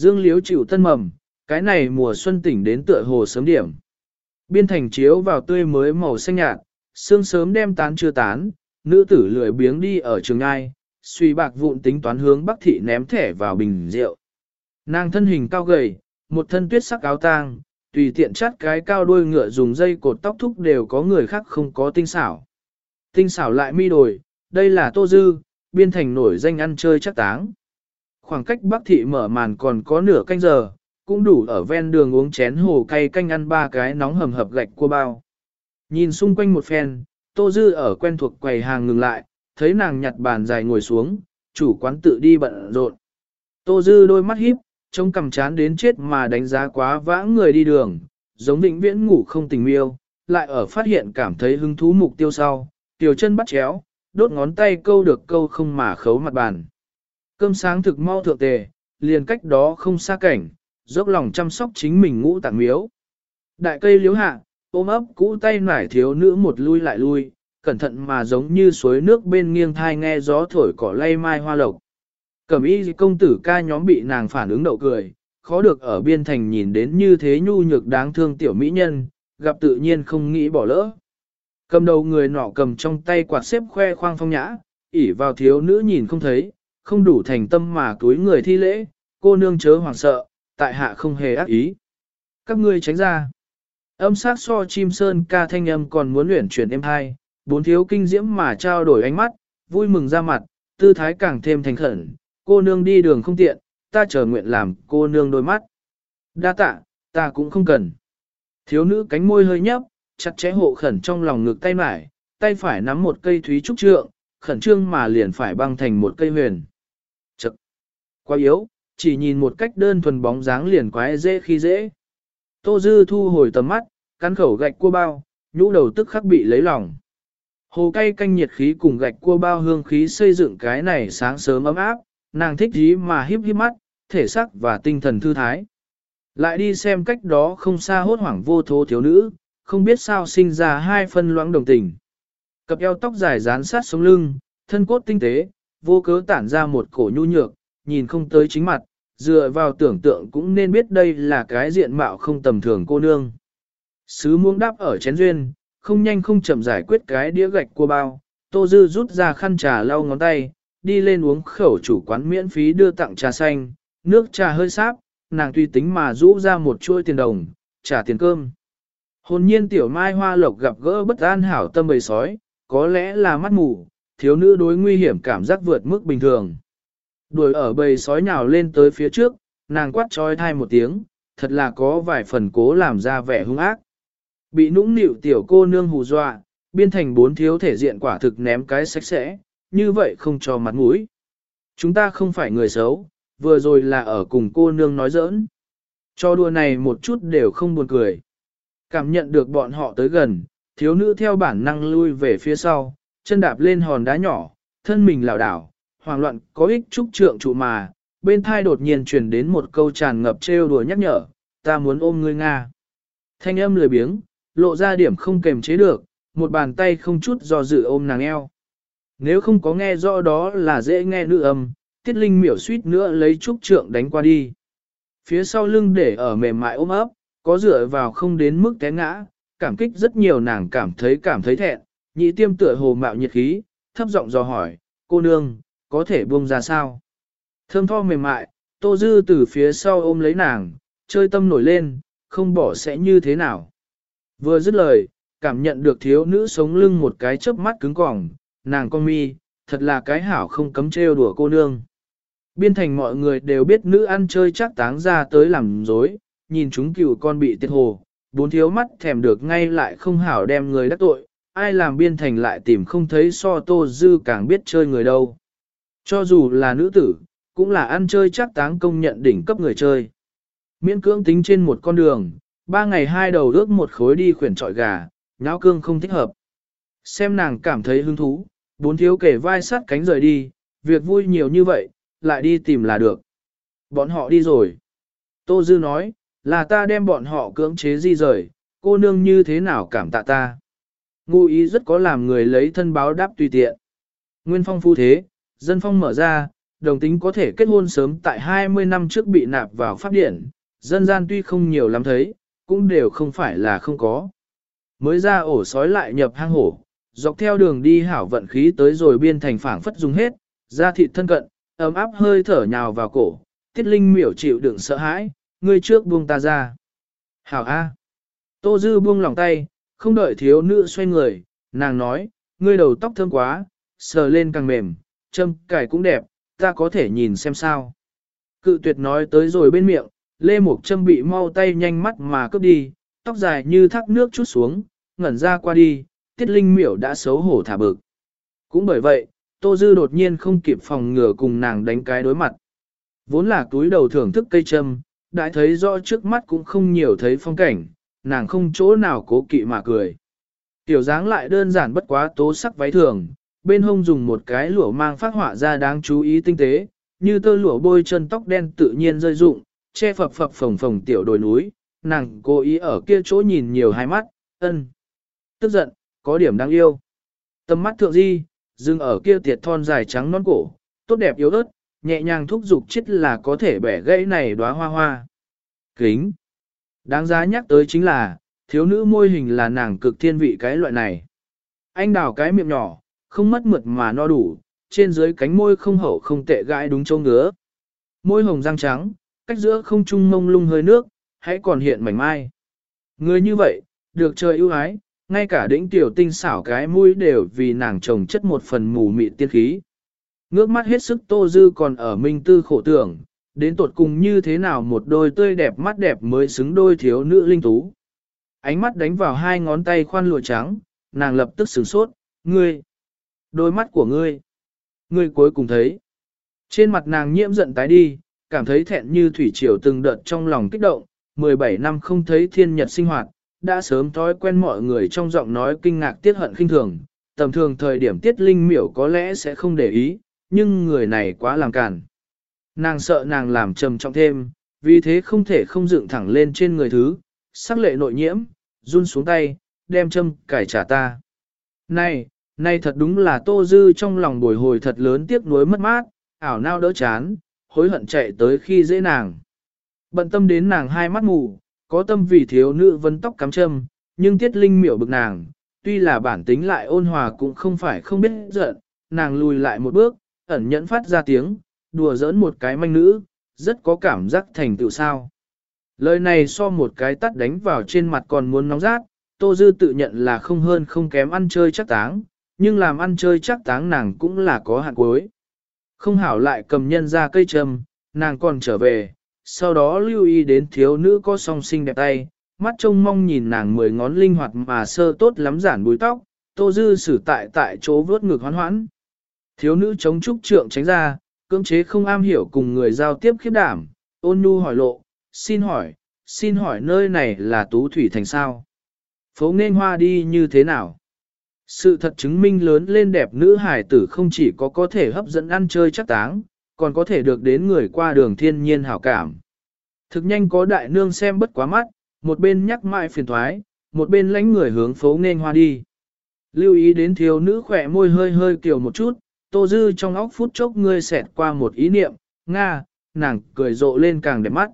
Dương liếu chịu tân mầm, cái này mùa xuân tỉnh đến tựa hồ sớm điểm. Biên thành chiếu vào tươi mới màu xanh nhạt, sương sớm đem tán chưa tán, nữ tử lười biếng đi ở trường ai, suy bạc vụn tính toán hướng bắc thị ném thẻ vào bình rượu. Nàng thân hình cao gầy, một thân tuyết sắc áo tang, tùy tiện chắt cái cao đuôi ngựa dùng dây cột tóc thúc đều có người khác không có tinh xảo. Tinh xảo lại mi đồi, đây là Tô Dư, biên thành nổi danh ăn chơi chắc táng. Khoảng cách Bắc Thị mở màn còn có nửa canh giờ, cũng đủ ở ven đường uống chén hồ cay canh ăn ba cái nóng hầm hập gạch cua bao. Nhìn xung quanh một phen, Tô Dư ở quen thuộc quầy hàng ngừng lại, thấy nàng nhặt bàn dài ngồi xuống, chủ quán tự đi bận rộn. Tô Dư đôi mắt híp, trông cầm chán đến chết mà đánh giá quá vãng người đi đường, giống vĩnh viễn ngủ không tình miêu, lại ở phát hiện cảm thấy hứng thú mục tiêu sau, tiểu chân bắt chéo, đốt ngón tay câu được câu không mà khấu mặt bàn. Cơm sáng thực mau thượng tề, liền cách đó không xa cảnh, dốc lòng chăm sóc chính mình ngũ tạng miếu. Đại cây liếu hạ, ôm ấp cũ tay nải thiếu nữ một lui lại lui, cẩn thận mà giống như suối nước bên nghiêng thai nghe gió thổi cỏ lay mai hoa lộc. Cẩm y công tử ca nhóm bị nàng phản ứng đậu cười, khó được ở biên thành nhìn đến như thế nhu nhược đáng thương tiểu mỹ nhân, gặp tự nhiên không nghĩ bỏ lỡ. Cầm đầu người nọ cầm trong tay quạt xếp khoe khoang phong nhã, ỉ vào thiếu nữ nhìn không thấy, không đủ thành tâm mà túi người thi lễ, cô nương chớ hoảng sợ, tại hạ không hề ác ý. Các ngươi tránh ra. Âm sát so chim sơn ca thanh âm còn muốn luyện chuyển em hai, bốn thiếu kinh diễm mà trao đổi ánh mắt, vui mừng ra mặt, tư thái càng thêm thành khẩn, cô nương đi đường không tiện, ta chờ nguyện làm cô nương đôi mắt. Đa tạ, ta cũng không cần. Thiếu nữ cánh môi hơi nhấp, chặt chẽ hộ khẩn trong lòng ngực tay mải, tay phải nắm một cây thúy trúc trượng, khẩn trương mà liền phải băng thành một cây huyền. Quá yếu, chỉ nhìn một cách đơn thuần bóng dáng liền quái dễ khi dễ. Tô Dư thu hồi tầm mắt, cắn khẩu gạch cua bao, nhũ đầu tức khắc bị lấy lòng. Hồ cay canh nhiệt khí cùng gạch cua bao hương khí xây dựng cái này sáng sớm ấm áp, nàng thích gì mà híp híp mắt, thể sắc và tinh thần thư thái. Lại đi xem cách đó không xa hốt hoảng vô thố thiếu nữ, không biết sao sinh ra hai phân loãng đồng tình. Cặp eo tóc dài dán sát sống lưng, thân cốt tinh tế, vô cớ tản ra một cổ nhu nhược, nhìn không tới chính mặt, dựa vào tưởng tượng cũng nên biết đây là cái diện mạo không tầm thường cô nương. Sứ muông đáp ở chén duyên, không nhanh không chậm giải quyết cái đĩa gạch của bao, Tô Dư rút ra khăn trà lau ngón tay, đi lên uống khẩu chủ quán miễn phí đưa tặng trà xanh, nước trà hơi sáp, nàng tùy tính mà rũ ra một chuôi tiền đồng, trả tiền cơm. Hồn nhiên tiểu mai hoa lộc gặp gỡ bất an hảo tâm bầy sói, có lẽ là mắt mù, thiếu nữ đối nguy hiểm cảm giác vượt mức bình thường. Đuổi ở bầy sói nhào lên tới phía trước, nàng quát trói thai một tiếng, thật là có vài phần cố làm ra vẻ hung ác. Bị nũng nịu tiểu cô nương hù dọa, biên thành bốn thiếu thể diện quả thực ném cái sạch sẽ, như vậy không cho mặt mũi. Chúng ta không phải người xấu, vừa rồi là ở cùng cô nương nói giỡn. Cho đùa này một chút đều không buồn cười. Cảm nhận được bọn họ tới gần, thiếu nữ theo bản năng lui về phía sau, chân đạp lên hòn đá nhỏ, thân mình lảo đảo, hoảng loạn có ích trúc trượng trụ mà, bên thai đột nhiên truyền đến một câu tràn ngập trêu đùa nhắc nhở, ta muốn ôm ngươi Nga. Thanh âm lười biếng, lộ ra điểm không kềm chế được, một bàn tay không chút do dự ôm nàng eo. Nếu không có nghe rõ đó là dễ nghe nữ âm, tiết linh miểu suýt nữa lấy trúc trượng đánh qua đi. Phía sau lưng để ở mềm mại ôm ấp, có dựa vào không đến mức té ngã, cảm kích rất nhiều nàng cảm thấy cảm thấy thẹn, nhị tiêm tựa hồ mạo nhiệt khí, thấp giọng dò hỏi, cô nương, có thể buông ra sao? Thơm tho mềm mại, tô dư từ phía sau ôm lấy nàng, chơi tâm nổi lên, không bỏ sẽ như thế nào. Vừa dứt lời, cảm nhận được thiếu nữ sống lưng một cái chớp mắt cứng cỏng, nàng con mi, thật là cái hảo không cấm trêu đùa cô nương. Biên thành mọi người đều biết nữ ăn chơi chắc táng ra tới làm dối, nhìn chúng cựu con bị tiệt hồ, bốn thiếu mắt thèm được ngay lại không hảo đem người đắc tội, ai làm biên thành lại tìm không thấy so tô dư càng biết chơi người đâu. Cho dù là nữ tử, cũng là ăn chơi chắc táng công nhận đỉnh cấp người chơi. Miễn cưỡng tính trên một con đường, ba ngày hai đầu ước một khối đi khuyển trọi gà, nháo cương không thích hợp. Xem nàng cảm thấy hứng thú, bốn thiếu kể vai sát cánh rời đi, việc vui nhiều như vậy, lại đi tìm là được. Bọn họ đi rồi. Tô Dư nói, là ta đem bọn họ cưỡng chế di rời, cô nương như thế nào cảm tạ ta. Ngụ ý rất có làm người lấy thân báo đáp tùy tiện. Nguyên phong phu thế, dân phong mở ra, đồng tính có thể kết hôn sớm tại 20 năm trước bị nạp vào pháp điển, dân gian tuy không nhiều lắm thấy, cũng đều không phải là không có. Mới ra ổ sói lại nhập hang hổ, dọc theo đường đi hảo vận khí tới rồi biên thành phảng phất dùng hết, da thịt thân cận, ấm áp hơi thở nhào vào cổ, tiết linh miểu chịu đựng sợ hãi, ngươi trước buông ta ra. Hảo A. Tô Dư buông lòng tay, không đợi thiếu nữ xoay người, nàng nói, ngươi đầu tóc thơm quá, sờ lên càng mềm, châm cải cũng đẹp, ta có thể nhìn xem sao. Cự tuyệt nói tới rồi bên miệng, Lê Mộc Trâm bị mau tay nhanh mắt mà cướp đi, tóc dài như thác nước chút xuống, ngẩn ra qua đi, tiết linh miểu đã xấu hổ thả bực. Cũng bởi vậy, Tô Dư đột nhiên không kịp phòng ngừa cùng nàng đánh cái đối mặt. Vốn là túi đầu thưởng thức cây châm, đã thấy rõ trước mắt cũng không nhiều thấy phong cảnh, nàng không chỗ nào cố kỵ mà cười. Tiểu dáng lại đơn giản bất quá tố sắc váy thường, bên hông dùng một cái lụa mang phát họa ra đáng chú ý tinh tế, như tơ lụa bôi chân tóc đen tự nhiên rơi rụng, che phập phập phồng phồng tiểu đồi núi, nàng cố ý ở kia chỗ nhìn nhiều hai mắt, ân. Tức giận, có điểm đáng yêu. Tâm mắt thượng di, dừng ở kia tiệt thon dài trắng non cổ, tốt đẹp yếu ớt, nhẹ nhàng thúc giục chết là có thể bẻ gãy này đóa hoa hoa. Kính. Đáng giá nhắc tới chính là, thiếu nữ môi hình là nàng cực thiên vị cái loại này. Anh đào cái miệng nhỏ, không mất mượt mà no đủ, trên dưới cánh môi không hậu không tệ gãi đúng châu ngứa. Môi hồng răng trắng, cách giữa không trung mông lung hơi nước, hãy còn hiện mảnh mai. Người như vậy, được trời ưu ái, ngay cả đỉnh tiểu tinh xảo cái mũi đều vì nàng trồng chất một phần mù mị tiên khí. Ngước mắt hết sức tô dư còn ở minh tư khổ tưởng, đến tột cùng như thế nào một đôi tươi đẹp mắt đẹp mới xứng đôi thiếu nữ linh tú. Ánh mắt đánh vào hai ngón tay khoan lụa trắng, nàng lập tức sửng sốt, ngươi, đôi mắt của ngươi, ngươi cuối cùng thấy. Trên mặt nàng nhiễm giận tái đi, cảm thấy thẹn như thủy triều từng đợt trong lòng kích động, 17 năm không thấy thiên nhật sinh hoạt, đã sớm thói quen mọi người trong giọng nói kinh ngạc tiết hận khinh thường, tầm thường thời điểm tiết linh miểu có lẽ sẽ không để ý, nhưng người này quá làm cản. Nàng sợ nàng làm trầm trọng thêm, vì thế không thể không dựng thẳng lên trên người thứ, sắc lệ nội nhiễm, run xuống tay, đem châm cải trả ta. Này, nay thật đúng là tô dư trong lòng bồi hồi thật lớn tiếc nuối mất mát, ảo nao đỡ chán, hối hận chạy tới khi dễ nàng. Bận tâm đến nàng hai mắt mù, có tâm vì thiếu nữ vấn tóc cắm châm, nhưng tiết linh miểu bực nàng, tuy là bản tính lại ôn hòa cũng không phải không biết giận, nàng lùi lại một bước, ẩn nhẫn phát ra tiếng, đùa giỡn một cái manh nữ, rất có cảm giác thành tựu sao. Lời này so một cái tắt đánh vào trên mặt còn muốn nóng rát, Tô Dư tự nhận là không hơn không kém ăn chơi chắc táng, nhưng làm ăn chơi chắc táng nàng cũng là có hạn cuối. Không hảo lại cầm nhân ra cây trầm, nàng còn trở về, sau đó lưu ý đến thiếu nữ có song sinh đẹp tay, mắt trông mong nhìn nàng mười ngón linh hoạt mà sơ tốt lắm giản búi tóc, Tô Dư xử tại tại chỗ vớt ngực hoán hoãn. Thiếu nữ chống trúc trượng tránh ra, cưỡng chế không am hiểu cùng người giao tiếp khiếp đảm, ôn nhu hỏi lộ, xin hỏi, xin hỏi nơi này là Tú Thủy Thành sao? Phố nên hoa đi như thế nào? Sự thật chứng minh lớn lên đẹp nữ hải tử không chỉ có có thể hấp dẫn ăn chơi chắc táng, còn có thể được đến người qua đường thiên nhiên hảo cảm. Thực nhanh có đại nương xem bất quá mắt, một bên nhắc mãi phiền thoái, một bên lánh người hướng phố nên hoa đi. Lưu ý đến thiếu nữ khỏe môi hơi hơi kiểu một chút, tô dư trong óc phút chốc ngươi xẹt qua một ý niệm, Nga, nàng cười rộ lên càng đẹp mắt.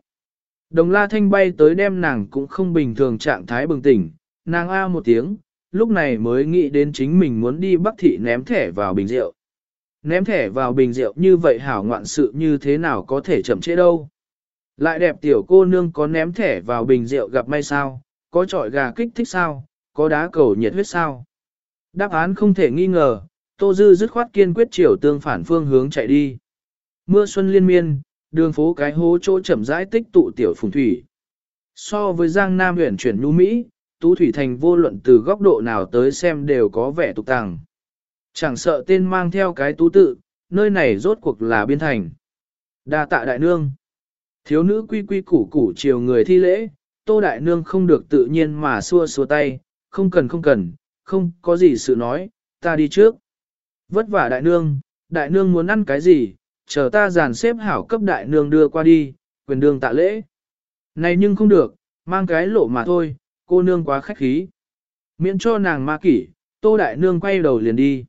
Đồng la thanh bay tới đem nàng cũng không bình thường trạng thái bừng tỉnh, nàng a một tiếng, lúc này mới nghĩ đến chính mình muốn đi bắc thị ném thẻ vào bình rượu. Ném thẻ vào bình rượu như vậy hảo ngoạn sự như thế nào có thể chậm trễ đâu. Lại đẹp tiểu cô nương có ném thẻ vào bình rượu gặp may sao, có trọi gà kích thích sao, có đá cầu nhiệt huyết sao. Đáp án không thể nghi ngờ, Tô Dư dứt khoát kiên quyết chiều tương phản phương hướng chạy đi. Mưa xuân liên miên, đường phố cái hố chỗ chậm rãi tích tụ tiểu phùng thủy. So với Giang Nam huyện chuyển nhu Mỹ, Tú Thủy Thành vô luận từ góc độ nào tới xem đều có vẻ tục tàng. Chẳng sợ tên mang theo cái tú tự, nơi này rốt cuộc là biên thành. đa tạ đại nương. Thiếu nữ quy quy củ củ chiều người thi lễ, tô đại nương không được tự nhiên mà xua xua tay, không cần không cần, không có gì sự nói, ta đi trước. Vất vả đại nương, đại nương muốn ăn cái gì, chờ ta dàn xếp hảo cấp đại nương đưa qua đi, quyền đường tạ lễ. Này nhưng không được, mang cái lộ mà thôi, cô nương quá khách khí. Miễn cho nàng ma kỷ, tô đại nương quay đầu liền đi.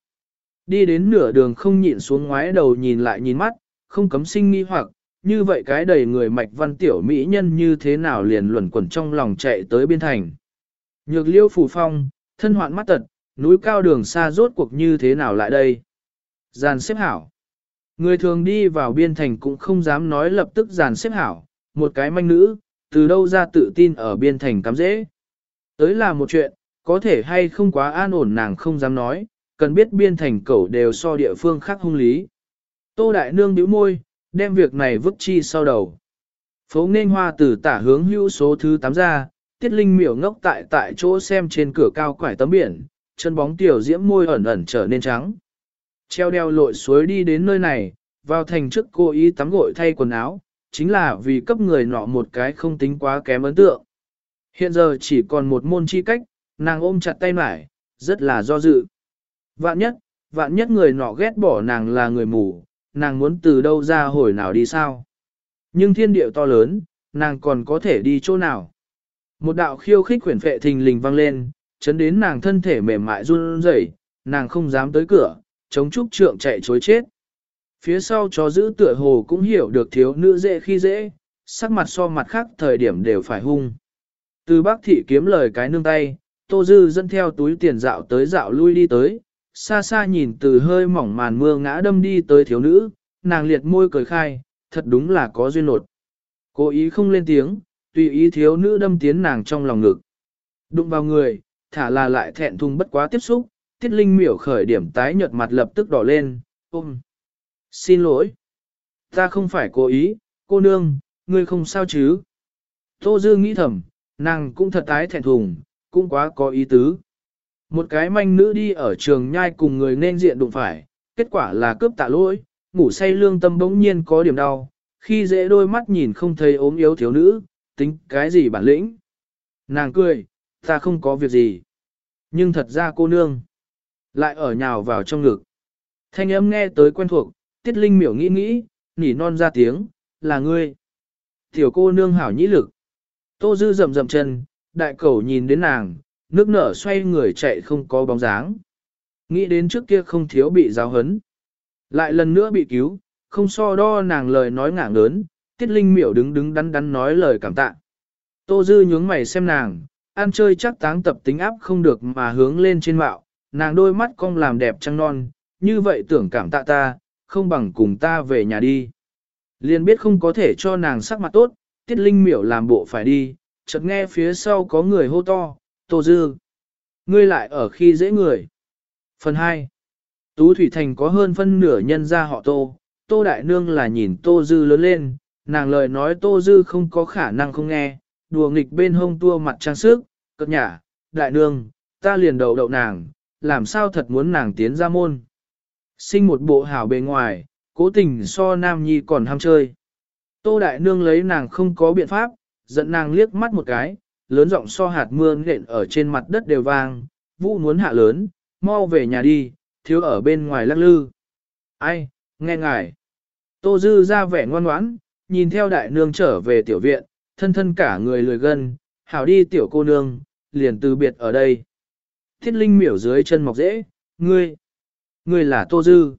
Đi đến nửa đường không nhịn xuống ngoái đầu nhìn lại nhìn mắt, không cấm sinh nghi hoặc, như vậy cái đầy người mạch văn tiểu mỹ nhân như thế nào liền luẩn quẩn trong lòng chạy tới biên thành. Nhược liêu phù phong, thân hoạn mắt tật, núi cao đường xa rốt cuộc như thế nào lại đây. Giàn xếp hảo. Người thường đi vào biên thành cũng không dám nói lập tức giàn xếp hảo, một cái manh nữ, từ đâu ra tự tin ở biên thành cắm dễ. Tới là một chuyện, có thể hay không quá an ổn nàng không dám nói, cần biết biên thành cẩu đều so địa phương khác hung lý. Tô Đại Nương bĩu môi, đem việc này vứt chi sau đầu. Phố nên hoa từ tả hướng hữu số thứ 8 ra, tiết linh miểu ngốc tại tại chỗ xem trên cửa cao quải tấm biển, chân bóng tiểu diễm môi ẩn ẩn trở nên trắng. Treo đeo lội suối đi đến nơi này, vào thành trước cô ý tắm gội thay quần áo, chính là vì cấp người nọ một cái không tính quá kém ấn tượng. Hiện giờ chỉ còn một môn chi cách, nàng ôm chặt tay mải, rất là do dự. Vạn nhất, vạn nhất người nọ ghét bỏ nàng là người mù, nàng muốn từ đâu ra hồi nào đi sao. Nhưng thiên điệu to lớn, nàng còn có thể đi chỗ nào. Một đạo khiêu khích quyển phệ thình lình vang lên, chấn đến nàng thân thể mềm mại run rẩy, nàng không dám tới cửa, chống trúc trượng chạy chối chết. Phía sau chó giữ tựa hồ cũng hiểu được thiếu nữ dễ khi dễ, sắc mặt so mặt khác thời điểm đều phải hung. Từ bác thị kiếm lời cái nương tay, Tô Dư dẫn theo túi tiền dạo tới dạo lui đi tới, xa xa nhìn từ hơi mỏng màn mưa ngã đâm đi tới thiếu nữ, nàng liệt môi cười khai, thật đúng là có duyên nột. Cố ý không lên tiếng, tùy ý thiếu nữ đâm tiến nàng trong lòng ngực. Đụng vào người, thả là lại thẹn thùng bất quá tiếp xúc, tiết linh miểu khởi điểm tái nhợt mặt lập tức đỏ lên, ôm. Xin lỗi. Ta không phải cố ý, cô nương, ngươi không sao chứ. Tô Dư nghĩ thầm, nàng cũng thật tái thẹn thùng, cũng quá có ý tứ. Một cái manh nữ đi ở trường nhai cùng người nên diện đụng phải, kết quả là cướp tạ lỗi, ngủ say lương tâm bỗng nhiên có điểm đau, khi dễ đôi mắt nhìn không thấy ốm yếu thiếu nữ, tính cái gì bản lĩnh. Nàng cười, ta không có việc gì. Nhưng thật ra cô nương, lại ở nhào vào trong ngực. Thanh âm nghe tới quen thuộc, tiết linh miểu nghĩ nghĩ, nỉ non ra tiếng, là ngươi. Tiểu cô nương hảo nhĩ lực. Tô dư rầm rầm chân, đại cầu nhìn đến nàng, nước nở xoay người chạy không có bóng dáng. Nghĩ đến trước kia không thiếu bị giáo hấn. Lại lần nữa bị cứu, không so đo nàng lời nói ngảng lớn, tiết linh miểu đứng đứng đắn đắn nói lời cảm tạ. Tô dư nhướng mày xem nàng, ăn chơi chắc táng tập tính áp không được mà hướng lên trên mạo, nàng đôi mắt cong làm đẹp trăng non, như vậy tưởng cảm tạ ta, không bằng cùng ta về nhà đi. Liên biết không có thể cho nàng sắc mặt tốt, tiết linh miểu làm bộ phải đi, chợt nghe phía sau có người hô to, Tô Dư. Ngươi lại ở khi dễ người. Phần 2. Tú Thủy Thành có hơn phân nửa nhân gia họ Tô, Tô Đại Nương là nhìn Tô Dư lớn lên, nàng lời nói Tô Dư không có khả năng không nghe, đùa nghịch bên hông tua mặt trang sức, cất nhả, Đại Nương, ta liền đậu đậu nàng, làm sao thật muốn nàng tiến ra môn. Sinh một bộ hảo bề ngoài, cố tình so nam nhi còn ham chơi. Tô Đại Nương lấy nàng không có biện pháp, giận nàng liếc mắt một cái, lớn giọng so hạt mưa nện ở trên mặt đất đều vang, vũ muốn hạ lớn, mau về nhà đi, thiếu ở bên ngoài lắc lư. Ai, nghe ngài. Tô Dư ra vẻ ngoan ngoãn, nhìn theo đại nương trở về tiểu viện, thân thân cả người lười gân, hảo đi tiểu cô nương, liền từ biệt ở đây. Thiết linh miểu dưới chân mọc dễ, ngươi, ngươi là Tô Dư.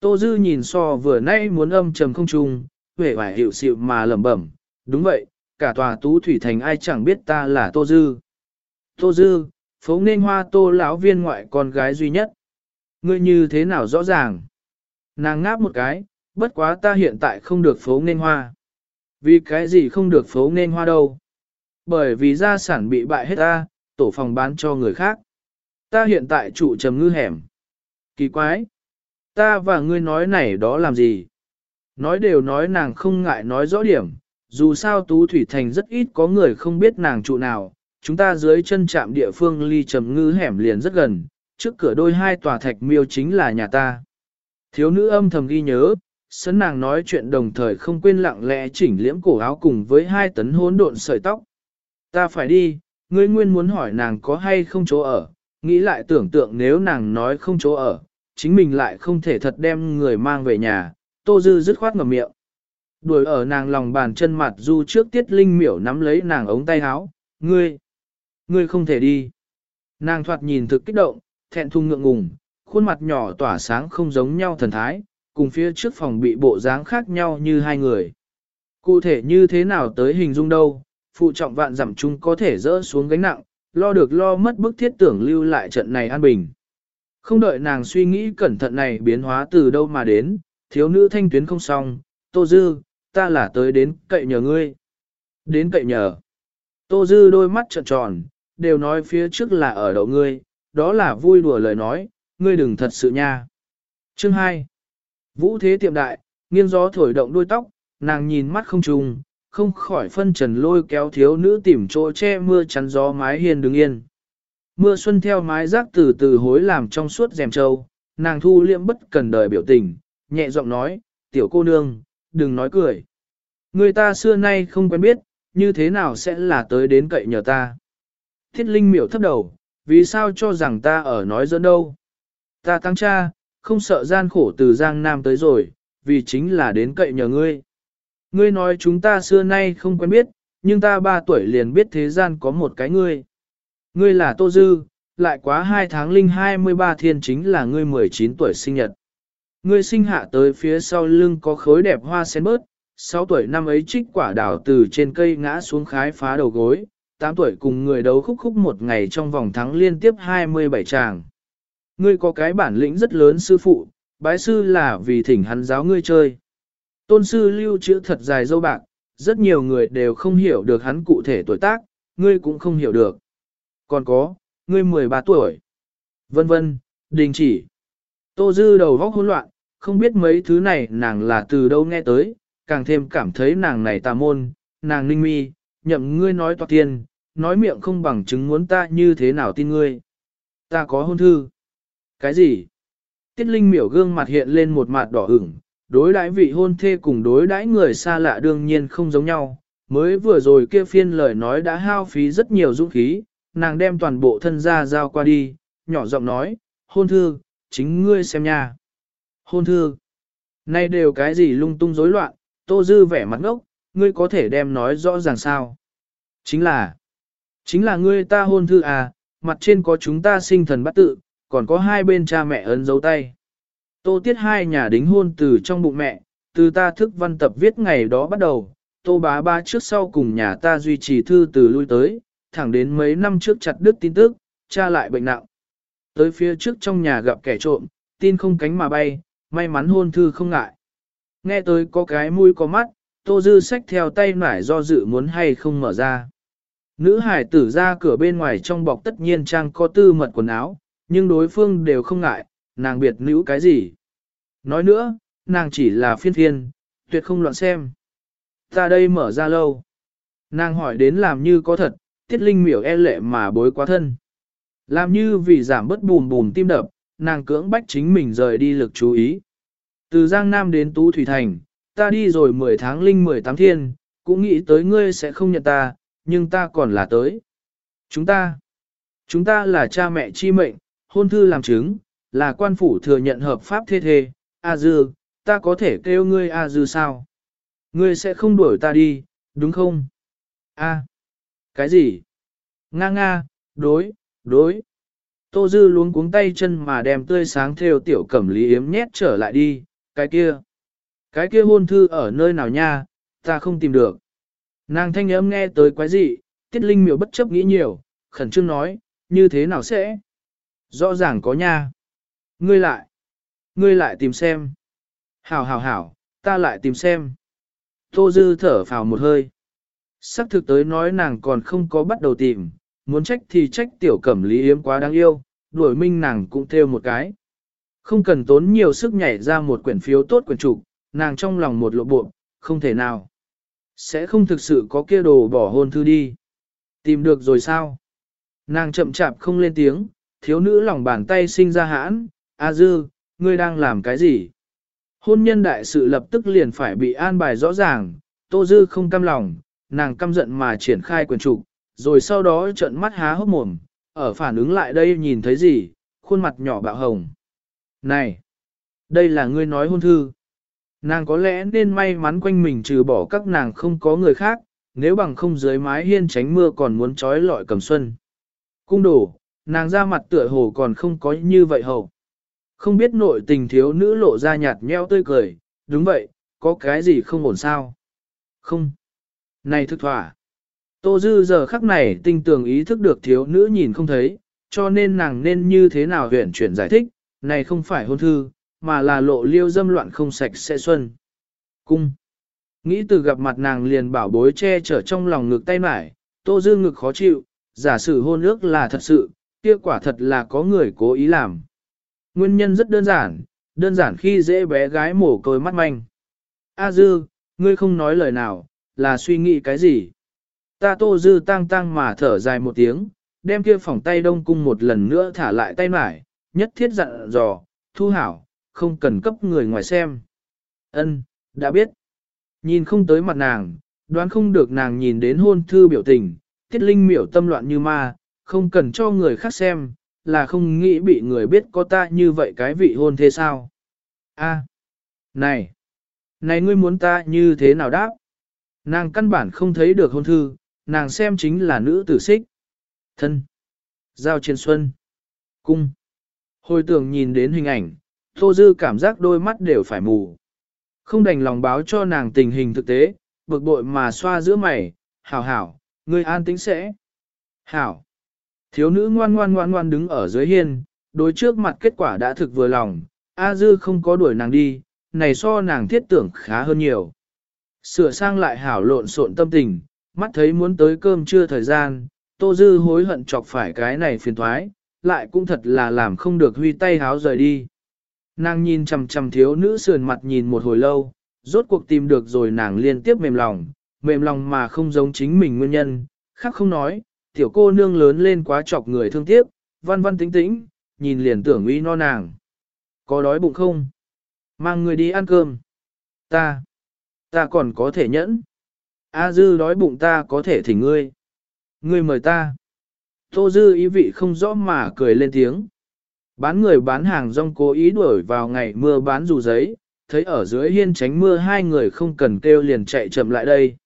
Tô Dư nhìn so vừa nay muốn âm trầm không trùng, huệ vải hiệu xịu mà lẩm bẩm, đúng vậy, cả tòa tú thủy thành ai chẳng biết ta là Tô Dư. Tô Dư, phố nên hoa tô lão viên ngoại con gái duy nhất. Ngươi như thế nào rõ ràng? Nàng ngáp một cái, bất quá ta hiện tại không được phố nên hoa. Vì cái gì không được phố nên hoa đâu? Bởi vì gia sản bị bại hết ta, tổ phòng bán cho người khác. Ta hiện tại trụ trầm ngư hẻm. Kỳ quái! Ta và ngươi nói này đó làm gì? Nói đều nói nàng không ngại nói rõ điểm, dù sao Tú Thủy Thành rất ít có người không biết nàng trụ nào, chúng ta dưới chân trạm địa phương ly trầm ngư hẻm liền rất gần, trước cửa đôi hai tòa thạch miêu chính là nhà ta. Thiếu nữ âm thầm ghi nhớ, sấn nàng nói chuyện đồng thời không quên lặng lẽ chỉnh liễm cổ áo cùng với hai tấn hỗn độn sợi tóc. Ta phải đi, ngươi nguyên muốn hỏi nàng có hay không chỗ ở, nghĩ lại tưởng tượng nếu nàng nói không chỗ ở, chính mình lại không thể thật đem người mang về nhà, tô dư dứt khoát ngậm miệng. Đuổi ở nàng lòng bàn chân mặt du trước tiết linh miểu nắm lấy nàng ống tay áo, ngươi, ngươi không thể đi. Nàng thoạt nhìn thực kích động, thẹn thùng ngượng ngùng, khuôn mặt nhỏ tỏa sáng không giống nhau thần thái, cùng phía trước phòng bị bộ dáng khác nhau như hai người. Cụ thể như thế nào tới hình dung đâu, phụ trọng vạn giảm chung có thể dỡ xuống gánh nặng, lo được lo mất bức thiết tưởng lưu lại trận này an bình. Không đợi nàng suy nghĩ cẩn thận này biến hóa từ đâu mà đến, thiếu nữ thanh tuyến không xong, Tô Dư, ta là tới đến cậy nhờ ngươi. Đến cậy nhờ. Tô Dư đôi mắt trợn tròn, đều nói phía trước là ở đậu ngươi, đó là vui đùa lời nói, ngươi đừng thật sự nha. Chương 2 Vũ thế tiệm đại, nghiêng gió thổi động đuôi tóc, nàng nhìn mắt không trùng, không khỏi phân trần lôi kéo thiếu nữ tìm chỗ che mưa chắn gió mái hiên đứng yên. Mưa xuân theo mái rác từ từ hối làm trong suốt rèm trâu, nàng thu liễm bất cần đời biểu tình, nhẹ giọng nói, tiểu cô nương, đừng nói cười. Người ta xưa nay không quen biết, như thế nào sẽ là tới đến cậy nhờ ta. Thiết linh miểu thấp đầu, vì sao cho rằng ta ở nói dẫn đâu. Ta tăng cha, không sợ gian khổ từ Giang Nam tới rồi, vì chính là đến cậy nhờ ngươi. Ngươi nói chúng ta xưa nay không quen biết, nhưng ta ba tuổi liền biết thế gian có một cái ngươi. Ngươi là Tô Dư, lại quá hai tháng linh 23 thiên chính là ngươi 19 tuổi sinh nhật. Ngươi sinh hạ tới phía sau lưng có khối đẹp hoa sen bớt, 6 tuổi năm ấy trích quả đảo từ trên cây ngã xuống khái phá đầu gối, 8 tuổi cùng người đấu khúc khúc một ngày trong vòng thắng liên tiếp 27 tràng. Ngươi có cái bản lĩnh rất lớn sư phụ, bái sư là vì thỉnh hắn giáo ngươi chơi. Tôn sư lưu chữ thật dài dâu bạc, rất nhiều người đều không hiểu được hắn cụ thể tuổi tác, ngươi cũng không hiểu được. Còn có, ngươi 13 tuổi. Vân vân, đình chỉ. Tô dư đầu vóc hỗn loạn, không biết mấy thứ này nàng là từ đâu nghe tới, càng thêm cảm thấy nàng này tà môn, nàng ninh mi, nhậm ngươi nói toạc tiền, nói miệng không bằng chứng muốn ta như thế nào tin ngươi. Ta có hôn thư. Cái gì? Tiết Linh miểu gương mặt hiện lên một mặt đỏ ửng, đối đãi vị hôn thê cùng đối đãi người xa lạ đương nhiên không giống nhau. Mới vừa rồi kia phiên lời nói đã hao phí rất nhiều dũng khí, nàng đem toàn bộ thân ra giao qua đi, nhỏ giọng nói, hôn thư, chính ngươi xem nha. Hôn thư, nay đều cái gì lung tung rối loạn, tô dư vẻ mặt ngốc, ngươi có thể đem nói rõ ràng sao. Chính là, chính là ngươi ta hôn thư à, mặt trên có chúng ta sinh thần bắt tự, còn có hai bên cha mẹ ấn dấu tay. Tô tiết hai nhà đính hôn từ trong bụng mẹ, từ ta thức văn tập viết ngày đó bắt đầu, tô bá ba trước sau cùng nhà ta duy trì thư từ lui tới, thẳng đến mấy năm trước chặt đứt tin tức, cha lại bệnh nặng. Tới phía trước trong nhà gặp kẻ trộm, tin không cánh mà bay, may mắn hôn thư không ngại. Nghe tới có cái mũi có mắt, tô dư sách theo tay nải do dự muốn hay không mở ra. Nữ hải tử ra cửa bên ngoài trong bọc tất nhiên trang có tư mật quần áo, nhưng đối phương đều không ngại, nàng biệt nữ cái gì. Nói nữa, nàng chỉ là phiên phiên, tuyệt không loạn xem. Ta đây mở ra lâu. Nàng hỏi đến làm như có thật, tiết linh miểu e lệ mà bối quá thân. Làm như vì giảm bớt bùm bùm tim đập, nàng cưỡng bách chính mình rời đi lực chú ý. Từ Giang Nam đến Tú Thủy Thành, ta đi rồi 10 tháng linh 18 thiên, cũng nghĩ tới ngươi sẽ không nhận ta, nhưng ta còn là tới. Chúng ta, chúng ta là cha mẹ chi mệnh, hôn thư làm chứng, là quan phủ thừa nhận hợp pháp thế thê, A Dư, ta có thể kêu ngươi A Dư sao? Ngươi sẽ không đuổi ta đi, đúng không? A. Cái gì? Nga nga, đối, đối. Tô Dư luống cuống tay chân mà đem tươi sáng theo tiểu cẩm lý yếm nhét trở lại đi, cái kia. Cái kia hôn thư ở nơi nào nha, ta không tìm được. Nàng thanh âm nghe tới quái gì, tiết linh miểu bất chấp nghĩ nhiều, khẩn trương nói, như thế nào sẽ? Rõ ràng có nha. Ngươi lại. Ngươi lại tìm xem. Hảo hảo hảo, ta lại tìm xem. Tô Dư thở phào một hơi. Sắc thực tới nói nàng còn không có bắt đầu tìm, muốn trách thì trách tiểu cẩm lý yếm quá đáng yêu, đuổi minh nàng cũng theo một cái. Không cần tốn nhiều sức nhảy ra một quyển phiếu tốt quyển trục, nàng trong lòng một lộ bộ, không thể nào. Sẽ không thực sự có kia đồ bỏ hôn thư đi. Tìm được rồi sao? Nàng chậm chạp không lên tiếng, thiếu nữ lòng bàn tay sinh ra hãn, A dư, ngươi đang làm cái gì? Hôn nhân đại sự lập tức liền phải bị an bài rõ ràng, tô dư không cam lòng, nàng căm giận mà triển khai quyền trục, rồi sau đó trợn mắt há hốc mồm, ở phản ứng lại đây nhìn thấy gì, khuôn mặt nhỏ bạo hồng. Này, đây là ngươi nói hôn thư. Nàng có lẽ nên may mắn quanh mình trừ bỏ các nàng không có người khác, nếu bằng không dưới mái hiên tránh mưa còn muốn trói lọi cầm xuân. Cung đổ, nàng ra mặt tựa hồ còn không có như vậy hầu. Không biết nội tình thiếu nữ lộ ra nhạt nheo tươi cười, đúng vậy, có cái gì không ổn sao? Không. Này thức thỏa. Tô Dư giờ khắc này tinh tường ý thức được thiếu nữ nhìn không thấy, cho nên nàng nên như thế nào huyện chuyển giải thích, này không phải hôn thư, mà là lộ liêu dâm loạn không sạch sẽ xuân. Cung. Nghĩ từ gặp mặt nàng liền bảo bối che chở trong lòng ngực tay mải, Tô Dư ngực khó chịu, giả sử hôn ước là thật sự, kia quả thật là có người cố ý làm. Nguyên nhân rất đơn giản, đơn giản khi dễ bé gái mổ côi mắt manh. A Dư, ngươi không nói lời nào, là suy nghĩ cái gì? Ta Tô Dư tăng tăng mà thở dài một tiếng, đem kia phòng tay đông cung một lần nữa thả lại tay mải, nhất thiết dặn dò, thu hảo, không cần cấp người ngoài xem. Ân, đã biết. Nhìn không tới mặt nàng, đoán không được nàng nhìn đến hôn thư biểu tình, tiết linh miểu tâm loạn như ma, không cần cho người khác xem, là không nghĩ bị người biết có ta như vậy cái vị hôn thế sao. A, này, này ngươi muốn ta như thế nào đáp? Nàng căn bản không thấy được hôn thư, nàng xem chính là nữ tử xích. Thân, giao trên xuân, cung. Hồi tưởng nhìn đến hình ảnh, Tô Dư cảm giác đôi mắt đều phải mù. Không đành lòng báo cho nàng tình hình thực tế, bực bội mà xoa giữa mày, hảo hảo, ngươi an tĩnh sẽ. Hảo. Thiếu nữ ngoan ngoan ngoan ngoan đứng ở dưới hiên, đối trước mặt kết quả đã thực vừa lòng, A Dư không có đuổi nàng đi, này so nàng thiết tưởng khá hơn nhiều. Sửa sang lại hảo lộn xộn tâm tình, mắt thấy muốn tới cơm trưa thời gian, Tô Dư hối hận chọc phải cái này phiền thoái, lại cũng thật là làm không được huy tay háo rời đi. Nàng nhìn chằm chằm thiếu nữ sườn mặt nhìn một hồi lâu, rốt cuộc tìm được rồi nàng liên tiếp mềm lòng, mềm lòng mà không giống chính mình nguyên nhân, khác không nói, tiểu cô nương lớn lên quá chọc người thương tiếc, văn văn tính tĩnh, nhìn liền tưởng uy no nàng. Có đói bụng không? Mang người đi ăn cơm. Ta, ta còn có thể nhẫn. A dư đói bụng ta có thể thỉnh ngươi. Ngươi mời ta. Tô dư ý vị không rõ mà cười lên tiếng. Bán người bán hàng rong cố ý đuổi vào ngày mưa bán dù giấy, thấy ở dưới hiên tránh mưa hai người không cần kêu liền chạy chậm lại đây.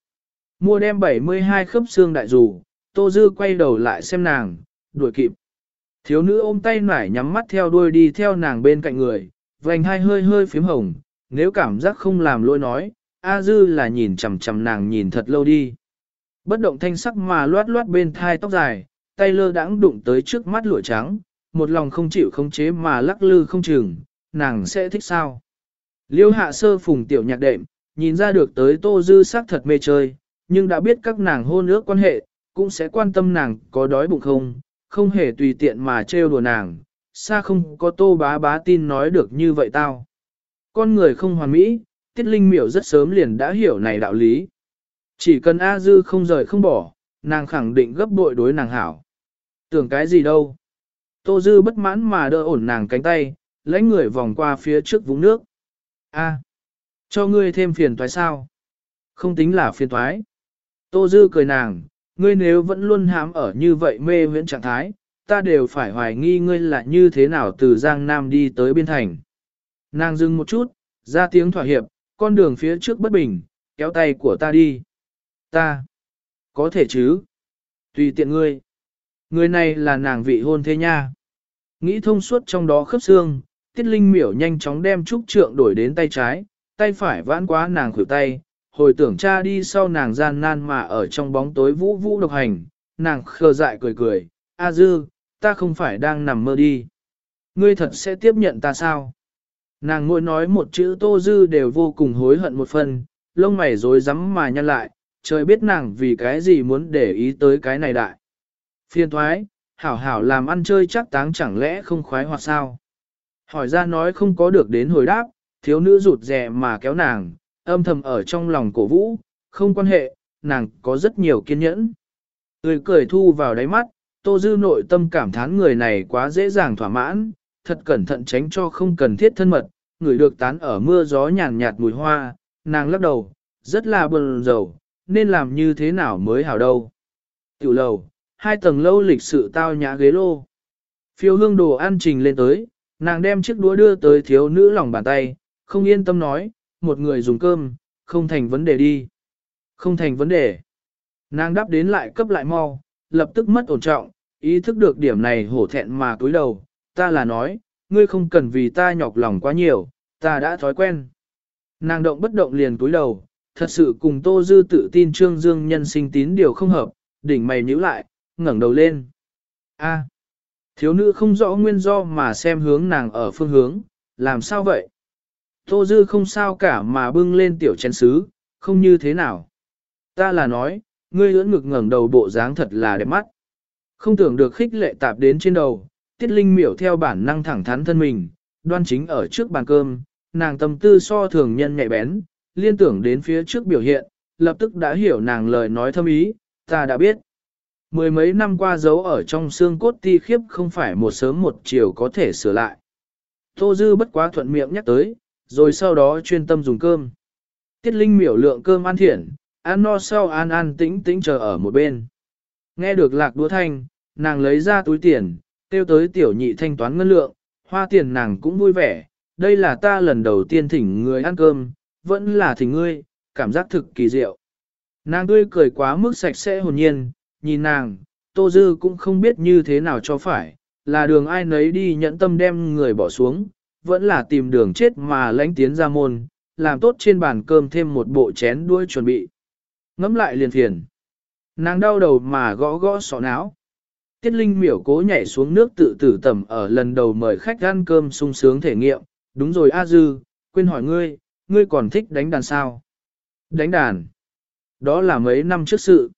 Mua đem 72 khớp xương đại dù, Tô Dư quay đầu lại xem nàng, đuổi kịp. Thiếu nữ ôm tay nải nhắm mắt theo đuôi đi theo nàng bên cạnh người, vành hai hơi hơi phím hồng, nếu cảm giác không làm lôi nói, A Dư là nhìn chằm chằm nàng nhìn thật lâu đi. Bất động thanh sắc mà loát loát bên thai tóc dài, tay lơ đãng đụng tới trước mắt lụa trắng, một lòng không chịu khống chế mà lắc lư không chừng, nàng sẽ thích sao. Liêu hạ sơ phùng tiểu nhạc đệm, nhìn ra được tới tô dư sắc thật mê chơi, nhưng đã biết các nàng hôn ước quan hệ, cũng sẽ quan tâm nàng có đói bụng không, không hề tùy tiện mà trêu đùa nàng, xa không có tô bá bá tin nói được như vậy tao. Con người không hoàn mỹ, tiết linh miểu rất sớm liền đã hiểu này đạo lý. Chỉ cần A Dư không rời không bỏ, nàng khẳng định gấp bội đối nàng hảo. Tưởng cái gì đâu. Tô Dư bất mãn mà đỡ ổn nàng cánh tay, lấy người vòng qua phía trước vũng nước. A, cho ngươi thêm phiền toái sao? Không tính là phiền toái. Tô Dư cười nàng, ngươi nếu vẫn luôn hãm ở như vậy mê huyễn trạng thái, ta đều phải hoài nghi ngươi là như thế nào từ Giang Nam đi tới biên thành. Nàng dừng một chút, ra tiếng thỏa hiệp, con đường phía trước bất bình, kéo tay của ta đi. Ta, có thể chứ? Tùy tiện ngươi. Người này là nàng vị hôn thế nha. Nghĩ thông suốt trong đó khớp xương, tiết linh miểu nhanh chóng đem trúc trượng đổi đến tay trái, tay phải vãn quá nàng khuỷu tay, hồi tưởng cha đi sau nàng gian nan mà ở trong bóng tối vũ vũ độc hành, nàng khờ dại cười cười, A dư, ta không phải đang nằm mơ đi. Ngươi thật sẽ tiếp nhận ta sao? Nàng ngồi nói một chữ tô dư đều vô cùng hối hận một phần, lông mày rối rắm mà nhăn lại, trời biết nàng vì cái gì muốn để ý tới cái này đại. Phiên thoái, hảo hảo làm ăn chơi chắc táng chẳng lẽ không khoái hoặc sao. Hỏi ra nói không có được đến hồi đáp, thiếu nữ rụt rè mà kéo nàng, âm thầm ở trong lòng cổ vũ, không quan hệ, nàng có rất nhiều kiên nhẫn. Người cười thu vào đáy mắt, tô dư nội tâm cảm thán người này quá dễ dàng thỏa mãn, thật cẩn thận tránh cho không cần thiết thân mật, người được tán ở mưa gió nhàn nhạt mùi hoa, nàng lắc đầu, rất là buồn rầu, nên làm như thế nào mới hảo đâu. Tiểu lầu, hai tầng lâu lịch sự tao nhã ghế lô. Phiêu hương đồ ăn trình lên tới, nàng đem chiếc đũa đưa tới thiếu nữ lòng bàn tay, không yên tâm nói, một người dùng cơm, không thành vấn đề đi. Không thành vấn đề. Nàng đáp đến lại cấp lại mau, lập tức mất ổn trọng, ý thức được điểm này hổ thẹn mà cúi đầu, ta là nói, ngươi không cần vì ta nhọc lòng quá nhiều, ta đã thói quen. Nàng động bất động liền cúi đầu, thật sự cùng Tô Dư tự tin Trương Dương nhân sinh tín điều không hợp, đỉnh mày nhíu lại, ngẩng đầu lên. A, thiếu nữ không rõ nguyên do mà xem hướng nàng ở phương hướng, làm sao vậy? Tô Dư không sao cả mà bưng lên tiểu chén sứ, không như thế nào. Ta là nói, ngươi ưỡn ngực ngẩng đầu bộ dáng thật là đẹp mắt. Không tưởng được khích lệ tạp đến trên đầu, tiết linh miểu theo bản năng thẳng thắn thân mình, đoan chính ở trước bàn cơm, nàng tâm tư so thường nhân nhạy bén, liên tưởng đến phía trước biểu hiện, lập tức đã hiểu nàng lời nói thâm ý, ta đã biết. Mười mấy năm qua giấu ở trong xương cốt ti khiếp không phải một sớm một chiều có thể sửa lại. Tô Dư bất quá thuận miệng nhắc tới, rồi sau đó chuyên tâm dùng cơm. Tiết Linh miểu lượng cơm ăn thiện, ăn no sau an an tĩnh tĩnh chờ ở một bên. Nghe được lạc đũa thanh, nàng lấy ra túi tiền, tiêu tới tiểu nhị thanh toán ngân lượng, hoa tiền nàng cũng vui vẻ, đây là ta lần đầu tiên thỉnh người ăn cơm, vẫn là thỉnh ngươi, cảm giác thực kỳ diệu. Nàng tươi cười quá mức sạch sẽ hồn nhiên, nhìn nàng, Tô Dư cũng không biết như thế nào cho phải, là đường ai nấy đi nhẫn tâm đem người bỏ xuống, vẫn là tìm đường chết mà lánh tiến ra môn, làm tốt trên bàn cơm thêm một bộ chén đuôi chuẩn bị. Ngắm lại liền phiền. Nàng đau đầu mà gõ gõ sọ não. Tiết Linh miểu cố nhảy xuống nước tự tử tẩm ở lần đầu mời khách ăn cơm sung sướng thể nghiệm. Đúng rồi A Dư, quên hỏi ngươi, ngươi còn thích đánh đàn sao? Đánh đàn. Đó là mấy năm trước sự.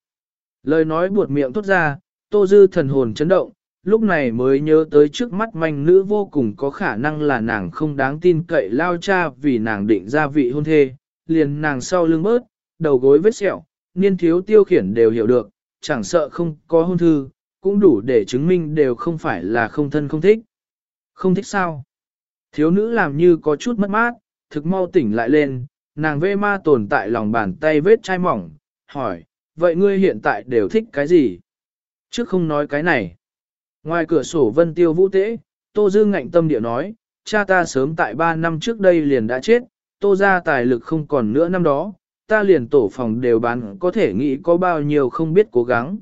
Lời nói buột miệng thốt ra, Tô Dư thần hồn chấn động, lúc này mới nhớ tới trước mắt manh nữ vô cùng có khả năng là nàng không đáng tin cậy lao cha vì nàng định ra vị hôn thê, liền nàng sau lưng bớt, đầu gối vết sẹo, niên thiếu tiêu khiển đều hiểu được, chẳng sợ không có hôn thư, cũng đủ để chứng minh đều không phải là không thân không thích. Không thích sao? Thiếu nữ làm như có chút mất mát, thực mau tỉnh lại lên, nàng vê ma tồn tại lòng bàn tay vết chai mỏng, hỏi, vậy ngươi hiện tại đều thích cái gì? Trước không nói cái này. Ngoài cửa sổ vân tiêu vũ tế, Tô Dương ngạnh tâm địa nói, cha ta sớm tại 3 năm trước đây liền đã chết, Tô ra tài lực không còn nữa năm đó, ta liền tổ phòng đều bán có thể nghĩ có bao nhiêu không biết cố gắng.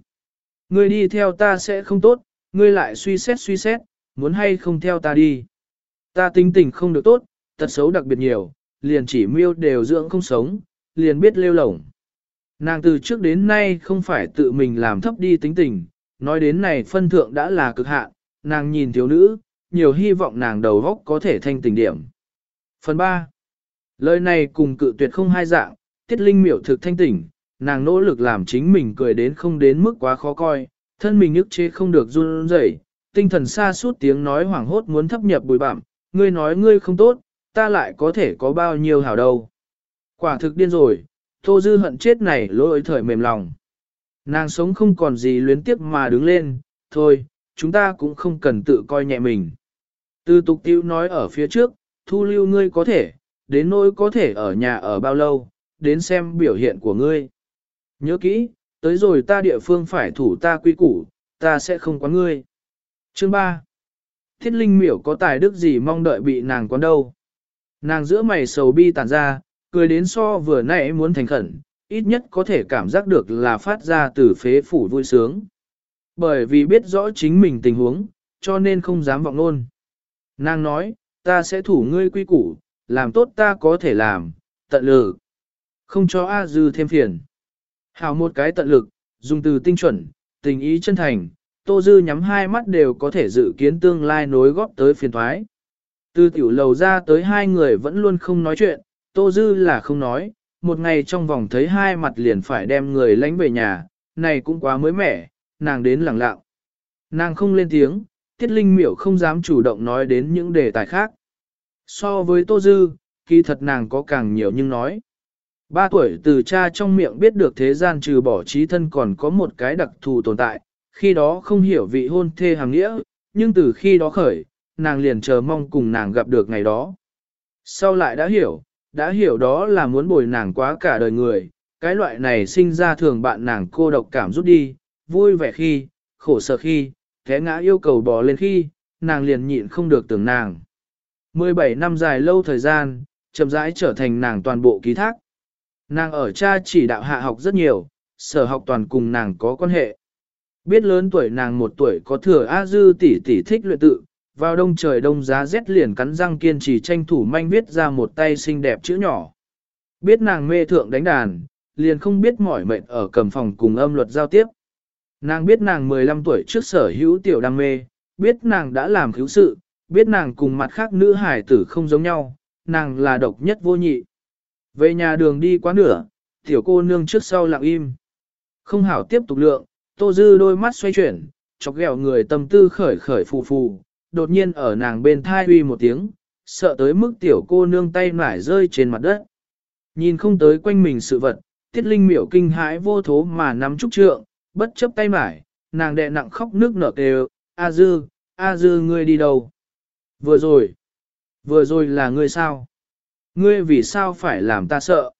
Ngươi đi theo ta sẽ không tốt, ngươi lại suy xét suy xét, muốn hay không theo ta đi. Ta tính tình không được tốt, tật xấu đặc biệt nhiều, liền chỉ miêu đều dưỡng không sống, liền biết lêu lổng. Nàng từ trước đến nay không phải tự mình làm thấp đi tính tình, nói đến này phân thượng đã là cực hạn, nàng nhìn thiếu nữ, nhiều hy vọng nàng đầu góc có thể thanh tình điểm. Phần 3. Lời này cùng cự tuyệt không hai dạng, tiết linh miểu thực thanh tỉnh, nàng nỗ lực làm chính mình cười đến không đến mức quá khó coi, thân mình nhức chế không được run rẩy, tinh thần xa suốt tiếng nói hoảng hốt muốn thấp nhập bùi bặm, ngươi nói ngươi không tốt, ta lại có thể có bao nhiêu hảo đâu. Quả thực điên rồi, Tô Dư hận chết này lỗi thời mềm lòng. Nàng sống không còn gì luyến tiếp mà đứng lên, thôi, chúng ta cũng không cần tự coi nhẹ mình. Từ tục tiêu nói ở phía trước, thu lưu ngươi có thể, đến nỗi có thể ở nhà ở bao lâu, đến xem biểu hiện của ngươi. Nhớ kỹ, tới rồi ta địa phương phải thủ ta quy củ, ta sẽ không quán ngươi. Chương 3. Thiết linh miểu có tài đức gì mong đợi bị nàng quán đâu. Nàng giữa mày sầu bi tàn ra, cười đến so vừa nãy muốn thành khẩn, ít nhất có thể cảm giác được là phát ra từ phế phủ vui sướng. Bởi vì biết rõ chính mình tình huống, cho nên không dám vọng luôn. Nàng nói, ta sẽ thủ ngươi quy củ, làm tốt ta có thể làm, tận lực. Không cho A Dư thêm phiền. Hảo một cái tận lực, dùng từ tinh chuẩn, tình ý chân thành, Tô Dư nhắm hai mắt đều có thể dự kiến tương lai nối góp tới phiền thoái. Từ tiểu lầu ra tới hai người vẫn luôn không nói chuyện, Tô Dư là không nói, một ngày trong vòng thấy hai mặt liền phải đem người lánh về nhà, này cũng quá mới mẻ, nàng đến lẳng lặng. Nàng không lên tiếng, Tiết Linh miểu không dám chủ động nói đến những đề tài khác. So với Tô Dư, kỳ thật nàng có càng nhiều nhưng nói. Ba tuổi từ cha trong miệng biết được thế gian trừ bỏ trí thân còn có một cái đặc thù tồn tại, khi đó không hiểu vị hôn thê hàng nghĩa, nhưng từ khi đó khởi, nàng liền chờ mong cùng nàng gặp được ngày đó. Sau lại đã hiểu, đã hiểu đó là muốn bồi nàng quá cả đời người, cái loại này sinh ra thường bạn nàng cô độc cảm rút đi, vui vẻ khi, khổ sở khi, thế ngã yêu cầu bò lên khi, nàng liền nhịn không được tưởng nàng. 17 năm dài lâu thời gian, chậm rãi trở thành nàng toàn bộ ký thác. Nàng ở cha chỉ đạo hạ học rất nhiều, sở học toàn cùng nàng có quan hệ. Biết lớn tuổi nàng một tuổi có thừa A Dư tỷ tỷ thích luyện tự, vào đông trời đông giá rét liền cắn răng kiên trì tranh thủ manh viết ra một tay xinh đẹp chữ nhỏ. Biết nàng mê thượng đánh đàn, liền không biết mỏi mệt ở cầm phòng cùng âm luật giao tiếp. Nàng biết nàng 15 tuổi trước sở hữu tiểu đam mê, biết nàng đã làm cứu sự, biết nàng cùng mặt khác nữ hải tử không giống nhau, nàng là độc nhất vô nhị. Về nhà đường đi quá nửa, tiểu cô nương trước sau lặng im. Không hảo tiếp tục lượng, tô dư đôi mắt xoay chuyển, chọc ghẹo người tâm tư khởi khởi phù phù, đột nhiên ở nàng bên thai uy một tiếng, sợ tới mức tiểu cô nương tay nải rơi trên mặt đất. Nhìn không tới quanh mình sự vật, tiết linh miểu kinh hãi vô thố mà nắm trúc trượng, bất chấp tay nải, nàng đẹ nặng khóc nước nở kêu, A dư, A dư ngươi đi đâu? Vừa rồi, vừa rồi là ngươi sao? Ngươi vì sao phải làm ta sợ?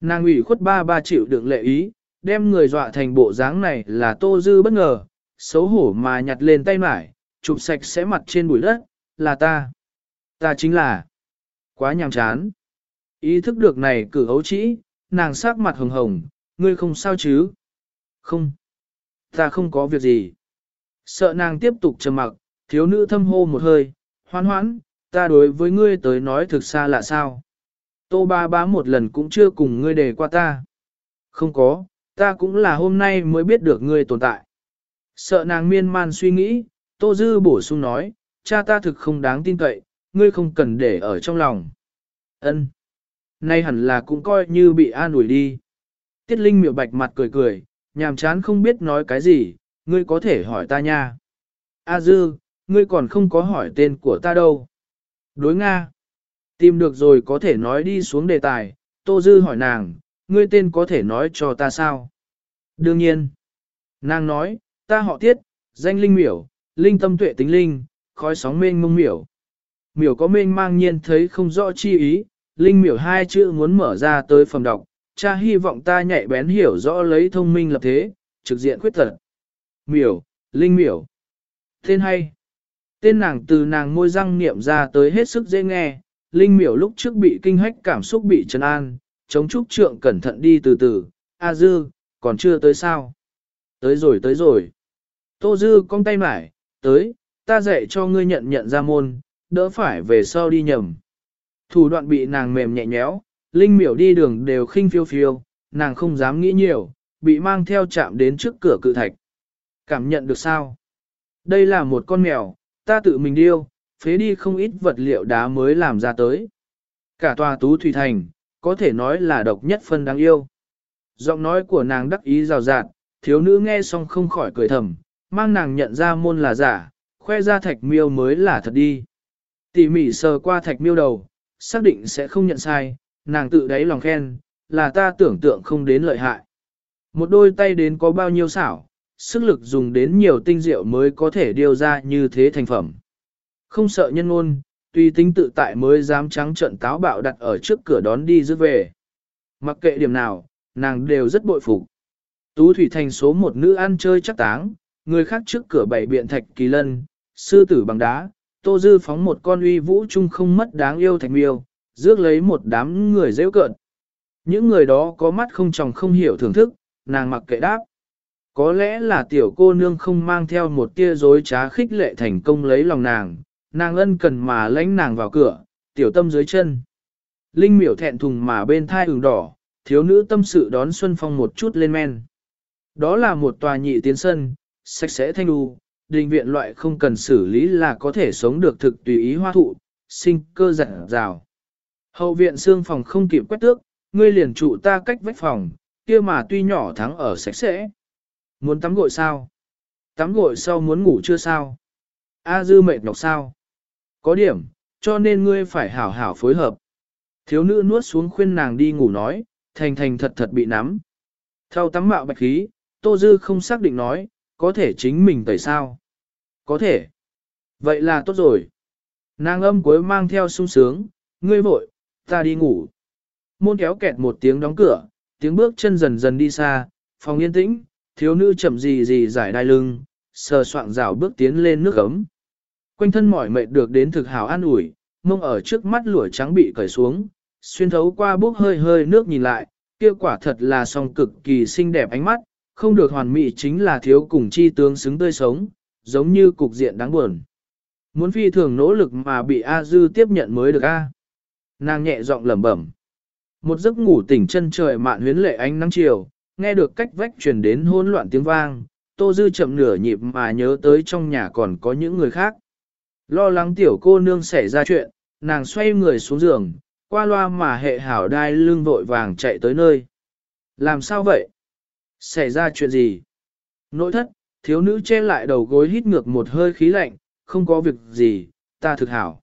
Nàng ủy khuất ba ba chịu đựng lệ ý, đem người dọa thành bộ dáng này là tô dư bất ngờ, xấu hổ mà nhặt lên tay mải, chụp sạch sẽ mặt trên bụi đất, là ta. Ta chính là. Quá nhàm chán. Ý thức được này cử ấu trĩ, nàng sắc mặt hồng hồng, ngươi không sao chứ? Không. Ta không có việc gì. Sợ nàng tiếp tục trầm mặc, thiếu nữ thâm hô một hơi, hoan hoãn, ta đối với ngươi tới nói thực xa là sao. Tô ba bá một lần cũng chưa cùng ngươi đề qua ta. Không có, ta cũng là hôm nay mới biết được ngươi tồn tại. Sợ nàng miên man suy nghĩ, Tô Dư bổ sung nói, cha ta thực không đáng tin cậy, ngươi không cần để ở trong lòng. Ân, Nay hẳn là cũng coi như bị an ủi đi. Tiết Linh miệng bạch mặt cười cười, nhàm chán không biết nói cái gì, ngươi có thể hỏi ta nha. A Dư, ngươi còn không có hỏi tên của ta đâu. Đối Nga. Tìm được rồi có thể nói đi xuống đề tài, Tô Dư hỏi nàng, ngươi tên có thể nói cho ta sao? Đương nhiên. Nàng nói, ta họ tiết, danh linh miểu, linh tâm tuệ tính linh, khói sóng mênh mông miểu. Miểu có mênh mang nhiên thấy không rõ chi ý, linh miểu hai chữ muốn mở ra tới phẩm đọc, cha hy vọng ta nhạy bén hiểu rõ lấy thông minh lập thế, trực diện khuyết tật. Miểu, linh miểu. Tên hay. Tên nàng từ nàng môi răng niệm ra tới hết sức dễ nghe, linh miểu lúc trước bị kinh hách cảm xúc bị trấn an, chống trúc trượng cẩn thận đi từ từ, A dư, còn chưa tới sao? Tới rồi tới rồi. Tô dư cong tay mải, tới, ta dạy cho ngươi nhận nhận ra môn, đỡ phải về sau đi nhầm. Thủ đoạn bị nàng mềm nhẹ nhéo, linh miểu đi đường đều khinh phiêu phiêu, nàng không dám nghĩ nhiều, bị mang theo chạm đến trước cửa cự thạch. Cảm nhận được sao? Đây là một con mèo, ta tự mình điêu, phế đi không ít vật liệu đá mới làm ra tới. Cả tòa tú thủy thành, có thể nói là độc nhất phân đáng yêu. Giọng nói của nàng đắc ý rào rạt, thiếu nữ nghe xong không khỏi cười thầm, mang nàng nhận ra môn là giả, khoe ra thạch miêu mới là thật đi. Tỉ mỉ sờ qua thạch miêu đầu, xác định sẽ không nhận sai, nàng tự đáy lòng khen, là ta tưởng tượng không đến lợi hại. Một đôi tay đến có bao nhiêu xảo, sức lực dùng đến nhiều tinh diệu mới có thể điều ra như thế thành phẩm. Không sợ nhân ngôn, tùy tính tự tại mới dám trắng trận táo bạo đặt ở trước cửa đón đi rước về. Mặc kệ điểm nào, nàng đều rất bội phục. Tú Thủy Thành số một nữ ăn chơi chắc táng, người khác trước cửa bảy biện thạch kỳ lân, sư tử bằng đá, tô dư phóng một con uy vũ trung không mất đáng yêu thạch miêu, rước lấy một đám người dễ cợt. Những người đó có mắt không tròng không hiểu thưởng thức, nàng mặc kệ đáp. Có lẽ là tiểu cô nương không mang theo một tia dối trá khích lệ thành công lấy lòng nàng, nàng ân cần mà lãnh nàng vào cửa, tiểu tâm dưới chân. Linh miểu thẹn thùng mà bên thai ửng đỏ, thiếu nữ tâm sự đón Xuân Phong một chút lên men. Đó là một tòa nhị tiến sân, sạch sẽ thanh đu, đình viện loại không cần xử lý là có thể sống được thực tùy ý hoa thụ, sinh cơ giản rào. Hậu viện xương phòng không kịp quét tước, ngươi liền trụ ta cách vách phòng, kia mà tuy nhỏ thắng ở sạch sẽ. Muốn tắm gội sao? Tắm gội sau muốn ngủ chưa sao? A dư mệt nhọc sao? Có điểm, cho nên ngươi phải hảo hảo phối hợp. Thiếu nữ nuốt xuống khuyên nàng đi ngủ nói, thành thành thật thật bị nắm. Thao tắm mạo bạch khí, Tô Dư không xác định nói, có thể chính mình tẩy sao? Có thể. Vậy là tốt rồi. Nàng âm cuối mang theo sung sướng, ngươi vội, ta đi ngủ. Môn kéo kẹt một tiếng đóng cửa, tiếng bước chân dần dần đi xa, phòng yên tĩnh, thiếu nữ chậm gì gì giải đai lưng, sờ soạng rào bước tiến lên nước ấm. Quanh thân mỏi mệt được đến thực hào an ủi, mông ở trước mắt lũa trắng bị cởi xuống, xuyên thấu qua bước hơi hơi nước nhìn lại, kia quả thật là song cực kỳ xinh đẹp ánh mắt, không được hoàn mỹ chính là thiếu cùng chi tướng xứng tươi sống, giống như cục diện đáng buồn. Muốn phi thường nỗ lực mà bị A Dư tiếp nhận mới được A. Nàng nhẹ giọng lẩm bẩm. Một giấc ngủ tỉnh chân trời mạn huyến lệ ánh nắng chiều, nghe được cách vách truyền đến hỗn loạn tiếng vang, Tô Dư chậm nửa nhịp mà nhớ tới trong nhà còn có những người khác. Lo lắng tiểu cô nương xảy ra chuyện, nàng xoay người xuống giường, qua loa mà hệ hảo đai lưng vội vàng chạy tới nơi. Làm sao vậy? Xảy ra chuyện gì? Nội thất, thiếu nữ che lại đầu gối hít ngược một hơi khí lạnh, không có việc gì, ta thực hảo.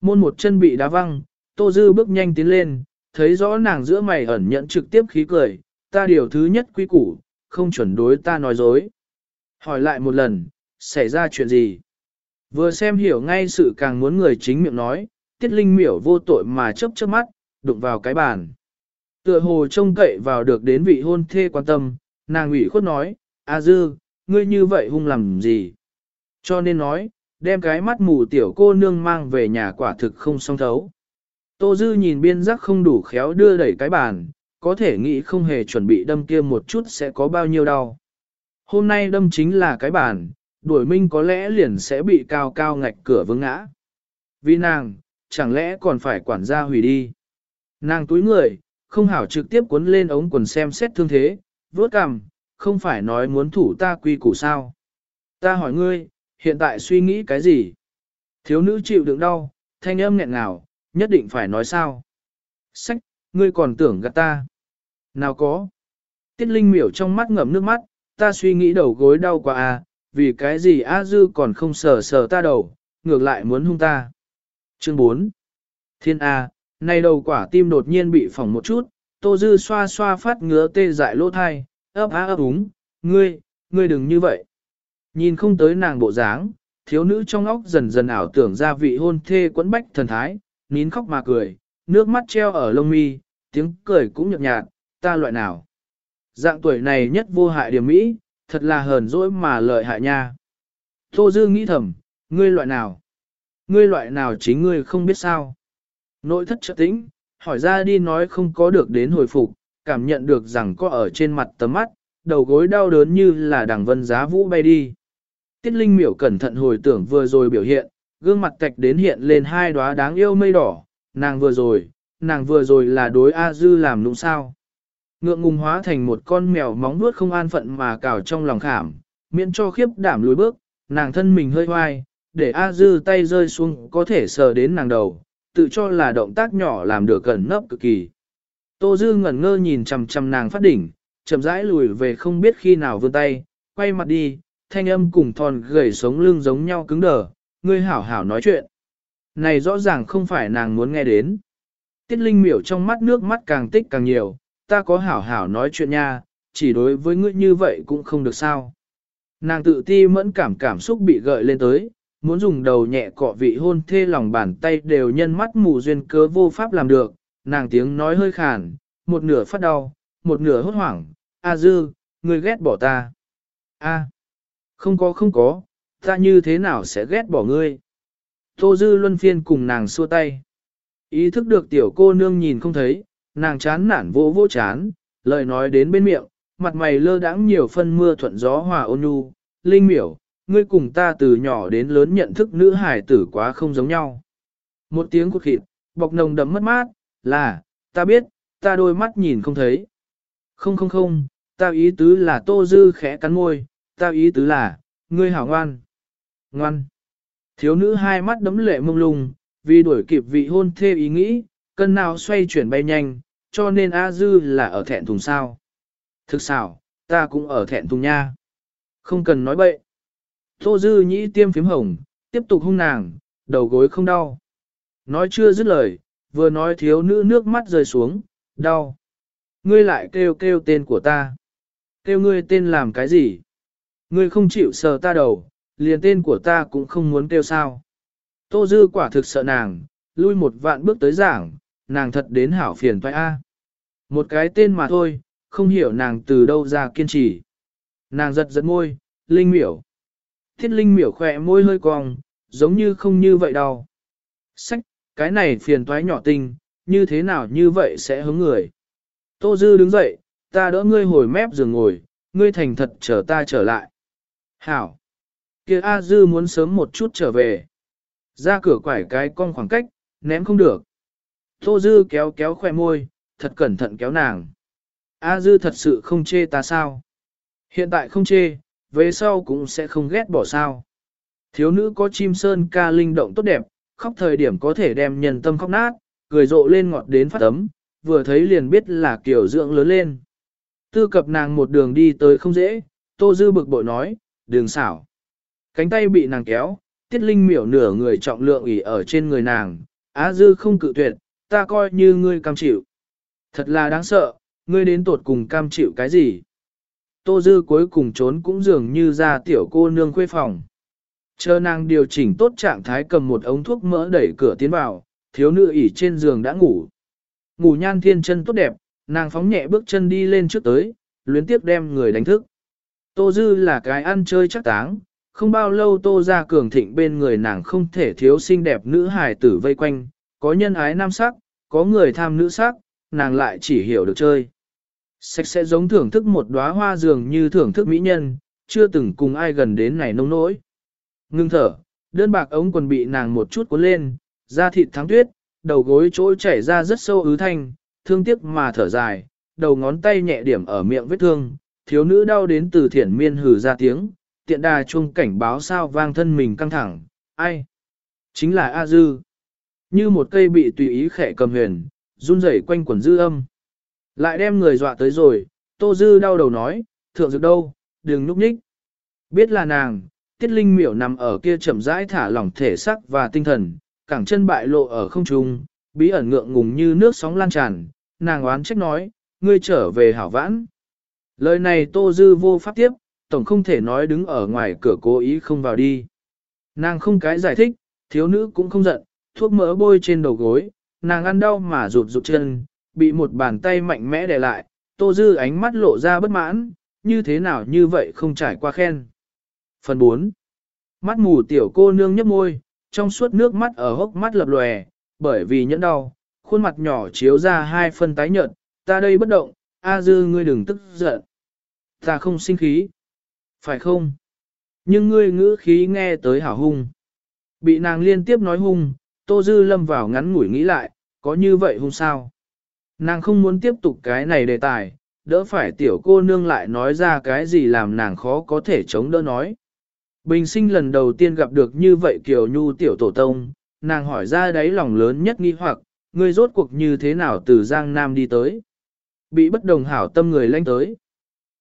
Môn một chân bị đá văng, Tô Dư bước nhanh tiến lên, thấy rõ nàng giữa mày ẩn nhận trực tiếp khí cười, ta điều thứ nhất quy củ, không chuẩn đối ta nói dối. Hỏi lại một lần, xảy ra chuyện gì? Vừa xem hiểu ngay sự càng muốn người chính miệng nói, tiết linh miểu vô tội mà chớp chớp mắt, đụng vào cái bàn. Tựa hồ trông cậy vào được đến vị hôn thê quan tâm, nàng ủy khuất nói, A dư, ngươi như vậy hung làm gì? Cho nên nói, đem cái mắt mù tiểu cô nương mang về nhà quả thực không song thấu. Tô dư nhìn biên giác không đủ khéo đưa đẩy cái bàn, có thể nghĩ không hề chuẩn bị đâm kia một chút sẽ có bao nhiêu đau. Hôm nay đâm chính là cái bàn, đuổi minh có lẽ liền sẽ bị cao cao ngạch cửa vướng ngã. Vì nàng, chẳng lẽ còn phải quản gia hủy đi. Nàng túi người, không hảo trực tiếp cuốn lên ống quần xem xét thương thế, vốt cằm, không phải nói muốn thủ ta quy củ sao. Ta hỏi ngươi, hiện tại suy nghĩ cái gì? Thiếu nữ chịu đựng đau, thanh âm nghẹn ngào, nhất định phải nói sao? Sách, ngươi còn tưởng gạt ta. Nào có. Tiết Linh miểu trong mắt ngậm nước mắt, ta suy nghĩ đầu gối đau quá à, vì cái gì A Dư còn không sờ sờ ta đầu, ngược lại muốn hung ta. Chương 4 Thiên A, nay đầu quả tim đột nhiên bị phỏng một chút, Tô Dư xoa xoa phát ngứa tê dại lỗ thai, ấp á ấp úng, ngươi, ngươi đừng như vậy. Nhìn không tới nàng bộ dáng, thiếu nữ trong óc dần dần ảo tưởng ra vị hôn thê quấn bách thần thái, nín khóc mà cười, nước mắt treo ở lông mi, tiếng cười cũng nhợt nhạt, ta loại nào. Dạng tuổi này nhất vô hại điểm mỹ, thật là hờn dỗi mà lợi hại nha. Tô Dư nghĩ thầm, ngươi loại nào? Ngươi loại nào chính ngươi không biết sao? Nội thất trợ tĩnh, hỏi ra đi nói không có được đến hồi phục, cảm nhận được rằng có ở trên mặt tấm mắt, đầu gối đau đớn như là đằng vân giá vũ bay đi. Tiết Linh miểu cẩn thận hồi tưởng vừa rồi biểu hiện, gương mặt tạch đến hiện lên hai đóa đáng yêu mây đỏ, nàng vừa rồi, nàng vừa rồi là đối A Dư làm nũng sao. Ngượng ngùng hóa thành một con mèo móng vuốt không an phận mà cào trong lòng khảm, miễn cho khiếp đảm lùi bước, nàng thân mình hơi hoai, để A Dư tay rơi xuống có thể sờ đến nàng đầu, tự cho là động tác nhỏ làm được gần nấp cực kỳ. Tô Dư ngẩn ngơ nhìn chằm chằm nàng phát đỉnh, chậm rãi lùi về không biết khi nào vươn tay, quay mặt đi, thanh âm cùng thòn gầy sống lưng giống nhau cứng đờ, ngươi hảo hảo nói chuyện. Này rõ ràng không phải nàng muốn nghe đến. Tiết Linh miểu trong mắt nước mắt càng tích càng nhiều, ta có hảo hảo nói chuyện nha, chỉ đối với ngươi như vậy cũng không được sao. Nàng tự ti mẫn cảm cảm xúc bị gợi lên tới, muốn dùng đầu nhẹ cọ vị hôn thê lòng bàn tay đều nhân mắt mù duyên cớ vô pháp làm được, nàng tiếng nói hơi khàn, một nửa phát đau, một nửa hốt hoảng, A dư, ngươi ghét bỏ ta. A, không có không có, ta như thế nào sẽ ghét bỏ ngươi. Tô dư luân phiên cùng nàng xua tay. Ý thức được tiểu cô nương nhìn không thấy, nàng chán nản vô vô chán, lời nói đến bên miệng, mặt mày lơ đãng nhiều phân mưa thuận gió hòa ôn nhu, linh miểu, ngươi cùng ta từ nhỏ đến lớn nhận thức nữ hải tử quá không giống nhau. Một tiếng cột khịt, bọc nồng đấm mất mát, là, ta biết, ta đôi mắt nhìn không thấy. Không không không, ta ý tứ là tô dư khẽ cắn môi, ta ý tứ là, ngươi hảo ngoan. Ngoan. Thiếu nữ hai mắt đấm lệ mông lung, vì đuổi kịp vị hôn thê ý nghĩ, cân nào xoay chuyển bay nhanh, cho nên A Dư là ở thẹn thùng sao. Thực xảo, ta cũng ở thẹn thùng nha. Không cần nói bậy. Tô Dư nhĩ tiêm phím hồng, tiếp tục hung nàng, đầu gối không đau. Nói chưa dứt lời, vừa nói thiếu nữ nước mắt rơi xuống, đau. Ngươi lại kêu kêu tên của ta. Kêu ngươi tên làm cái gì? Ngươi không chịu sờ ta đầu, liền tên của ta cũng không muốn kêu sao. Tô Dư quả thực sợ nàng, lui một vạn bước tới giảng, nàng thật đến hảo phiền toái a. Một cái tên mà thôi, không hiểu nàng từ đâu ra kiên trì. Nàng giật giật môi, linh miểu. Thiết linh miểu khỏe môi hơi cong, giống như không như vậy đâu. Sách, cái này phiền toái nhỏ tinh, như thế nào như vậy sẽ hứng người. Tô Dư đứng dậy, ta đỡ ngươi hồi mép giường ngồi, ngươi thành thật chờ ta trở lại. Hảo. kia A Dư muốn sớm một chút trở về. Ra cửa quải cái con khoảng cách, ném không được. Tô Dư kéo kéo khoe môi, thật cẩn thận kéo nàng. A Dư thật sự không chê ta sao? Hiện tại không chê, về sau cũng sẽ không ghét bỏ sao. Thiếu nữ có chim sơn ca linh động tốt đẹp, khóc thời điểm có thể đem nhân tâm khóc nát, cười rộ lên ngọt đến phát ấm, vừa thấy liền biết là kiểu dưỡng lớn lên. Tư cập nàng một đường đi tới không dễ, Tô Dư bực bội nói, đường xảo. Cánh tay bị nàng kéo, tiết linh miểu nửa người trọng lượng ỉ ở trên người nàng, Á Dư không cự tuyệt, ta coi như ngươi cam chịu. Thật là đáng sợ, ngươi đến tột cùng cam chịu cái gì? Tô Dư cuối cùng trốn cũng dường như ra tiểu cô nương khuê phòng. Chờ nàng điều chỉnh tốt trạng thái cầm một ống thuốc mỡ đẩy cửa tiến vào, thiếu nữ ỉ trên giường đã ngủ. Ngủ nhan thiên chân tốt đẹp, nàng phóng nhẹ bước chân đi lên trước tới, luyến tiếp đem người đánh thức. Tô Dư là cái ăn chơi chắc táng, không bao lâu Tô ra cường thịnh bên người nàng không thể thiếu xinh đẹp nữ hài tử vây quanh, có nhân ái nam sắc, có người tham nữ sắc, nàng lại chỉ hiểu được chơi. Sạch sẽ giống thưởng thức một đóa hoa dường như thưởng thức mỹ nhân, chưa từng cùng ai gần đến này nông nỗi. Ngưng thở, đơn bạc ống quần bị nàng một chút cuốn lên, da thịt thắng tuyết, đầu gối chỗ chảy ra rất sâu ứ thanh, thương tiếc mà thở dài, đầu ngón tay nhẹ điểm ở miệng vết thương, thiếu nữ đau đến từ thiển miên hừ ra tiếng, tiện đà chuông cảnh báo sao vang thân mình căng thẳng, ai? Chính là A Dư. Như một cây bị tùy ý khẽ cầm huyền, run rẩy quanh quần dư âm. Lại đem người dọa tới rồi, Tô Dư đau đầu nói, thượng dược đâu, đừng núp nhích. Biết là nàng, tiết linh miểu nằm ở kia chậm rãi thả lỏng thể sắc và tinh thần, cẳng chân bại lộ ở không trung, bí ẩn ngượng ngùng như nước sóng lan tràn, nàng oán trách nói, ngươi trở về hảo vãn. Lời này Tô Dư vô pháp tiếp, tổng không thể nói đứng ở ngoài cửa cố ý không vào đi. Nàng không cái giải thích, thiếu nữ cũng không giận, thuốc mỡ bôi trên đầu gối, nàng ăn đau mà rụt rụt chân, bị một bàn tay mạnh mẽ đè lại, Tô Dư ánh mắt lộ ra bất mãn, như thế nào như vậy không trải qua khen. Phần 4. Mắt mù tiểu cô nương nhấp môi, trong suốt nước mắt ở hốc mắt lập lòe, bởi vì nhẫn đau, khuôn mặt nhỏ chiếu ra hai phân tái nhợt, ta đây bất động, A Dư ngươi đừng tức giận. Ta không sinh khí. Phải không? Nhưng ngươi ngữ khí nghe tới hảo hung. Bị nàng liên tiếp nói hung, Tô Dư lâm vào ngắn ngủi nghĩ lại, có như vậy hung sao? Nàng không muốn tiếp tục cái này đề tài, đỡ phải tiểu cô nương lại nói ra cái gì làm nàng khó có thể chống đỡ nói. Bình sinh lần đầu tiên gặp được như vậy Kiều Nhu tiểu tổ tông, nàng hỏi ra đáy lòng lớn nhất nghi hoặc, ngươi rốt cuộc như thế nào từ Giang Nam đi tới. Bị bất đồng hảo tâm người lanh tới.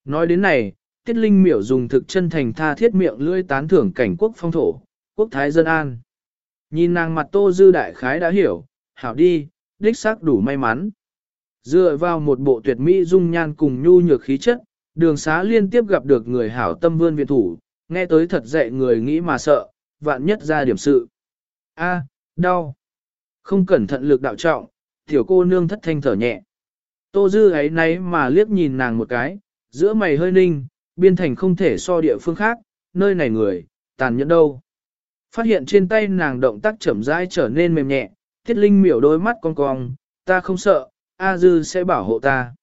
Nói đến này, Tiết Linh miểu dùng thực chân thành tha thiết miệng lưỡi tán thưởng cảnh quốc phong thổ, quốc thái dân an. Nhìn nàng mặt tô dư đại khái đã hiểu, hảo đi, đích xác đủ may mắn. Dựa vào một bộ tuyệt mỹ dung nhan cùng nhu nhược khí chất, đường xá liên tiếp gặp được người hảo tâm vươn viện thủ, nghe tới thật dạy người nghĩ mà sợ, vạn nhất ra điểm sự. A, đau. Không cẩn thận lực đạo trọng, tiểu cô nương thất thanh thở nhẹ. Tô dư ấy nấy mà liếc nhìn nàng một cái, giữa mày hơi ninh, biên thành không thể so địa phương khác, nơi này người, tàn nhẫn đâu. Phát hiện trên tay nàng động tác chậm rãi trở nên mềm nhẹ, thiết linh miểu đôi mắt cong cong, ta không sợ, A Dư sẽ bảo hộ ta.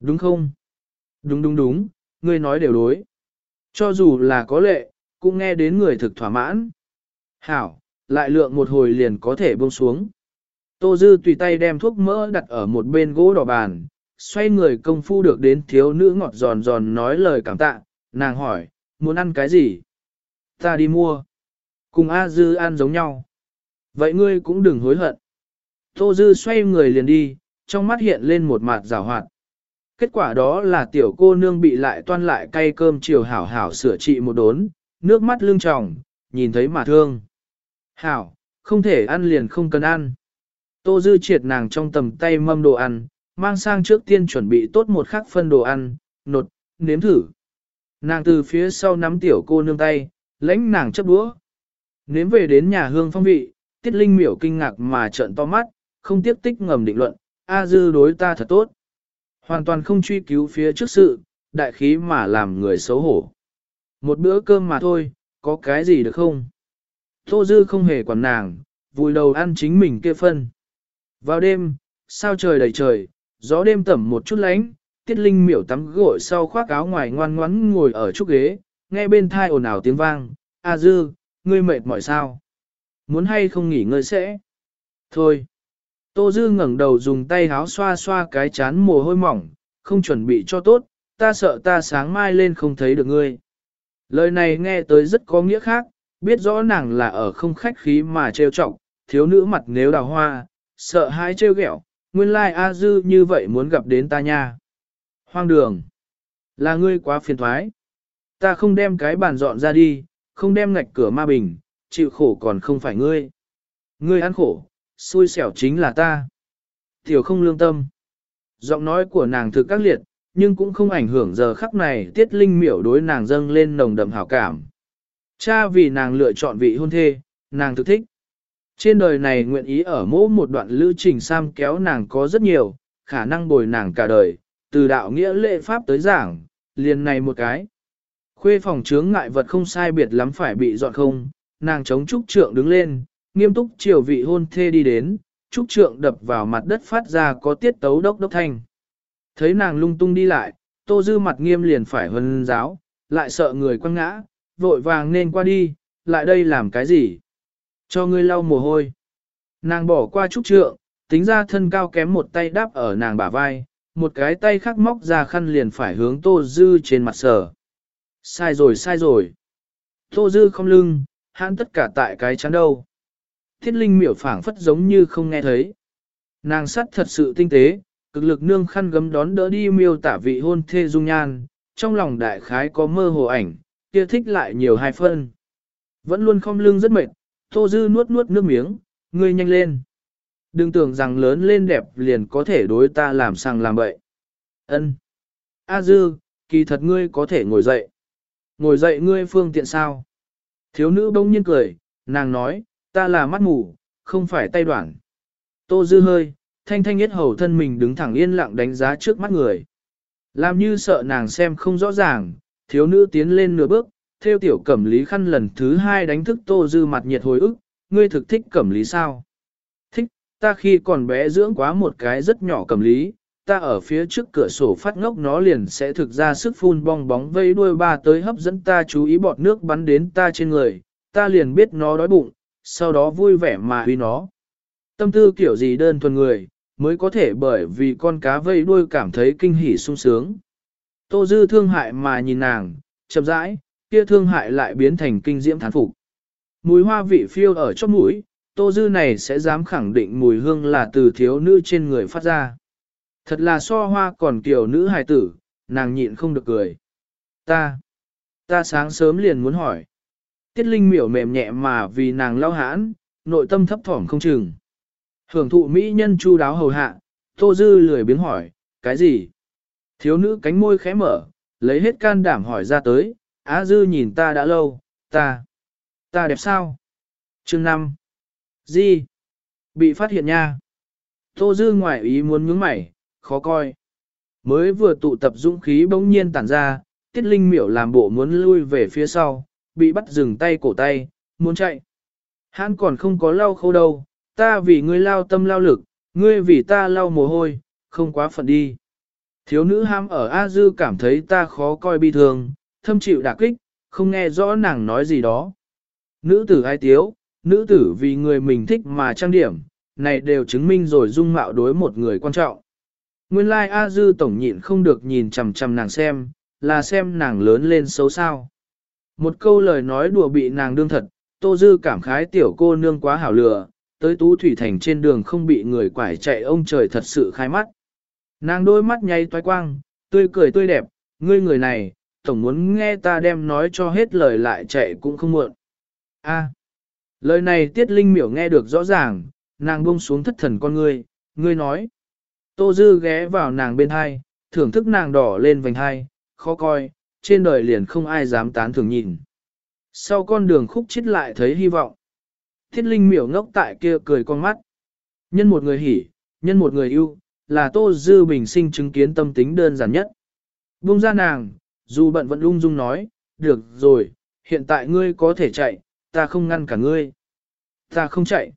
Đúng không? Đúng đúng đúng, ngươi nói đều đối. Cho dù là có lệ, cũng nghe đến người thực thỏa mãn. Hảo, lại lượng một hồi liền có thể buông xuống. Tô Dư tùy tay đem thuốc mỡ đặt ở một bên gỗ đỏ bàn, xoay người công phu được đến thiếu nữ ngọt giòn giòn nói lời cảm tạ, nàng hỏi, muốn ăn cái gì? Ta đi mua. Cùng A Dư ăn giống nhau. Vậy ngươi cũng đừng hối hận. Tô Dư xoay người liền đi, trong mắt hiện lên một mặt rào hoạt. Kết quả đó là tiểu cô nương bị lại toan lại cay cơm chiều hảo hảo sửa trị một đốn, nước mắt lưng tròng, nhìn thấy mà thương. Hảo, không thể ăn liền không cần ăn. Tô Dư triệt nàng trong tầm tay mâm đồ ăn, mang sang trước tiên chuẩn bị tốt một khắc phân đồ ăn, nột, nếm thử. Nàng từ phía sau nắm tiểu cô nương tay, lãnh nàng chấp đũa. Nếm về đến nhà hương phong vị, tiết linh miểu kinh ngạc mà trợn to mắt, không tiếp tích ngầm định luận, A dư đối ta thật tốt. Hoàn toàn không truy cứu phía trước sự, đại khí mà làm người xấu hổ. Một bữa cơm mà thôi, có cái gì được không? Tô dư không hề quản nàng, vùi đầu ăn chính mình kia phân. Vào đêm, sao trời đầy trời, gió đêm tẩm một chút lánh, tiết linh miểu tắm gội sau khoác áo ngoài ngoan ngoắn ngồi ở trúc ghế, nghe bên thai ồn ào tiếng vang, A dư, ngươi mệt mỏi sao? muốn hay không nghỉ ngơi sẽ. Thôi. Tô Dư ngẩng đầu dùng tay háo xoa xoa cái chán mồ hôi mỏng, không chuẩn bị cho tốt, ta sợ ta sáng mai lên không thấy được ngươi. Lời này nghe tới rất có nghĩa khác, biết rõ nàng là ở không khách khí mà trêu chọc, thiếu nữ mặt nếu đào hoa, sợ hãi trêu ghẹo, nguyên lai like A Dư như vậy muốn gặp đến ta nha. Hoang đường, là ngươi quá phiền thoái. Ta không đem cái bàn dọn ra đi, không đem ngạch cửa ma bình, chịu khổ còn không phải ngươi. Ngươi ăn khổ, xui xẻo chính là ta. Tiểu không lương tâm. Giọng nói của nàng thực các liệt, nhưng cũng không ảnh hưởng giờ khắc này tiết linh miểu đối nàng dâng lên nồng đậm hảo cảm. Cha vì nàng lựa chọn vị hôn thê, nàng thực thích. Trên đời này nguyện ý ở mỗi một đoạn lưu trình sam kéo nàng có rất nhiều, khả năng bồi nàng cả đời, từ đạo nghĩa lệ pháp tới giảng, liền này một cái. Khuê phòng chướng ngại vật không sai biệt lắm phải bị dọn không, nàng chống trúc trượng đứng lên, nghiêm túc chiều vị hôn thê đi đến, trúc trượng đập vào mặt đất phát ra có tiết tấu đốc đốc thanh. Thấy nàng lung tung đi lại, tô dư mặt nghiêm liền phải hân giáo, lại sợ người quăng ngã, vội vàng nên qua đi, lại đây làm cái gì? Cho ngươi lau mồ hôi. Nàng bỏ qua trúc trượng, tính ra thân cao kém một tay đáp ở nàng bả vai, một cái tay khác móc ra khăn liền phải hướng tô dư trên mặt sở. Sai rồi sai rồi. Tô dư không lưng, hãn tất cả tại cái chắn đâu. Thiết linh miểu phảng phất giống như không nghe thấy. Nàng sắt thật sự tinh tế, cực lực nương khăn gấm đón đỡ đi miêu tả vị hôn thê dung nhan, trong lòng đại khái có mơ hồ ảnh, kia thích lại nhiều hai phân. Vẫn luôn không lưng rất mệt, Tô Dư nuốt nuốt nước miếng, ngươi nhanh lên. Đừng tưởng rằng lớn lên đẹp liền có thể đối ta làm sang làm bậy. Ân. A Dư, kỳ thật ngươi có thể ngồi dậy. Ngồi dậy ngươi phương tiện sao? Thiếu nữ bỗng nhiên cười, nàng nói, ta là mắt mù, không phải tay đoạn. Tô Dư hơi, thanh thanh nhất hầu thân mình đứng thẳng yên lặng đánh giá trước mắt người. Làm như sợ nàng xem không rõ ràng, thiếu nữ tiến lên nửa bước, theo tiểu cẩm lý khăn lần thứ hai đánh thức tô dư mặt nhiệt hồi ức, ngươi thực thích cẩm lý sao? Thích, ta khi còn bé dưỡng quá một cái rất nhỏ cẩm lý, ta ở phía trước cửa sổ phát ngốc nó liền sẽ thực ra sức phun bong bóng vây đuôi ba tới hấp dẫn ta chú ý bọt nước bắn đến ta trên người, ta liền biết nó đói bụng, sau đó vui vẻ mà huy nó. Tâm tư kiểu gì đơn thuần người, mới có thể bởi vì con cá vây đuôi cảm thấy kinh hỉ sung sướng. Tô Dư thương hại mà nhìn nàng, chậm rãi, kia thương hại lại biến thành kinh diễm thán phục. Mùi hoa vị phiêu ở chóp mũi, Tô Dư này sẽ dám khẳng định mùi hương là từ thiếu nữ trên người phát ra. Thật là so hoa còn kiểu nữ hài tử, nàng nhịn không được cười. Ta, ta sáng sớm liền muốn hỏi. Tiết Linh miểu mềm nhẹ mà vì nàng lao hãn, nội tâm thấp thỏm không chừng. Hưởng thụ mỹ nhân chu đáo hầu hạ, Tô Dư lười biếng hỏi, cái gì? Thiếu nữ cánh môi khẽ mở, lấy hết can đảm hỏi ra tới, Á Dư nhìn ta đã lâu, ta, ta đẹp sao? Chương 5. Gì? Bị phát hiện nha. Tô Dư ngoại ý muốn nhướng mày, khó coi. Mới vừa tụ tập dũng khí bỗng nhiên tản ra, tiết linh miểu làm bộ muốn lui về phía sau, bị bắt dừng tay cổ tay, muốn chạy. Hắn còn không có lau khâu đâu, ta vì ngươi lao tâm lao lực, ngươi vì ta lau mồ hôi, không quá phận đi. Thiếu nữ ham ở A Dư cảm thấy ta khó coi bi thương, thâm chịu đả kích, không nghe rõ nàng nói gì đó. Nữ tử ai tiếu, nữ tử vì người mình thích mà trang điểm, này đều chứng minh rồi dung mạo đối một người quan trọng. Nguyên lai like A Dư tổng nhịn không được nhìn chằm chằm nàng xem, là xem nàng lớn lên xấu sao. Một câu lời nói đùa bị nàng đương thật, Tô Dư cảm khái tiểu cô nương quá hảo lừa, tới Tú Thủy Thành trên đường không bị người quải chạy ông trời thật sự khai mắt. Nàng đôi mắt nháy toái quang, tươi cười tươi đẹp, ngươi người này, tổng muốn nghe ta đem nói cho hết lời lại chạy cũng không muộn. A, à, lời này Tiết Linh miểu nghe được rõ ràng, nàng buông xuống thất thần con ngươi, ngươi nói. Tô Dư ghé vào nàng bên hai, thưởng thức nàng đỏ lên vành hai, khó coi, trên đời liền không ai dám tán thường nhìn. Sau con đường khúc chết lại thấy hy vọng. Thiết Linh miểu ngốc tại kia cười con mắt. Nhân một người hỉ, nhân một người yêu, là Tô Dư bình sinh chứng kiến tâm tính đơn giản nhất. Buông ra nàng, dù bận vẫn lung dung nói, được rồi, hiện tại ngươi có thể chạy, ta không ngăn cả ngươi. Ta không chạy.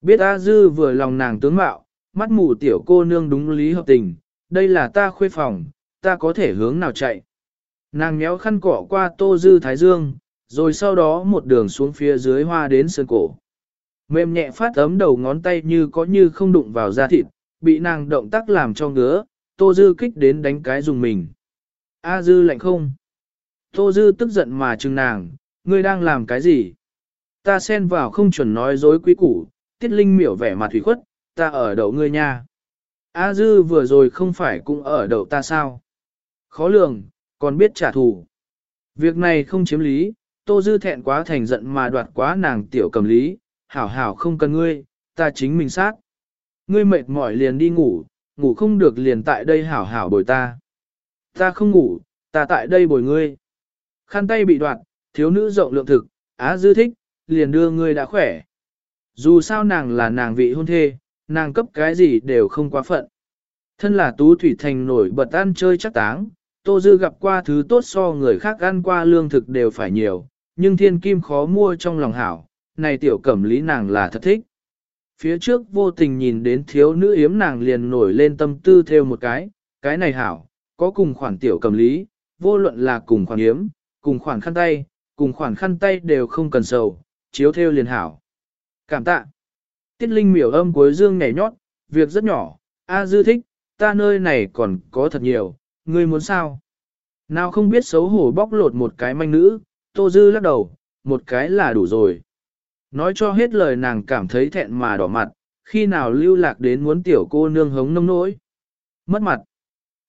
Biết A Dư vừa lòng nàng tướng mạo, mắt mù tiểu cô nương đúng lý hợp tình, đây là ta khuê phòng, ta có thể hướng nào chạy. Nàng méo khăn cỏ qua tô dư thái dương, rồi sau đó một đường xuống phía dưới hoa đến sơn cổ. Mềm nhẹ phát ấm đầu ngón tay như có như không đụng vào da thịt, bị nàng động tác làm cho ngứa, Tô Dư kích đến đánh cái dùng mình. A Dư lạnh không? Tô Dư tức giận mà chừng nàng, ngươi đang làm cái gì? Ta xen vào không chuẩn nói dối quý củ, tiết linh miểu vẻ mặt thủy khuất, ta ở đậu ngươi nha. A Dư vừa rồi không phải cũng ở đậu ta sao? Khó lường, còn biết trả thù. Việc này không chiếm lý, Tô Dư thẹn quá thành giận mà đoạt quá nàng tiểu cầm lý, hảo hảo không cần ngươi, ta chính mình sát. Ngươi mệt mỏi liền đi ngủ, ngủ không được liền tại đây hảo hảo bồi ta. Ta không ngủ, ta tại đây bồi ngươi. Khăn tay bị đoạn, thiếu nữ rộng lượng thực, á dư thích, liền đưa ngươi đã khỏe. Dù sao nàng là nàng vị hôn thê, nàng cấp cái gì đều không quá phận. Thân là tú thủy thành nổi bật ăn chơi chắc táng, tô dư gặp qua thứ tốt so người khác ăn qua lương thực đều phải nhiều, nhưng thiên kim khó mua trong lòng hảo, này tiểu cẩm lý nàng là thật thích. Phía trước vô tình nhìn đến thiếu nữ yếm nàng liền nổi lên tâm tư theo một cái, cái này hảo, có cùng khoản tiểu cẩm lý, vô luận là cùng khoản yếm, cùng khoản khăn tay, cùng khoản khăn tay đều không cần sầu, chiếu theo liền hảo. Cảm tạ. Tiết Linh miểu âm cuối dương nhảy nhót, việc rất nhỏ, A dư thích, ta nơi này còn có thật nhiều, ngươi muốn sao? Nào không biết xấu hổ bóc lột một cái manh nữ, Tô Dư lắc đầu, một cái là đủ rồi. Nói cho hết lời nàng cảm thấy thẹn mà đỏ mặt, khi nào lưu lạc đến muốn tiểu cô nương hống nông nỗi. Mất mặt.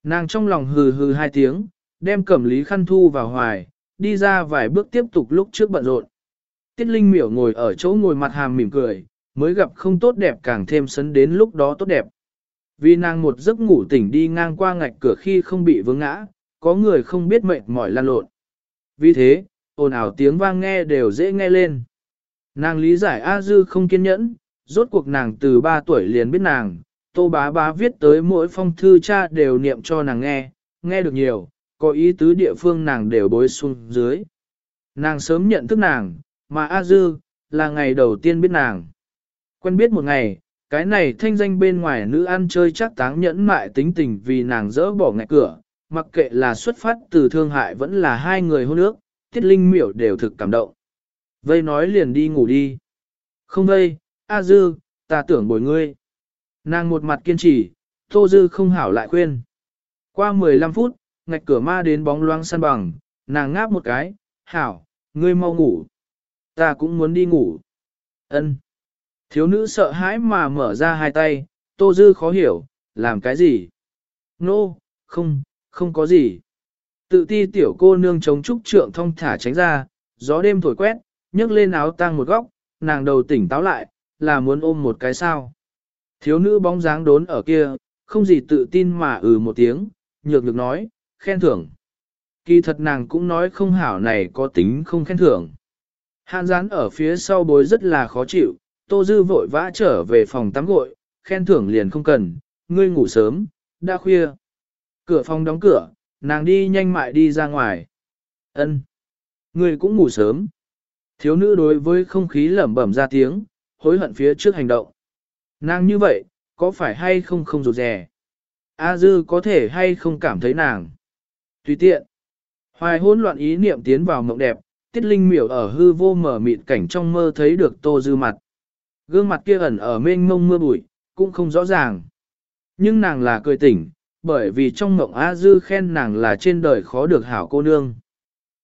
Nàng trong lòng hừ hừ hai tiếng, đem cẩm lý khăn thu vào hoài, đi ra vài bước tiếp tục lúc trước bận rộn. Tiết Linh miểu ngồi ở chỗ ngồi mặt hàm mỉm cười, mới gặp không tốt đẹp càng thêm sấn đến lúc đó tốt đẹp. Vì nàng một giấc ngủ tỉnh đi ngang qua ngạch cửa khi không bị vướng ngã, có người không biết mệt mỏi lan lộn. Vì thế, ồn ào tiếng vang nghe đều dễ nghe lên. Nàng lý giải A Dư không kiên nhẫn, rốt cuộc nàng từ 3 tuổi liền biết nàng, tô bá bá viết tới mỗi phong thư cha đều niệm cho nàng nghe, nghe được nhiều, có ý tứ địa phương nàng đều bối xuống dưới. Nàng sớm nhận thức nàng, mà A Dư, là ngày đầu tiên biết nàng. Quen biết một ngày, cái này thanh danh bên ngoài nữ ăn chơi chắc táng nhẫn mại tính tình vì nàng dỡ bỏ ngạch cửa, mặc kệ là xuất phát từ thương hại vẫn là hai người hôn ước, tiết linh miểu đều thực cảm động. Vây nói liền đi ngủ đi. Không vây, A Dư, ta tưởng bồi ngươi. Nàng một mặt kiên trì, Tô Dư không hảo lại khuyên. Qua 15 phút, ngạch cửa ma đến bóng loáng săn bằng, nàng ngáp một cái, hảo, ngươi mau ngủ. Ta cũng muốn đi ngủ. Ân. Thiếu nữ sợ hãi mà mở ra hai tay, Tô Dư khó hiểu, làm cái gì? Nô, no, không, không có gì. Tự ti tiểu cô nương chống trúc trượng thông thả tránh ra, gió đêm thổi quét, nhấc lên áo tang một góc, nàng đầu tỉnh táo lại, là muốn ôm một cái sao. Thiếu nữ bóng dáng đốn ở kia, không gì tự tin mà ừ một tiếng, nhược được nói, khen thưởng. Kỳ thật nàng cũng nói không hảo này có tính không khen thưởng. Hàn gián ở phía sau bối rất là khó chịu, tô dư vội vã trở về phòng tắm gội, khen thưởng liền không cần, ngươi ngủ sớm, đã khuya. Cửa phòng đóng cửa, nàng đi nhanh mại đi ra ngoài. Ân, Ngươi cũng ngủ sớm. Thiếu nữ đối với không khí lẩm bẩm ra tiếng, hối hận phía trước hành động. Nàng như vậy, có phải hay không không rụt rè? A dư có thể hay không cảm thấy nàng? Tùy tiện. Hoài hỗn loạn ý niệm tiến vào mộng đẹp, tiết linh miểu ở hư vô mở mịt cảnh trong mơ thấy được tô dư mặt. Gương mặt kia ẩn ở mênh mông mưa bụi, cũng không rõ ràng. Nhưng nàng là cười tỉnh, bởi vì trong mộng A dư khen nàng là trên đời khó được hảo cô nương.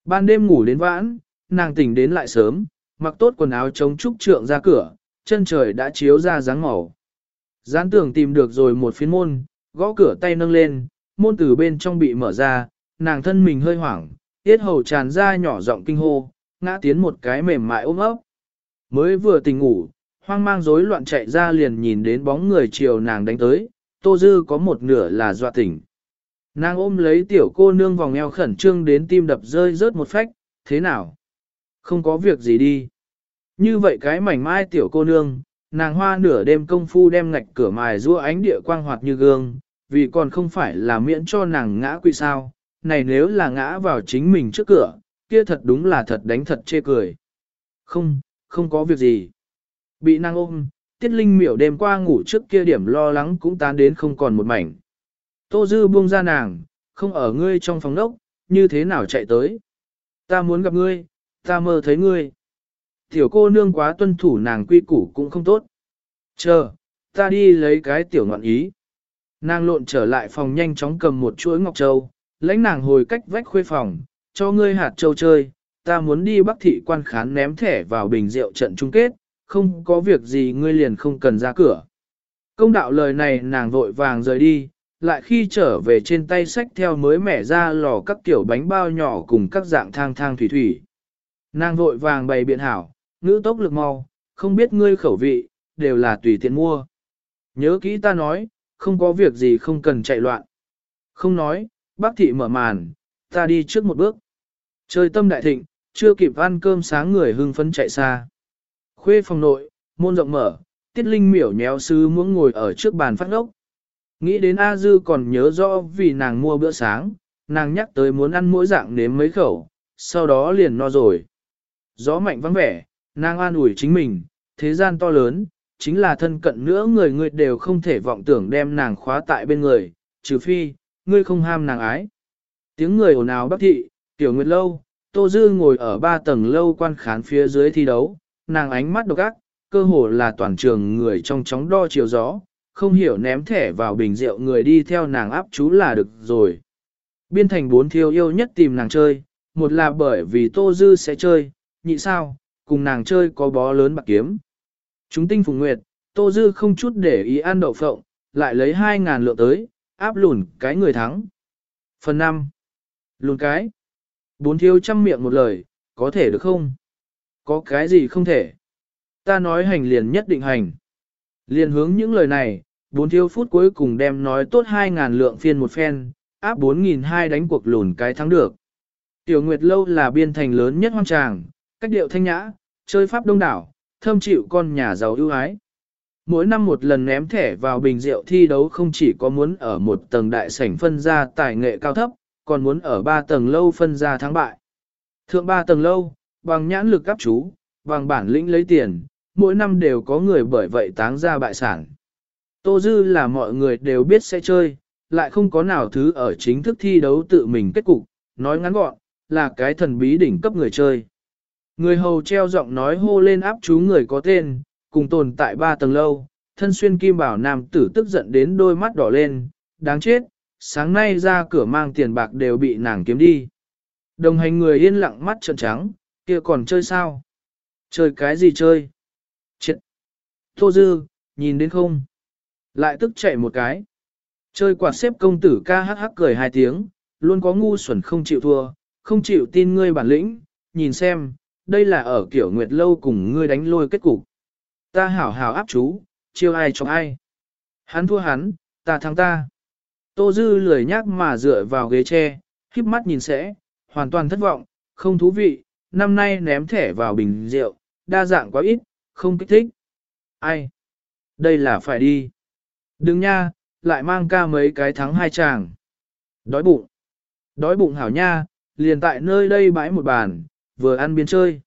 Ban đêm ngủ đến vãn, nàng tỉnh đến lại sớm, mặc tốt quần áo chống trúc trượng ra cửa, chân trời đã chiếu ra dáng màu. Gián tưởng tìm được rồi một phiến môn, gõ cửa tay nâng lên, môn từ bên trong bị mở ra, nàng thân mình hơi hoảng, tiết hầu tràn ra nhỏ giọng kinh hô, ngã tiến một cái mềm mại ôm ấp. Mới vừa tỉnh ngủ, hoang mang rối loạn chạy ra liền nhìn đến bóng người chiều nàng đánh tới, tô dư có một nửa là dọa tỉnh. Nàng ôm lấy tiểu cô nương vòng eo khẩn trương đến tim đập rơi rớt một phách, thế nào? Không có việc gì đi. Như vậy cái mảnh mai tiểu cô nương, nàng hoa nửa đêm công phu đem ngạch cửa mài rua ánh địa quang hoạt như gương, vì còn không phải là miễn cho nàng ngã quỵ sao, này nếu là ngã vào chính mình trước cửa, kia thật đúng là thật đánh thật chê cười. Không, không có việc gì. Bị nàng ôm, tiết linh miểu đêm qua ngủ trước kia điểm lo lắng cũng tán đến không còn một mảnh. Tô Dư buông ra nàng, không ở ngươi trong phòng đốc, như thế nào chạy tới. Ta muốn gặp ngươi, ta mơ thấy ngươi. Tiểu cô nương quá tuân thủ nàng quy củ cũng không tốt. Chờ, ta đi lấy cái tiểu ngọn ý. Nàng lộn trở lại phòng nhanh chóng cầm một chuỗi ngọc châu, lãnh nàng hồi cách vách khuê phòng, cho ngươi hạt châu chơi, ta muốn đi bắc thị quan khán ném thẻ vào bình rượu trận chung kết, không có việc gì ngươi liền không cần ra cửa. Công đạo lời này nàng vội vàng rời đi, lại khi trở về trên tay sách theo mới mẻ ra lò các kiểu bánh bao nhỏ cùng các dạng thang thang thủy thủy. Nàng vội vàng bày biện hảo, ngữ tốc lực mau, không biết ngươi khẩu vị, đều là tùy tiện mua. Nhớ kỹ ta nói, không có việc gì không cần chạy loạn. Không nói, bác thị mở màn, ta đi trước một bước. Trời tâm đại thịnh, chưa kịp ăn cơm sáng người hưng phấn chạy xa. Khuê phòng nội, môn rộng mở, tiết linh miểu nhéo sứ muốn ngồi ở trước bàn phát ngốc. Nghĩ đến A Dư còn nhớ rõ vì nàng mua bữa sáng, nàng nhắc tới muốn ăn mỗi dạng nếm mấy khẩu, sau đó liền no rồi. Gió mạnh vắng vẻ, nàng an ủi chính mình, thế gian to lớn, chính là thân cận nữa người người đều không thể vọng tưởng đem nàng khóa tại bên người, trừ phi, ngươi không ham nàng ái. Tiếng người ồn ào bác thị, tiểu nguyệt lâu, Tô Dư ngồi ở ba tầng lâu quan khán phía dưới thi đấu, nàng ánh mắt độc ác, cơ hồ là toàn trường người trong chóng đo chiều gió, không hiểu ném thẻ vào bình rượu người đi theo nàng áp chú là được rồi. Biên thành bốn thiêu yêu nhất tìm nàng chơi, một là bởi vì Tô Dư sẽ chơi, nhị sao, cùng nàng chơi có bó lớn bạc kiếm. Chúng tinh phùng nguyệt, Tô Dư không chút để ý ăn đậu phộng, lại lấy 2.000 lượng tới, áp lùn cái người thắng. Phần 5. Lùn cái. Bốn thiếu trăm miệng một lời, có thể được không? Có cái gì không thể? Ta nói hành liền nhất định hành. Liền hướng những lời này, bốn thiếu phút cuối cùng đem nói tốt 2.000 lượng phiên một phen, áp 4.200 đánh cuộc lùn cái thắng được. Tiểu Nguyệt Lâu là biên thành lớn nhất hoang tràng, cách điệu thanh nhã, chơi pháp đông đảo, thâm chịu con nhà giàu ưu ái. Mỗi năm một lần ném thẻ vào bình rượu thi đấu không chỉ có muốn ở một tầng đại sảnh phân ra tài nghệ cao thấp, còn muốn ở ba tầng lâu phân ra thắng bại. Thượng ba tầng lâu, bằng nhãn lực cấp chú, bằng bản lĩnh lấy tiền, mỗi năm đều có người bởi vậy táng ra bại sản. Tô Dư là mọi người đều biết sẽ chơi, lại không có nào thứ ở chính thức thi đấu tự mình kết cục, nói ngắn gọn, là cái thần bí đỉnh cấp người chơi. Người hầu treo giọng nói hô lên áp chú người có tên, cùng tồn tại ba tầng lâu, thân xuyên kim bảo nam tử tức giận đến đôi mắt đỏ lên, đáng chết, sáng nay ra cửa mang tiền bạc đều bị nàng kiếm đi. Đồng hành người yên lặng mắt trợn trắng, kia còn chơi sao? Chơi cái gì chơi? Chết! Tô Dư, nhìn đến không? Lại tức chạy một cái. Chơi quạt xếp công tử ca hắc hắc cười hai tiếng, luôn có ngu xuẩn không chịu thua, không chịu tin ngươi bản lĩnh, nhìn xem, đây là ở kiểu nguyệt lâu cùng ngươi đánh lôi kết cục. Ta hảo hảo áp chú, chiêu ai cho ai. Hắn thua hắn, ta thắng ta. Tô Dư lười nhác mà dựa vào ghế tre, khiếp mắt nhìn sẽ, hoàn toàn thất vọng, không thú vị, năm nay ném thẻ vào bình rượu, đa dạng quá ít, không kích thích. Ai? Đây là phải đi. Đừng nha, lại mang ca mấy cái thắng hai chàng. Đói bụng. Đói bụng hảo nha, liền tại nơi đây bãi một bàn, vừa ăn biên chơi.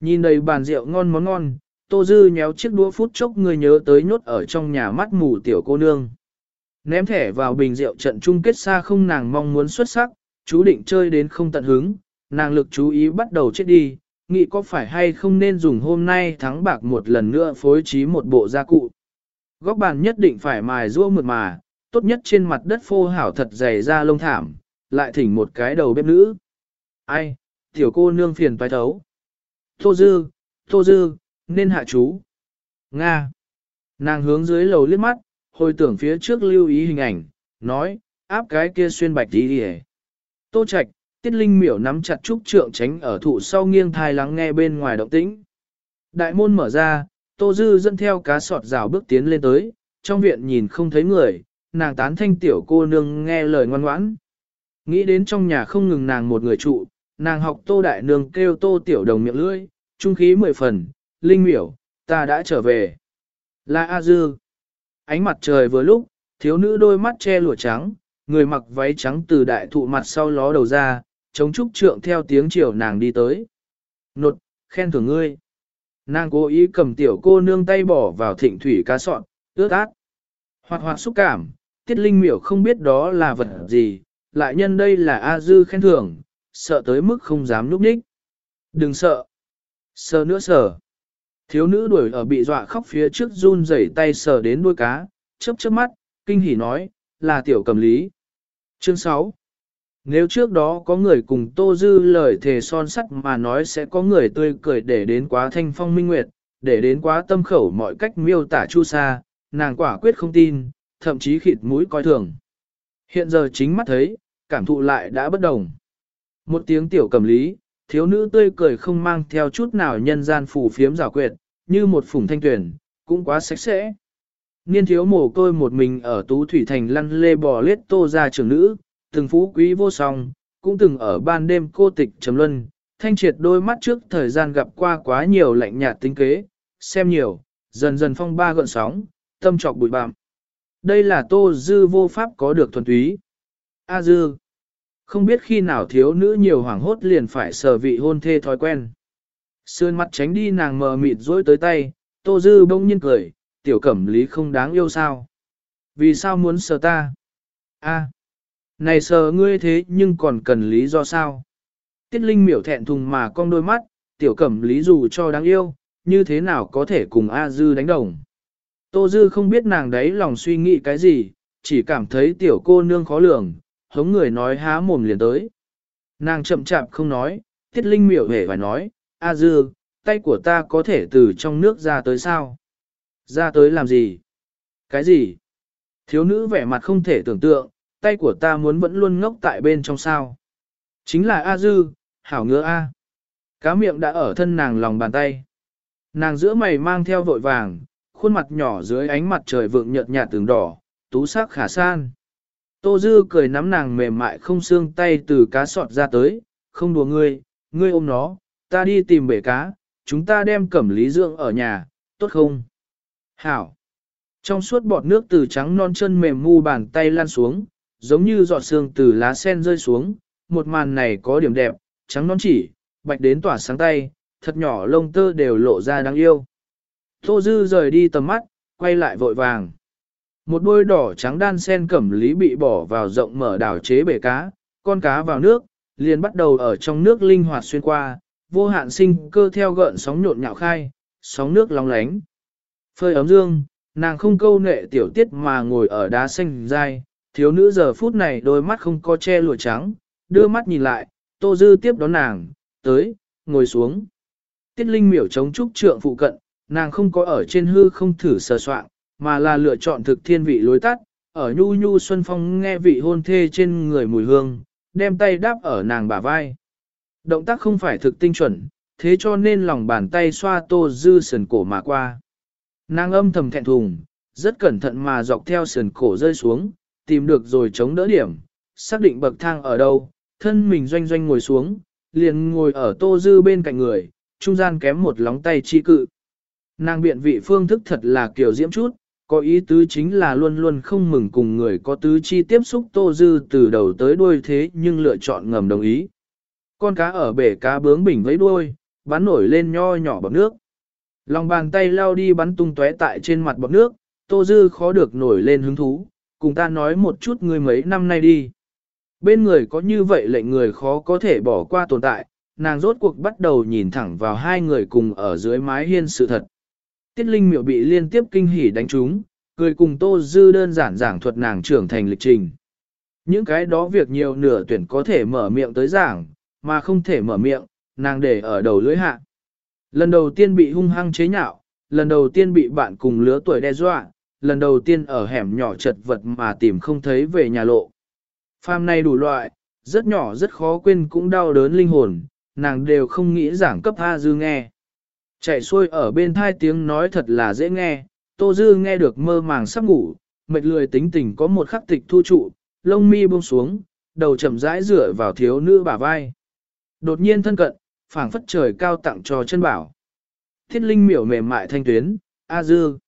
Nhìn đầy bàn rượu ngon món ngon, Tô Dư nhéo chiếc đũa phút chốc người nhớ tới nhốt ở trong nhà mắt mù tiểu cô nương. Ném thẻ vào bình rượu trận chung kết xa không nàng mong muốn xuất sắc, chú định chơi đến không tận hứng, nàng lực chú ý bắt đầu chết đi, nghĩ có phải hay không nên dùng hôm nay thắng bạc một lần nữa phối trí một bộ gia cụ. Góc bàn nhất định phải mài rua mượt mà, tốt nhất trên mặt đất phô hảo thật dày ra lông thảm, lại thỉnh một cái đầu bếp nữ. Ai, tiểu cô nương phiền toái thấu. Tô dư, tô dư, nên hạ chú. Nga. Nàng hướng dưới lầu liếc mắt, hồi tưởng phía trước lưu ý hình ảnh, nói, áp cái kia xuyên bạch đi đi Tô Trạch, Tiết Linh miểu nắm chặt trúc trượng tránh ở thụ sau nghiêng thai lắng nghe bên ngoài động tĩnh. Đại môn mở ra, Tô Dư dẫn theo cá sọt rào bước tiến lên tới, trong viện nhìn không thấy người, nàng tán thanh tiểu cô nương nghe lời ngoan ngoãn. Nghĩ đến trong nhà không ngừng nàng một người trụ, nàng học Tô Đại Nương kêu Tô Tiểu Đồng miệng lưỡi, trung khí mười phần, Linh miểu, ta đã trở về. Là A Dư. Ánh mặt trời vừa lúc, thiếu nữ đôi mắt che lụa trắng, người mặc váy trắng từ đại thụ mặt sau ló đầu ra, chống trúc trượng theo tiếng chiều nàng đi tới. Nột, khen thưởng ngươi. Nàng cố ý cầm tiểu cô nương tay bỏ vào thịnh thủy cá sọn, ướt át. Hoạt hoạt xúc cảm, tiết linh miểu không biết đó là vật gì, lại nhân đây là A Dư khen thưởng, sợ tới mức không dám núp ních. Đừng sợ. sợ nữa sợ, Thiếu nữ đuổi ở bị dọa khóc phía trước run rẩy tay sờ đến đuôi cá, chớp chớp mắt, kinh hỉ nói, là tiểu cầm lý. Chương 6 nếu trước đó có người cùng Tô Dư lời thề son sắt mà nói sẽ có người tươi cười để đến quá thanh phong minh nguyệt, để đến quá tâm khẩu mọi cách miêu tả chu sa, nàng quả quyết không tin, thậm chí khịt mũi coi thường. Hiện giờ chính mắt thấy, cảm thụ lại đã bất đồng. Một tiếng tiểu cầm lý, thiếu nữ tươi cười không mang theo chút nào nhân gian phủ phiếm rào quyệt, như một phủng thanh tuyển, cũng quá sạch sẽ. Niên thiếu mồ côi một mình ở Tú Thủy Thành lăn lê bò lết tô ra trường nữ, từng phú quý vô song, cũng từng ở ban đêm cô tịch trầm luân, thanh triệt đôi mắt trước thời gian gặp qua quá nhiều lạnh nhạt tính kế, xem nhiều, dần dần phong ba gợn sóng, tâm trọc bụi bạm. Đây là tô dư vô pháp có được thuần túy. A dư. Không biết khi nào thiếu nữ nhiều hoảng hốt liền phải sở vị hôn thê thói quen. Sườn mặt tránh đi nàng mờ mịt dối tới tay, tô dư bỗng nhiên cười, tiểu cẩm lý không đáng yêu sao. Vì sao muốn sờ ta? A, này sờ ngươi thế nhưng còn cần lý do sao? Tiết Linh miểu thẹn thùng mà cong đôi mắt, tiểu cẩm lý dù cho đáng yêu, như thế nào có thể cùng A Dư đánh đồng. Tô Dư không biết nàng đấy lòng suy nghĩ cái gì, chỉ cảm thấy tiểu cô nương khó lường, hống người nói há mồm liền tới. Nàng chậm chạp không nói, Tiết Linh miểu hề phải nói, A Dư, tay của ta có thể từ trong nước ra tới sao? Ra tới làm gì? Cái gì? Thiếu nữ vẻ mặt không thể tưởng tượng, tay của ta muốn vẫn luôn ngốc tại bên trong sao. Chính là A Dư, hảo ngứa A. Cá miệng đã ở thân nàng lòng bàn tay. Nàng giữa mày mang theo vội vàng, khuôn mặt nhỏ dưới ánh mặt trời vượng nhợt nhạt tường đỏ, tú sắc khả san. Tô Dư cười nắm nàng mềm mại không xương tay từ cá sọt ra tới, không đùa ngươi, ngươi ôm nó, ta đi tìm bể cá, chúng ta đem cẩm lý dưỡng ở nhà, tốt không? Hảo! Trong suốt bọt nước từ trắng non chân mềm mu bàn tay lan xuống, giống như giọt sương từ lá sen rơi xuống, một màn này có điểm đẹp, trắng non chỉ, bạch đến tỏa sáng tay, thật nhỏ lông tơ đều lộ ra đáng yêu. Tô Dư rời đi tầm mắt, quay lại vội vàng. Một đôi đỏ trắng đan sen cẩm lý bị bỏ vào rộng mở đảo chế bể cá, con cá vào nước, liền bắt đầu ở trong nước linh hoạt xuyên qua, vô hạn sinh cơ theo gợn sóng nhộn nhạo khai, sóng nước long lánh. Phơi ấm dương, nàng không câu nệ tiểu tiết mà ngồi ở đá xanh dai, thiếu nữ giờ phút này đôi mắt không có che lụa trắng, đưa mắt nhìn lại, tô dư tiếp đón nàng, tới, ngồi xuống. Tiết linh miểu chống trúc trượng phụ cận, nàng không có ở trên hư không thử sờ soạn, mà là lựa chọn thực thiên vị lối tắt, ở nhu nhu xuân phong nghe vị hôn thê trên người mùi hương, đem tay đáp ở nàng bả vai. Động tác không phải thực tinh chuẩn, thế cho nên lòng bàn tay xoa tô dư sườn cổ mà qua. Nàng âm thầm thẹn thùng, rất cẩn thận mà dọc theo sườn cổ rơi xuống, tìm được rồi chống đỡ điểm, xác định bậc thang ở đâu, thân mình doanh doanh ngồi xuống, liền ngồi ở tô dư bên cạnh người, trung gian kém một lóng tay chi cự. Nàng biện vị phương thức thật là kiểu diễm chút, có ý tứ chính là luôn luôn không mừng cùng người có tứ chi tiếp xúc tô dư từ đầu tới đuôi thế nhưng lựa chọn ngầm đồng ý. Con cá ở bể cá bướng bình với đuôi, bắn nổi lên nho nhỏ bọc nước. Lòng bàn tay lao đi bắn tung tóe tại trên mặt bọc nước, tô dư khó được nổi lên hứng thú, cùng ta nói một chút người mấy năm nay đi. Bên người có như vậy lệnh người khó có thể bỏ qua tồn tại, nàng rốt cuộc bắt đầu nhìn thẳng vào hai người cùng ở dưới mái hiên sự thật. Tiết Linh miệu bị liên tiếp kinh hỉ đánh trúng, cười cùng Tô Dư đơn giản giảng thuật nàng trưởng thành lịch trình. Những cái đó việc nhiều nửa tuyển có thể mở miệng tới giảng, mà không thể mở miệng, nàng để ở đầu lưỡi hạ. Lần đầu tiên bị hung hăng chế nhạo, lần đầu tiên bị bạn cùng lứa tuổi đe dọa, lần đầu tiên ở hẻm nhỏ chật vật mà tìm không thấy về nhà lộ. Phàm này đủ loại, rất nhỏ rất khó quên cũng đau đớn linh hồn, nàng đều không nghĩ giảng cấp A Dư nghe. Chạy xuôi ở bên thai tiếng nói thật là dễ nghe, Tô Dư nghe được mơ màng sắp ngủ, mệt lười tính tình có một khắc tịch thu trụ, lông mi buông xuống, đầu chậm rãi rửa vào thiếu nữ bả vai. Đột nhiên thân cận, phảng phất trời cao tặng cho chân bảo. Thiết linh miểu mềm mại thanh tuyến, A Dư.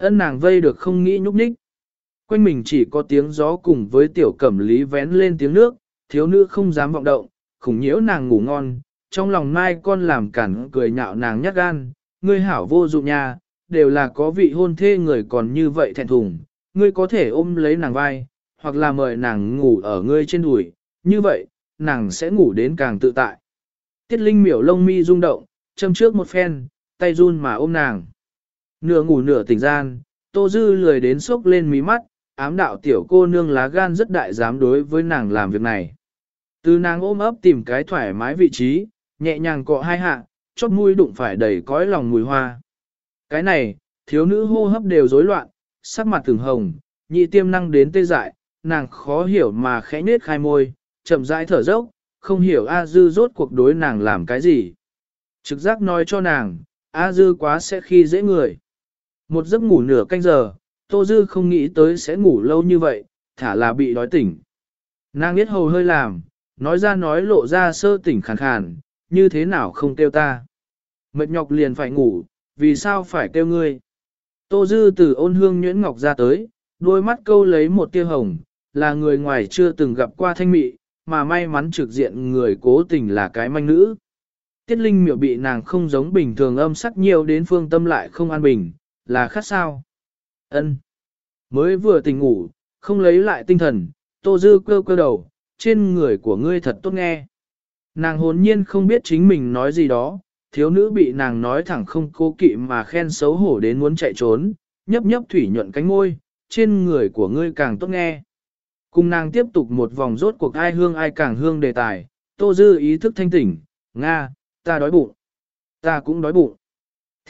Ân nàng vây được không nghĩ nhúc nhích. Quanh mình chỉ có tiếng gió cùng với tiểu cẩm lý vén lên tiếng nước, thiếu nữ không dám vọng động, khủng nhiễu nàng ngủ ngon, trong lòng mai con làm cản cười nhạo nàng nhát gan, ngươi hảo vô dụng nha, đều là có vị hôn thê người còn như vậy thẹn thùng, ngươi có thể ôm lấy nàng vai, hoặc là mời nàng ngủ ở ngươi trên đùi, như vậy, nàng sẽ ngủ đến càng tự tại. Tiết Linh miểu lông mi rung động, châm trước một phen, tay run mà ôm nàng. Nửa ngủ nửa tỉnh gian, Tô Dư lười đến sốc lên mí mắt, ám đạo tiểu cô nương lá gan rất đại dám đối với nàng làm việc này. Từ nàng ôm ấp tìm cái thoải mái vị trí, nhẹ nhàng cọ hai hạ, chót mũi đụng phải đầy cõi lòng mùi hoa. Cái này, thiếu nữ hô hấp đều rối loạn, sắc mặt thường hồng, nhị tiêm năng đến tê dại, nàng khó hiểu mà khẽ nết khai môi, chậm rãi thở dốc, không hiểu A Dư rốt cuộc đối nàng làm cái gì. Trực giác nói cho nàng, A Dư quá sẽ khi dễ người. Một giấc ngủ nửa canh giờ, Tô Dư không nghĩ tới sẽ ngủ lâu như vậy, thả là bị đói tỉnh. Nàng biết hầu hơi làm, nói ra nói lộ ra sơ tỉnh khàn khàn, như thế nào không kêu ta. Mệt nhọc liền phải ngủ, vì sao phải kêu ngươi. Tô Dư từ ôn hương nhuyễn ngọc ra tới, đôi mắt câu lấy một tia hồng, là người ngoài chưa từng gặp qua thanh mị, mà may mắn trực diện người cố tình là cái manh nữ. Tiết Linh miệu bị nàng không giống bình thường âm sắc nhiều đến phương tâm lại không an bình, là khát sao. ân Mới vừa tỉnh ngủ, không lấy lại tinh thần, Tô Dư cơ cơ đầu, trên người của ngươi thật tốt nghe. Nàng hồn nhiên không biết chính mình nói gì đó, thiếu nữ bị nàng nói thẳng không cố kỵ mà khen xấu hổ đến muốn chạy trốn, nhấp nhấp thủy nhuận cánh môi, trên người của ngươi càng tốt nghe. Cùng nàng tiếp tục một vòng rốt cuộc ai hương ai càng hương đề tài, tô dư ý thức thanh tỉnh, Nga, ta đói bụng. Ta cũng đói bụng.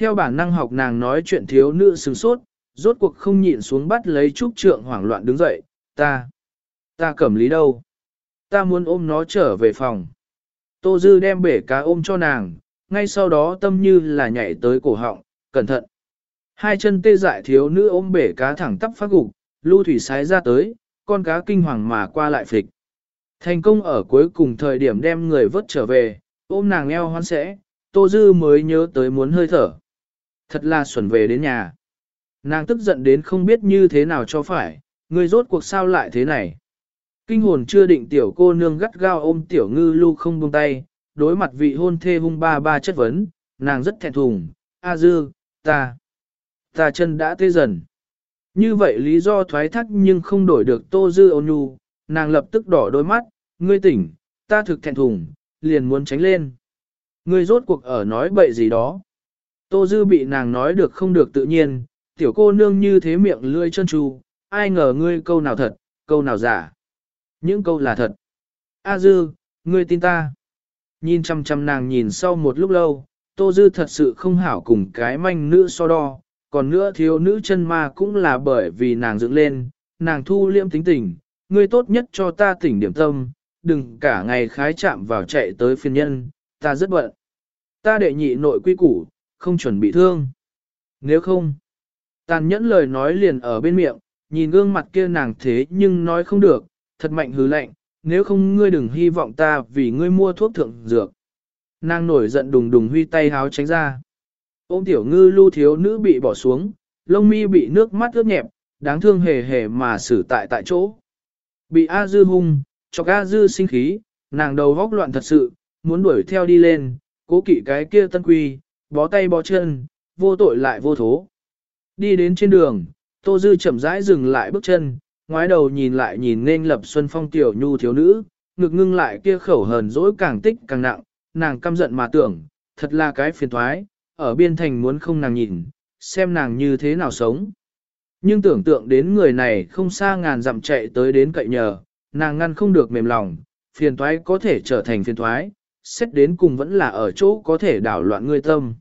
Theo bản năng học nàng nói chuyện thiếu nữ sừng sốt, rốt cuộc không nhịn xuống bắt lấy trúc trượng hoảng loạn đứng dậy, ta, ta cẩm lý đâu? Ta muốn ôm nó trở về phòng. Tô Dư đem bể cá ôm cho nàng, ngay sau đó tâm như là nhảy tới cổ họng, cẩn thận. Hai chân tê dại thiếu nữ ôm bể cá thẳng tắp phát gục, lưu thủy sái ra tới, con cá kinh hoàng mà qua lại phịch. Thành công ở cuối cùng thời điểm đem người vớt trở về, ôm nàng eo hoan sẽ, Tô Dư mới nhớ tới muốn hơi thở. Thật là xuẩn về đến nhà. Nàng tức giận đến không biết như thế nào cho phải, người rốt cuộc sao lại thế này. Kinh hồn chưa định tiểu cô nương gắt gao ôm tiểu ngư lưu không buông tay, đối mặt vị hôn thê hung ba ba chất vấn, nàng rất thẹn thùng, A dư, ta, ta chân đã tê dần. Như vậy lý do thoái thác nhưng không đổi được tô dư ôn nhu, nàng lập tức đỏ đôi mắt, ngươi tỉnh, ta thực thẹn thùng, liền muốn tránh lên. Ngươi rốt cuộc ở nói bậy gì đó. Tô dư bị nàng nói được không được tự nhiên, tiểu cô nương như thế miệng lươi chân tru, ai ngờ ngươi câu nào thật, câu nào giả. Những câu là thật. A dư, ngươi tin ta. Nhìn chăm chăm nàng nhìn sau một lúc lâu, Tô Dư thật sự không hảo cùng cái manh nữ so đo, còn nữa thiếu nữ chân ma cũng là bởi vì nàng dựng lên, nàng thu liêm tính tình, ngươi tốt nhất cho ta tỉnh điểm tâm, đừng cả ngày khái chạm vào chạy tới phiền nhân, ta rất bận. Ta đệ nhị nội quy củ, không chuẩn bị thương. Nếu không, tàn nhẫn lời nói liền ở bên miệng, nhìn gương mặt kia nàng thế nhưng nói không được, thật mạnh hứ lạnh, nếu không ngươi đừng hy vọng ta vì ngươi mua thuốc thượng dược. Nàng nổi giận đùng đùng huy tay háo tránh ra. Ôm tiểu ngư lưu thiếu nữ bị bỏ xuống, lông mi bị nước mắt ướt nhẹp, đáng thương hề hề mà xử tại tại chỗ. Bị A dư hung, cho A dư sinh khí, nàng đầu vóc loạn thật sự, muốn đuổi theo đi lên, cố kỵ cái kia tân quy, bó tay bó chân, vô tội lại vô thố. Đi đến trên đường, Tô Dư chậm rãi dừng lại bước chân, ngoái đầu nhìn lại nhìn nên lập xuân phong tiểu nhu thiếu nữ, ngực ngưng lại kia khẩu hờn dỗi càng tích càng nặng, nàng căm giận mà tưởng, thật là cái phiền thoái, ở biên thành muốn không nàng nhìn, xem nàng như thế nào sống. Nhưng tưởng tượng đến người này không xa ngàn dặm chạy tới đến cậy nhờ, nàng ngăn không được mềm lòng, phiền thoái có thể trở thành phiền thoái, xét đến cùng vẫn là ở chỗ có thể đảo loạn ngươi tâm.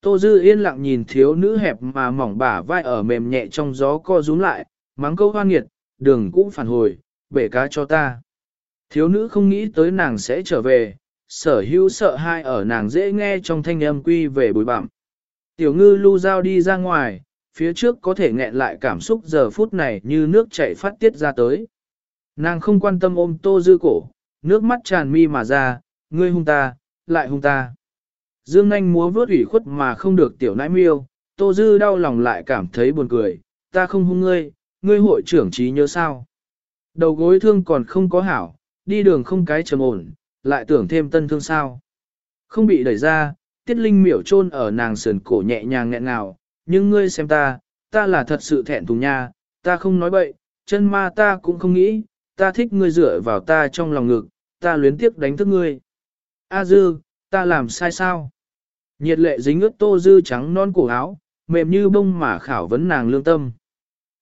Tô Dư yên lặng nhìn thiếu nữ hẹp mà mỏng bả vai ở mềm nhẹ trong gió co rúm lại, mắng câu hoan nghiệt, đường cũng phản hồi, bể cá cho ta. Thiếu nữ không nghĩ tới nàng sẽ trở về, sở hữu sợ hai ở nàng dễ nghe trong thanh âm quy về bụi bặm. Tiểu ngư lưu dao đi ra ngoài, phía trước có thể nghẹn lại cảm xúc giờ phút này như nước chảy phát tiết ra tới. Nàng không quan tâm ôm tô dư cổ, nước mắt tràn mi mà ra, ngươi hung ta, lại hung ta. Dương nanh múa vớt ủy khuất mà không được tiểu nãi miêu, tô dư đau lòng lại cảm thấy buồn cười, ta không hung ngươi, ngươi hội trưởng trí nhớ sao. Đầu gối thương còn không có hảo, đi đường không cái trầm ổn, lại tưởng thêm tân thương sao. Không bị đẩy ra, tiết linh miểu chôn ở nàng sườn cổ nhẹ nhàng nghẹn ngào, nhưng ngươi xem ta, ta là thật sự thẹn thùng nha, ta không nói bậy, chân ma ta cũng không nghĩ, ta thích ngươi dựa vào ta trong lòng ngực, ta luyến tiếc đánh thức ngươi. A dư, ta làm sai sao? Nhiệt lệ dính ướt tô dư trắng non cổ áo, mềm như bông mà khảo vấn nàng lương tâm.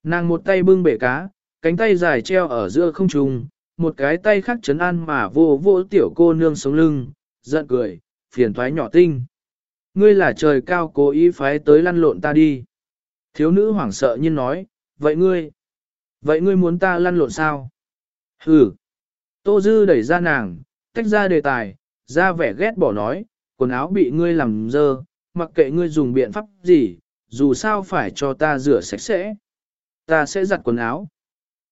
Nàng một tay bưng bể cá, cánh tay dài treo ở giữa không trung, một cái tay khác chấn an mà vô vô tiểu cô nương sống lưng, giận cười, phiền thoái nhỏ tinh. Ngươi là trời cao cố ý phái tới lăn lộn ta đi. Thiếu nữ hoảng sợ nhiên nói, vậy ngươi, vậy ngươi muốn ta lăn lộn sao? Hừ. Tô Dư đẩy ra nàng, tách ra đề tài, ra vẻ ghét bỏ nói, quần áo bị ngươi làm dơ, mặc kệ ngươi dùng biện pháp gì, dù sao phải cho ta rửa sạch sẽ. Ta sẽ giặt quần áo.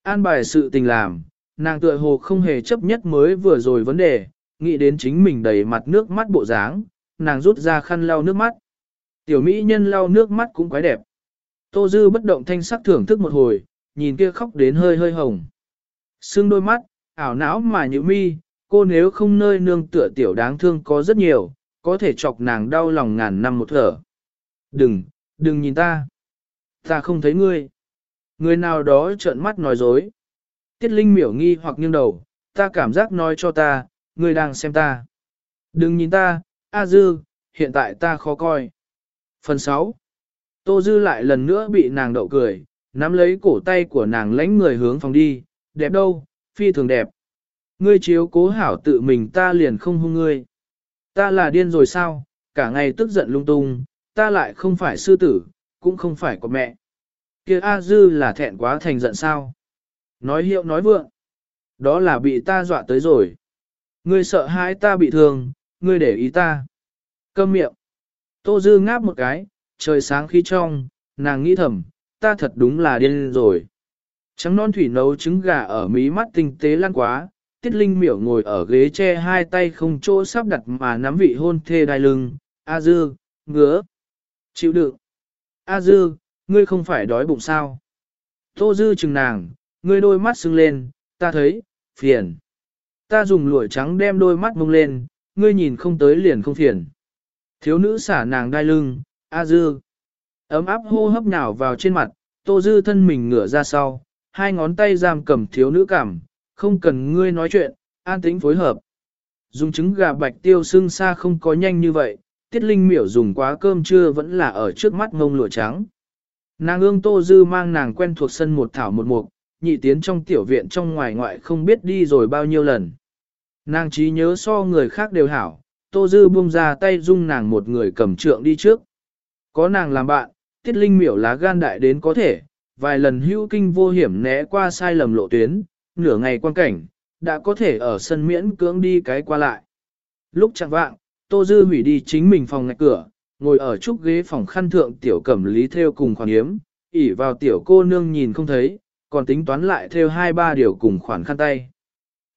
An bài sự tình làm, nàng tựa hồ không hề chấp nhất mới vừa rồi vấn đề, nghĩ đến chính mình đầy mặt nước mắt bộ dáng, nàng rút ra khăn lau nước mắt. Tiểu mỹ nhân lau nước mắt cũng quái đẹp. Tô Dư bất động thanh sắc thưởng thức một hồi, nhìn kia khóc đến hơi hơi hồng. Sưng đôi mắt, ảo não mà nhữ mi, cô nếu không nơi nương tựa tiểu đáng thương có rất nhiều, có thể chọc nàng đau lòng ngàn năm một thở. Đừng, đừng nhìn ta. Ta không thấy ngươi. Người nào đó trợn mắt nói dối. Tiết Linh miểu nghi hoặc nghiêng đầu, ta cảm giác nói cho ta, ngươi đang xem ta. Đừng nhìn ta, A Dư, hiện tại ta khó coi. Phần 6. Tô Dư lại lần nữa bị nàng đậu cười, nắm lấy cổ tay của nàng lánh người hướng phòng đi, đẹp đâu, phi thường đẹp. Ngươi chiếu cố hảo tự mình ta liền không hung ngươi. Ta là điên rồi sao, cả ngày tức giận lung tung, ta lại không phải sư tử, cũng không phải của mẹ. Kia A Dư là thẹn quá thành giận sao. Nói hiệu nói vượng. Đó là bị ta dọa tới rồi. Ngươi sợ hãi ta bị thương, ngươi để ý ta. Câm miệng. Tô Dư ngáp một cái, trời sáng khí trong, nàng nghĩ thầm, ta thật đúng là điên rồi. Trắng non thủy nấu trứng gà ở mí mắt tinh tế lan quá, tiết linh miểu ngồi ở ghế che hai tay không chỗ sắp đặt mà nắm vị hôn thê đai lưng, A dư, ngứa, chịu đựng. A dư, ngươi không phải đói bụng sao? Tô dư chừng nàng, ngươi đôi mắt sưng lên, ta thấy, phiền. Ta dùng lụa trắng đem đôi mắt mông lên, ngươi nhìn không tới liền không phiền. Thiếu nữ xả nàng đai lưng, A dư. Ấm áp hô hấp nhào vào trên mặt, tô dư thân mình ngửa ra sau, hai ngón tay giam cầm thiếu nữ cảm, không cần ngươi nói chuyện, an tĩnh phối hợp. Dùng trứng gà bạch tiêu xương xa không có nhanh như vậy, tiết linh miểu dùng quá cơm trưa vẫn là ở trước mắt ngông lụa trắng. Nàng ương tô dư mang nàng quen thuộc sân một thảo một mục, nhị tiến trong tiểu viện trong ngoài ngoại không biết đi rồi bao nhiêu lần. Nàng trí nhớ so người khác đều hảo, tô dư buông ra tay dung nàng một người cầm trượng đi trước. Có nàng làm bạn, tiết linh miểu lá gan đại đến có thể, vài lần hữu kinh vô hiểm né qua sai lầm lộ tuyến, nửa ngày quan cảnh, đã có thể ở sân miễn cưỡng đi cái qua lại. Lúc chẳng vạng, Tô Dư hủy đi chính mình phòng ngạch cửa, ngồi ở trúc ghế phòng khăn thượng tiểu cẩm lý theo cùng khoản hiếm, ỉ vào tiểu cô nương nhìn không thấy, còn tính toán lại theo hai ba điều cùng khoản khăn tay.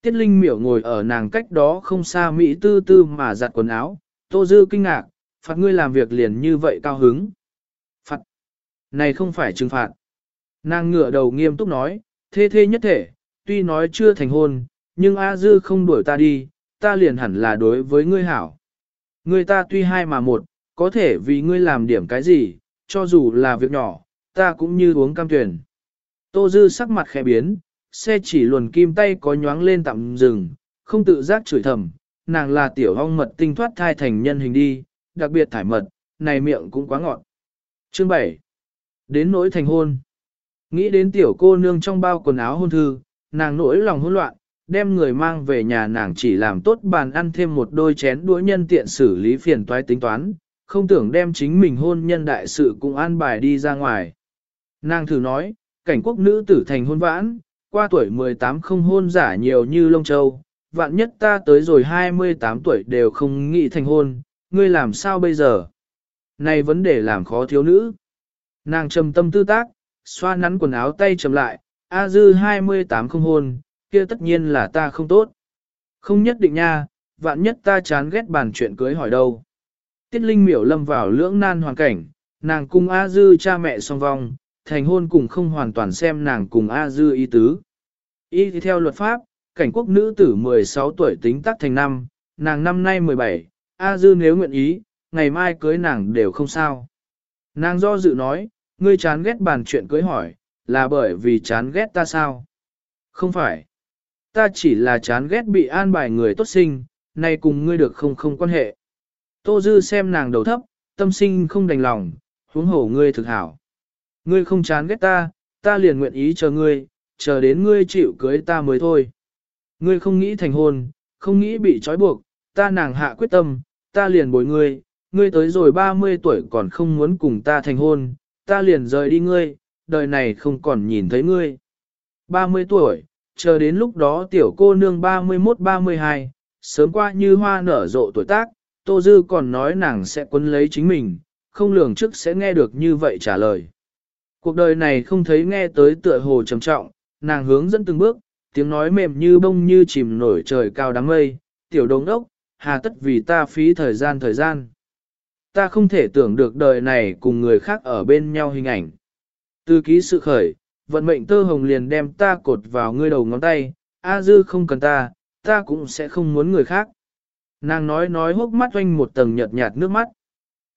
Tiết Linh miểu ngồi ở nàng cách đó không xa Mỹ tư tư mà giặt quần áo, Tô Dư kinh ngạc, phạt ngươi làm việc liền như vậy cao hứng. Phạt! Này không phải trừng phạt. Nàng ngửa đầu nghiêm túc nói, thê thê nhất thể, tuy nói chưa thành hôn, nhưng A Dư không đuổi ta đi, ta liền hẳn là đối với ngươi hảo. Ngươi ta tuy hai mà một, có thể vì ngươi làm điểm cái gì, cho dù là việc nhỏ, ta cũng như uống cam tuyển. Tô Dư sắc mặt khẽ biến, xe chỉ luồn kim tay có nhoáng lên tạm dừng, không tự giác chửi thầm, nàng là tiểu hong mật tinh thoát thai thành nhân hình đi, đặc biệt thải mật, này miệng cũng quá ngọt. Chương 7. Đến nỗi thành hôn. Nghĩ đến tiểu cô nương trong bao quần áo hôn thư, nàng nỗi lòng hỗn loạn, đem người mang về nhà nàng chỉ làm tốt bàn ăn thêm một đôi chén đũa nhân tiện xử lý phiền toái tính toán, không tưởng đem chính mình hôn nhân đại sự cũng an bài đi ra ngoài. Nàng thử nói, cảnh quốc nữ tử thành hôn vãn, qua tuổi 18 không hôn giả nhiều như lông châu, vạn nhất ta tới rồi 28 tuổi đều không nghĩ thành hôn, ngươi làm sao bây giờ? Này vấn đề làm khó thiếu nữ. Nàng trầm tâm tư tác, xoa nắn quần áo tay trầm lại, A dư 28 không hôn, kia tất nhiên là ta không tốt. Không nhất định nha, vạn nhất ta chán ghét bàn chuyện cưới hỏi đâu. Tiết Linh miểu lâm vào lưỡng nan hoàn cảnh, nàng cùng A dư cha mẹ song vong, thành hôn cùng không hoàn toàn xem nàng cùng A dư ý tứ. Y theo luật pháp, cảnh quốc nữ tử 16 tuổi tính tắc thành năm, nàng năm nay 17, A dư nếu nguyện ý, ngày mai cưới nàng đều không sao. Nàng do dự nói, ngươi chán ghét bàn chuyện cưới hỏi, là bởi vì chán ghét ta sao? Không phải. Ta chỉ là chán ghét bị an bài người tốt sinh, nay cùng ngươi được không không quan hệ. Tô Dư xem nàng đầu thấp, tâm sinh không đành lòng, huống hổ ngươi thực hảo. Ngươi không chán ghét ta, ta liền nguyện ý chờ ngươi, chờ đến ngươi chịu cưới ta mới thôi. Ngươi không nghĩ thành hôn, không nghĩ bị trói buộc, ta nàng hạ quyết tâm, ta liền bồi ngươi, ngươi tới rồi 30 tuổi còn không muốn cùng ta thành hôn, ta liền rời đi ngươi, đời này không còn nhìn thấy ngươi. 30 tuổi, chờ đến lúc đó tiểu cô nương 31-32, sớm qua như hoa nở rộ tuổi tác, Tô Dư còn nói nàng sẽ quấn lấy chính mình, không lường trước sẽ nghe được như vậy trả lời. Cuộc đời này không thấy nghe tới tựa hồ trầm trọng, nàng hướng dẫn từng bước, tiếng nói mềm như bông như chìm nổi trời cao đám mây, tiểu đồng đốc, hà tất vì ta phí thời gian thời gian. Ta không thể tưởng được đời này cùng người khác ở bên nhau hình ảnh. Từ ký sự khởi, vận mệnh tơ hồng liền đem ta cột vào ngươi đầu ngón tay, A dư không cần ta, ta cũng sẽ không muốn người khác. Nàng nói nói hốc mắt oanh một tầng nhợt nhạt nước mắt.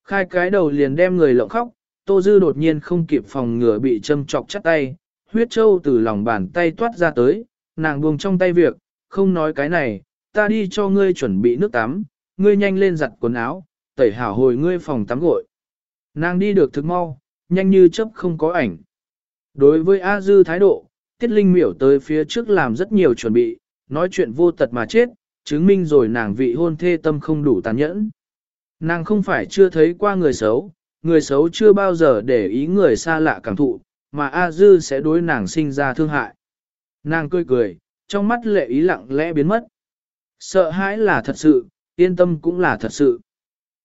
Khai cái đầu liền đem người lộng khóc, Tô Dư đột nhiên không kịp phòng ngừa bị châm chọc chắt tay, huyết châu từ lòng bàn tay toát ra tới, nàng buông trong tay việc, không nói cái này, ta đi cho ngươi chuẩn bị nước tắm, ngươi nhanh lên giặt quần áo, tẩy hảo hồi ngươi phòng tắm gội. Nàng đi được thực mau, nhanh như chớp không có ảnh. Đối với A Dư thái độ, Tiết Linh miểu tới phía trước làm rất nhiều chuẩn bị, nói chuyện vô tật mà chết, chứng minh rồi nàng vị hôn thê tâm không đủ tàn nhẫn. Nàng không phải chưa thấy qua người xấu, người xấu chưa bao giờ để ý người xa lạ cảm thụ, mà A Dư sẽ đối nàng sinh ra thương hại. Nàng cười cười, trong mắt lệ ý lặng lẽ biến mất. Sợ hãi là thật sự, yên tâm cũng là thật sự.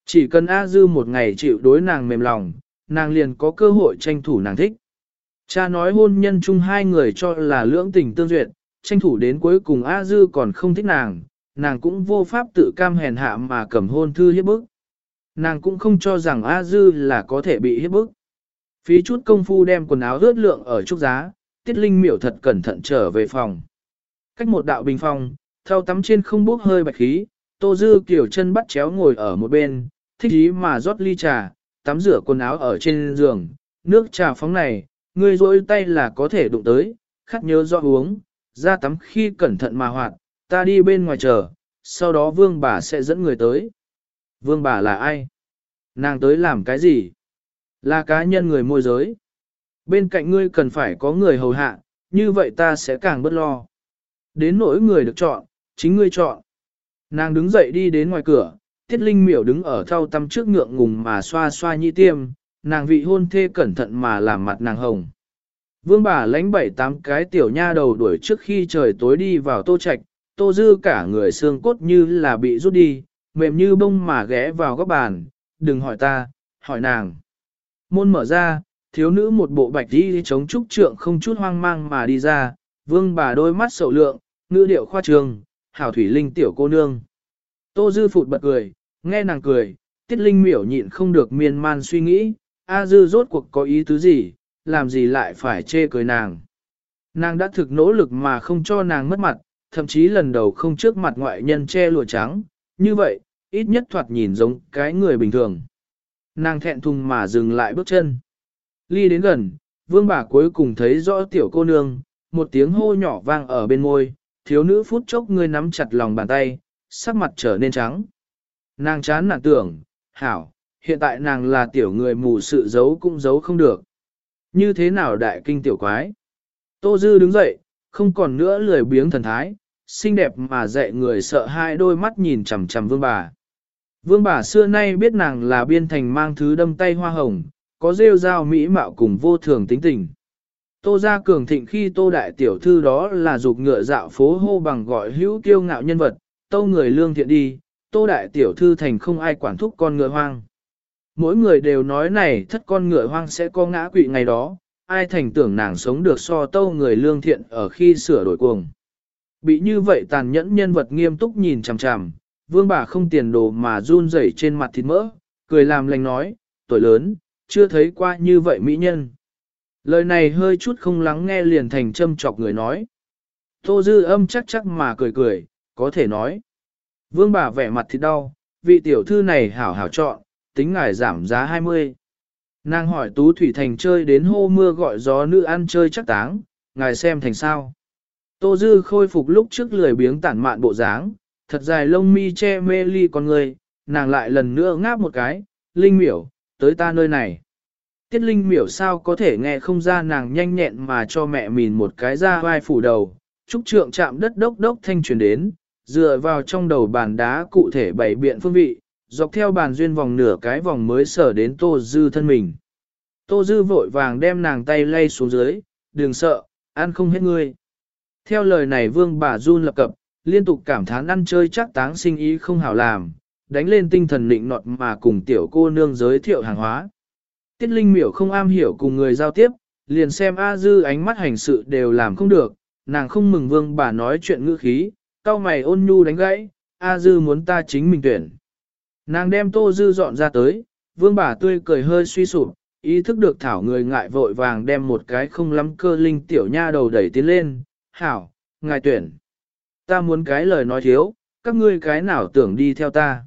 Chỉ cần A Dư một ngày chịu đối nàng mềm lòng, nàng liền có cơ hội tranh thủ nàng thích. Cha nói hôn nhân chung hai người cho là lưỡng tình tương duyệt, tranh thủ đến cuối cùng A Dư còn không thích nàng, nàng cũng vô pháp tự cam hèn hạ mà cầm hôn thư hiếp bức. Nàng cũng không cho rằng A Dư là có thể bị hiếp bức. Phí chút công phu đem quần áo ướt lượng ở trúc giá, tiết linh miểu thật cẩn thận trở về phòng. Cách một đạo bình phòng, thao tắm trên không bốc hơi bạch khí, tô dư kiểu chân bắt chéo ngồi ở một bên, thích ý mà rót ly trà, tắm rửa quần áo ở trên giường, nước trà phóng này, người rỗi tay là có thể đụng tới, khát nhớ do uống, ra tắm khi cẩn thận mà hoạt, ta đi bên ngoài chờ, sau đó vương bà sẽ dẫn người tới. Vương bà là ai? Nàng tới làm cái gì? Là cá nhân người môi giới. Bên cạnh ngươi cần phải có người hầu hạ, như vậy ta sẽ càng bất lo. Đến nỗi người được chọn, chính ngươi chọn. Nàng đứng dậy đi đến ngoài cửa, Tiết Linh miểu đứng ở thau tăm trước ngượng ngùng mà xoa xoa nhị tiêm, nàng vị hôn thê cẩn thận mà làm mặt nàng hồng. Vương bà lãnh bảy tám cái tiểu nha đầu đuổi trước khi trời tối đi vào tô trạch, tô dư cả người xương cốt như là bị rút đi, mềm như bông mà ghé vào góc bàn, đừng hỏi ta, hỏi nàng. Môn mở ra, thiếu nữ một bộ bạch đi chống trúc trượng không chút hoang mang mà đi ra, vương bà đôi mắt sầu lượng, ngữ điệu khoa trường, hảo thủy linh tiểu cô nương. Tô dư phụt bật cười, nghe nàng cười, tiết linh miểu nhịn không được miên man suy nghĩ, A dư rốt cuộc có ý tứ gì, làm gì lại phải chê cười nàng. Nàng đã thực nỗ lực mà không cho nàng mất mặt, thậm chí lần đầu không trước mặt ngoại nhân che lụa trắng, như vậy, ít nhất thoạt nhìn giống cái người bình thường. Nàng thẹn thùng mà dừng lại bước chân. Ly đến gần, vương bà cuối cùng thấy rõ tiểu cô nương, một tiếng hô nhỏ vang ở bên môi, thiếu nữ phút chốc ngươi nắm chặt lòng bàn tay, sắc mặt trở nên trắng. Nàng chán nản tưởng, hảo, hiện tại nàng là tiểu người mù sự giấu cũng giấu không được. Như thế nào đại kinh tiểu quái? Tô Dư đứng dậy, không còn nữa lười biếng thần thái, xinh đẹp mà dạy người sợ hai đôi mắt nhìn chằm chằm vương bà. Vương bà xưa nay biết nàng là biên thành mang thứ đâm tay hoa hồng, có rêu rao mỹ mạo cùng vô thường tính tình. Tô gia cường thịnh khi tô đại tiểu thư đó là dục ngựa dạo phố hô bằng gọi hữu kiêu ngạo nhân vật, tô người lương thiện đi, tô đại tiểu thư thành không ai quản thúc con ngựa hoang. Mỗi người đều nói này thất con ngựa hoang sẽ có ngã quỵ ngày đó, ai thành tưởng nàng sống được so tô người lương thiện ở khi sửa đổi cuồng. Bị như vậy tàn nhẫn nhân vật nghiêm túc nhìn chằm chằm, vương bà không tiền đồ mà run rẩy trên mặt thịt mỡ, cười làm lành nói, tuổi lớn, chưa thấy qua như vậy mỹ nhân. Lời này hơi chút không lắng nghe liền thành châm chọc người nói. Tô dư âm chắc chắc mà cười cười, có thể nói. Vương bà vẻ mặt thì đau, vị tiểu thư này hảo hảo chọn, tính ngài giảm giá 20. Nàng hỏi Tú Thủy Thành chơi đến hô mưa gọi gió nữ ăn chơi chắc táng, ngài xem thành sao. Tô Dư khôi phục lúc trước lười biếng tản mạn bộ dáng, thật dài lông mi che mê ly con người, nàng lại lần nữa ngáp một cái, Linh miểu, tới ta nơi này. Tiết Linh miểu sao có thể nghe không ra nàng nhanh nhẹn mà cho mẹ mìn một cái ra vai phủ đầu, trúc trượng chạm đất đốc đốc thanh truyền đến, dựa vào trong đầu bàn đá cụ thể bảy biện phương vị, dọc theo bàn duyên vòng nửa cái vòng mới sở đến Tô Dư thân mình. Tô Dư vội vàng đem nàng tay lay xuống dưới, đừng sợ, ăn không hết ngươi. Theo lời này vương bà run lập cập, liên tục cảm thán ăn chơi chắc táng sinh ý không hảo làm, đánh lên tinh thần định nọt mà cùng tiểu cô nương giới thiệu hàng hóa. Tiết Linh miểu không am hiểu cùng người giao tiếp, liền xem A Dư ánh mắt hành sự đều làm không được, nàng không mừng vương bà nói chuyện ngữ khí, cao mày ôn nhu đánh gãy, A Dư muốn ta chính mình tuyển. Nàng đem Tô Dư dọn ra tới, vương bà tươi cười hơi suy sụp, ý thức được thảo người ngại vội vàng đem một cái không lắm cơ linh tiểu nha đầu đẩy tiến lên, hảo, ngài tuyển. Ta muốn cái lời nói thiếu, các ngươi cái nào tưởng đi theo ta.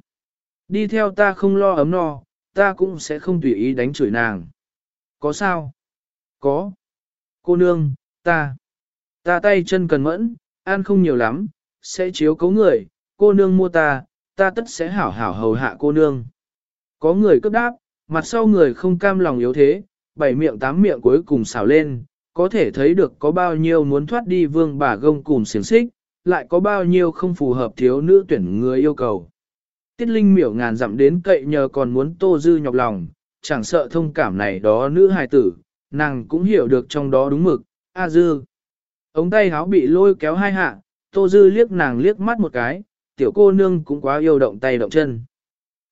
Đi theo ta không lo ấm no, ta cũng sẽ không tùy ý đánh chửi nàng. Có sao? Có. Cô nương, ta. Ta tay chân cần mẫn, ăn không nhiều lắm, sẽ chiếu cấu người, cô nương mua ta, ta tất sẽ hảo hảo hầu hạ cô nương. Có người cấp đáp, mặt sau người không cam lòng yếu thế, bảy miệng tám miệng cuối cùng xào lên, có thể thấy được có bao nhiêu muốn thoát đi vương bà gông cùng xiềng xích, lại có bao nhiêu không phù hợp thiếu nữ tuyển người yêu cầu. Tiết Linh miểu ngàn dặm đến cậy nhờ còn muốn tô dư nhọc lòng, chẳng sợ thông cảm này đó nữ hài tử, nàng cũng hiểu được trong đó đúng mực, A dư. Ống tay háo bị lôi kéo hai hạ, tô dư liếc nàng liếc mắt một cái, tiểu cô nương cũng quá yêu động tay động chân.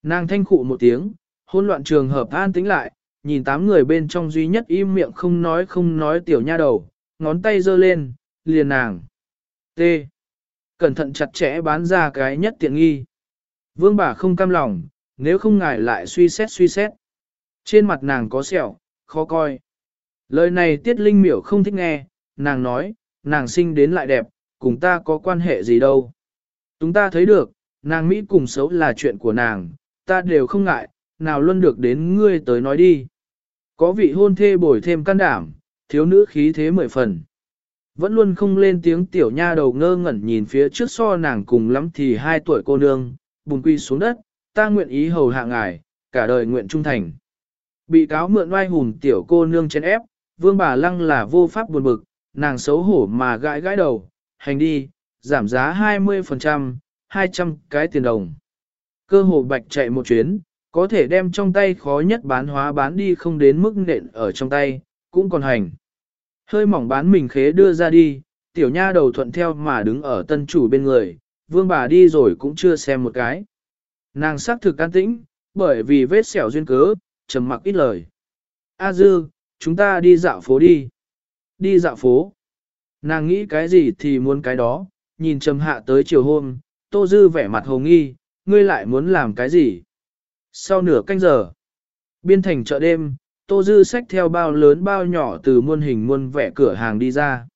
Nàng thanh khụ một tiếng, hỗn loạn trường hợp an tĩnh lại, nhìn tám người bên trong duy nhất im miệng không nói không nói tiểu nha đầu, ngón tay giơ lên, liền nàng. T. Cẩn thận chặt chẽ bán ra cái nhất tiện nghi. Vương bà không cam lòng, nếu không ngài lại suy xét suy xét. Trên mặt nàng có sẹo, khó coi. Lời này tiết linh miểu không thích nghe, nàng nói, nàng sinh đến lại đẹp, cùng ta có quan hệ gì đâu. Chúng ta thấy được, nàng Mỹ cùng xấu là chuyện của nàng, ta đều không ngại, nào luôn được đến ngươi tới nói đi. Có vị hôn thê bồi thêm can đảm, thiếu nữ khí thế mười phần. Vẫn luôn không lên tiếng tiểu nha đầu ngơ ngẩn nhìn phía trước so nàng cùng lắm thì hai tuổi cô nương, bùn quy xuống đất, ta nguyện ý hầu hạ ngài, cả đời nguyện trung thành. Bị cáo mượn oai hùng tiểu cô nương chén ép, vương bà lăng là vô pháp buồn bực, nàng xấu hổ mà gãi gãi đầu, hành đi, giảm giá 20%, 200 cái tiền đồng. Cơ hồ bạch chạy một chuyến, có thể đem trong tay khó nhất bán hóa bán đi không đến mức nện ở trong tay, cũng còn hành. Hơi mỏng bán mình khế đưa ra đi, tiểu nha đầu thuận theo mà đứng ở tân chủ bên người, vương bà đi rồi cũng chưa xem một cái. Nàng xác thực can tĩnh, bởi vì vết sẹo duyên cớ, trầm mặc ít lời. A dư, chúng ta đi dạo phố đi. Đi dạo phố. Nàng nghĩ cái gì thì muốn cái đó, nhìn trầm hạ tới chiều hôm, tô dư vẻ mặt hồ nghi, ngươi lại muốn làm cái gì? Sau nửa canh giờ, biên thành chợ đêm, tô dư xách theo bao lớn bao nhỏ từ muôn hình muôn vẻ cửa hàng đi ra.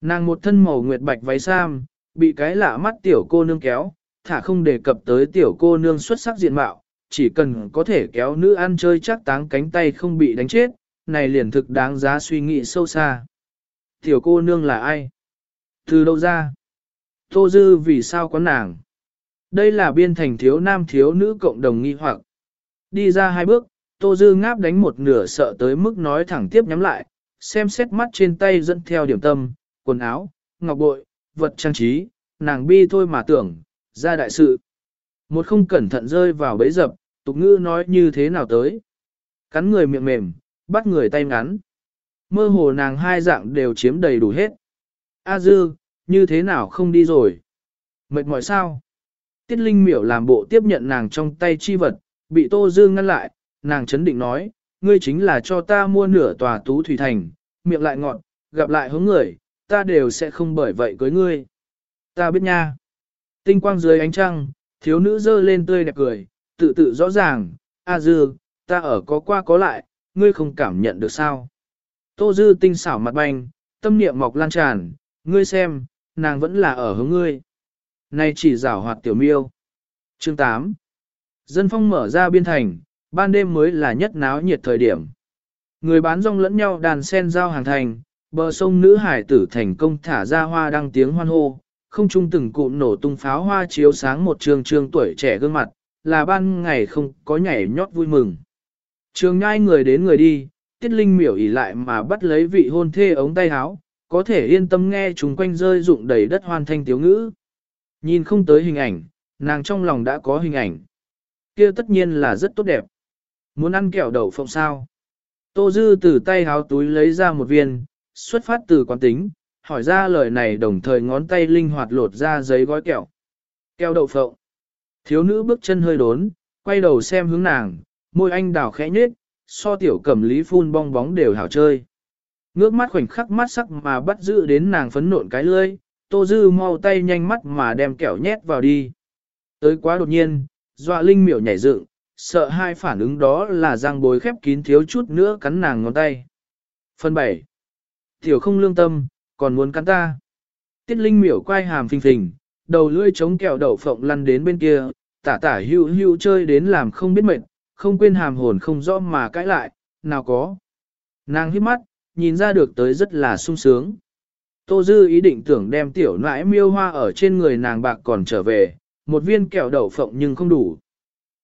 Nàng một thân màu nguyệt bạch váy sam, bị cái lạ mắt tiểu cô nương kéo, thả không đề cập tới tiểu cô nương xuất sắc diện mạo, chỉ cần có thể kéo nữ ăn chơi chắc táng cánh tay không bị đánh chết, này liền thực đáng giá suy nghĩ sâu xa. Tiểu cô nương là ai? Từ đâu ra? Tô Dư vì sao có nàng? Đây là biên thành thiếu nam thiếu nữ cộng đồng nghi hoặc. Đi ra hai bước, Tô Dư ngáp đánh một nửa sợ tới mức nói thẳng tiếp nhắm lại, xem xét mắt trên tay dẫn theo điểm tâm, quần áo, ngọc bội, vật trang trí, nàng bi thôi mà tưởng, ra đại sự. Một không cẩn thận rơi vào bẫy dập, tục ngữ nói như thế nào tới. Cắn người miệng mềm, bắt người tay ngắn. Mơ hồ nàng hai dạng đều chiếm đầy đủ hết. A dư, như thế nào không đi rồi? Mệt mỏi sao? Tiết Linh miểu làm bộ tiếp nhận nàng trong tay chi vật, bị Tô Dư ngăn lại, nàng chấn định nói, ngươi chính là cho ta mua nửa tòa tú thủy thành, miệng lại ngọn, gặp lại hướng người, ta đều sẽ không bởi vậy cưới ngươi. Ta biết nha. Tinh quang dưới ánh trăng, thiếu nữ dơ lên tươi đẹp cười, tự tự rõ ràng, A Dư, ta ở có qua có lại, ngươi không cảm nhận được sao. Tô Dư tinh xảo mặt banh, tâm niệm mọc lan tràn, ngươi xem, nàng vẫn là ở hướng ngươi. Này chỉ rảo hoạt tiểu miêu. Chương 8 Dân phong mở ra biên thành, ban đêm mới là nhất náo nhiệt thời điểm. Người bán rong lẫn nhau đàn sen giao hàng thành, bờ sông nữ hải tử thành công thả ra hoa đăng tiếng hoan hô, không trung từng cụm nổ tung pháo hoa chiếu sáng một trường trường tuổi trẻ gương mặt, là ban ngày không có nhảy nhót vui mừng. Trường ngai người đến người đi, tiết linh miểu ỉ lại mà bắt lấy vị hôn thê ống tay áo, có thể yên tâm nghe chúng quanh rơi rụng đầy đất hoàn thanh tiếu ngữ. Nhìn không tới hình ảnh, nàng trong lòng đã có hình ảnh. kia tất nhiên là rất tốt đẹp. Muốn ăn kẹo đậu phộng sao? Tô Dư từ tay háo túi lấy ra một viên, xuất phát từ quán tính, hỏi ra lời này đồng thời ngón tay linh hoạt lột ra giấy gói kẹo. Kẹo đậu phộng. Thiếu nữ bước chân hơi đốn, quay đầu xem hướng nàng, môi anh đào khẽ nhếch, so tiểu cẩm lý phun bong bóng đều hảo chơi. Ngước mắt khoảnh khắc mắt sắc mà bắt giữ đến nàng phấn nộn cái lưỡi, tô dư mau tay nhanh mắt mà đem kẹo nhét vào đi. Tới quá đột nhiên, dọa linh miểu nhảy dựng, sợ hai phản ứng đó là răng bối khép kín thiếu chút nữa cắn nàng ngón tay. Phần 7. Tiểu không lương tâm, còn muốn cắn ta. Tiết linh miểu quay hàm phình phình, đầu lưỡi chống kẹo đậu phộng lăn đến bên kia, tả tả hưu hưu chơi đến làm không biết mệt, không quên hàm hồn không rõ mà cãi lại, nào có. Nàng hít mắt, nhìn ra được tới rất là sung sướng. Tô Dư ý định tưởng đem tiểu nãi miêu hoa ở trên người nàng bạc còn trở về, một viên kẹo đậu phộng nhưng không đủ.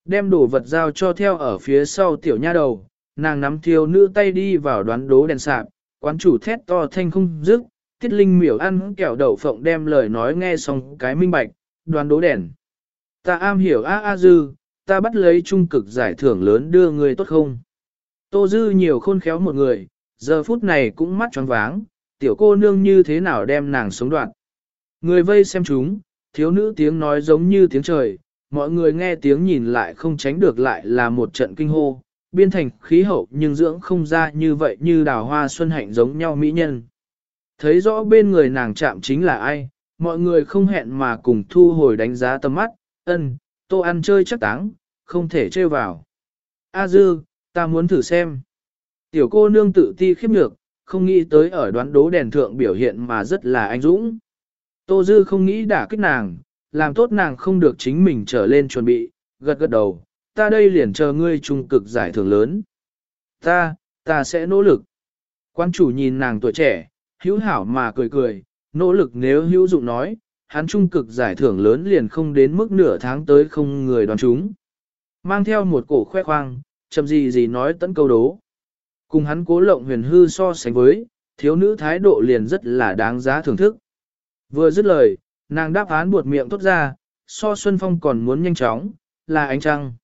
Đem đồ vật giao cho theo ở phía sau tiểu nha đầu, nàng nắm thiếu nữ tay đi vào đoán đố đèn sạp, quán chủ thét to thanh không dứt, tiết linh miểu ăn kẹo đậu phộng đem lời nói nghe xong cái minh bạch, đoán đố đèn. Ta am hiểu a a dư, ta bắt lấy trung cực giải thưởng lớn đưa người tốt không? Tô dư nhiều khôn khéo một người, giờ phút này cũng mắt tròn váng, tiểu cô nương như thế nào đem nàng sống đoạn. Người vây xem chúng, thiếu nữ tiếng nói giống như tiếng trời, mọi người nghe tiếng nhìn lại không tránh được lại là một trận kinh hô, biên thành khí hậu nhưng dưỡng không ra như vậy như đào hoa xuân hạnh giống nhau mỹ nhân. Thấy rõ bên người nàng chạm chính là ai, mọi người không hẹn mà cùng thu hồi đánh giá tầm mắt, ân, tô ăn chơi chắc táng, không thể trêu vào. A dư, ta muốn thử xem. Tiểu cô nương tự ti khiếp nhược, không nghĩ tới ở đoán đố đèn thượng biểu hiện mà rất là anh dũng. Tô dư không nghĩ đả kích nàng, làm tốt nàng không được chính mình trở lên chuẩn bị, gật gật đầu, ta đây liền chờ ngươi trung cực giải thưởng lớn. Ta, ta sẽ nỗ lực. Quan chủ nhìn nàng tuổi trẻ, hữu hảo mà cười cười, nỗ lực nếu hữu dụng nói, hắn trung cực giải thưởng lớn liền không đến mức nửa tháng tới không người đoán chúng. Mang theo một cổ khoe khoang, chậm gì gì nói tấn câu đố. Cùng hắn cố lộng huyền hư so sánh với, thiếu nữ thái độ liền rất là đáng giá thưởng thức. Vừa dứt lời, nàng đáp án buột miệng tốt ra, so Xuân Phong còn muốn nhanh chóng, là ánh trăng.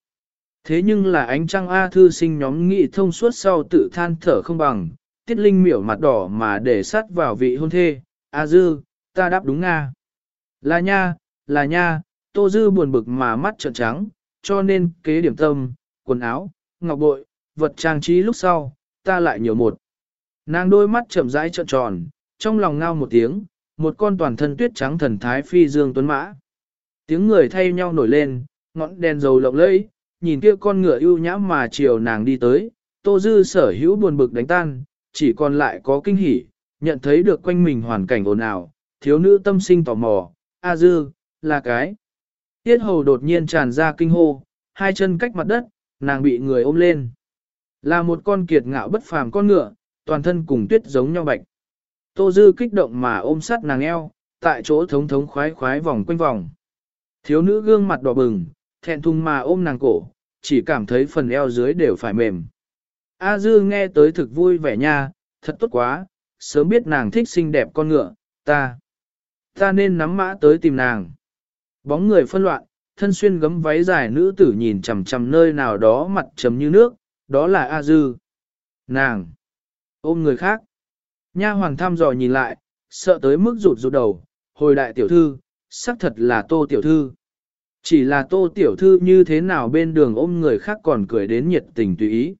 Thế nhưng là ánh trăng A thư sinh nhóm nghị thông suốt sau tự than thở không bằng, tiết linh miểu mặt đỏ mà để sát vào vị hôn thê, A dư, ta đáp đúng Nga. Là nha, là nha, tô dư buồn bực mà mắt trợn trắng, cho nên kế điểm tâm, quần áo, ngọc bội, vật trang trí lúc sau, ta lại nhiều một. Nàng đôi mắt chậm rãi trợn tròn, trong lòng ngao một tiếng, một con toàn thân tuyết trắng thần thái phi dương tuấn mã. Tiếng người thay nhau nổi lên, ngọn đèn dầu lộng lẫy, nhìn kia con ngựa ưu nhã mà chiều nàng đi tới, Tô Dư sở hữu buồn bực đánh tan, chỉ còn lại có kinh hỉ, nhận thấy được quanh mình hoàn cảnh ồn ào, thiếu nữ tâm sinh tò mò, A Dư, là cái. Tiết hầu đột nhiên tràn ra kinh hô, hai chân cách mặt đất, nàng bị người ôm lên. Là một con kiệt ngạo bất phàm con ngựa, toàn thân cùng tuyết giống nhau bạch. Tô Dư kích động mà ôm sát nàng eo, tại chỗ thống thống khoái khoái vòng quanh vòng. Thiếu nữ gương mặt đỏ bừng, thẹn thùng mà ôm nàng cổ, chỉ cảm thấy phần eo dưới đều phải mềm. A Dư nghe tới thực vui vẻ nha, thật tốt quá, sớm biết nàng thích xinh đẹp con ngựa, ta. Ta nên nắm mã tới tìm nàng. Bóng người phân loạn, thân xuyên gấm váy dài nữ tử nhìn chằm chằm nơi nào đó mặt trầm như nước, đó là A Dư. Nàng. Ôm người khác. Nha hoàng thăm dò nhìn lại, sợ tới mức rụt rụt đầu, hồi đại tiểu thư, xác thật là tô tiểu thư. Chỉ là tô tiểu thư như thế nào bên đường ôm người khác còn cười đến nhiệt tình tùy ý.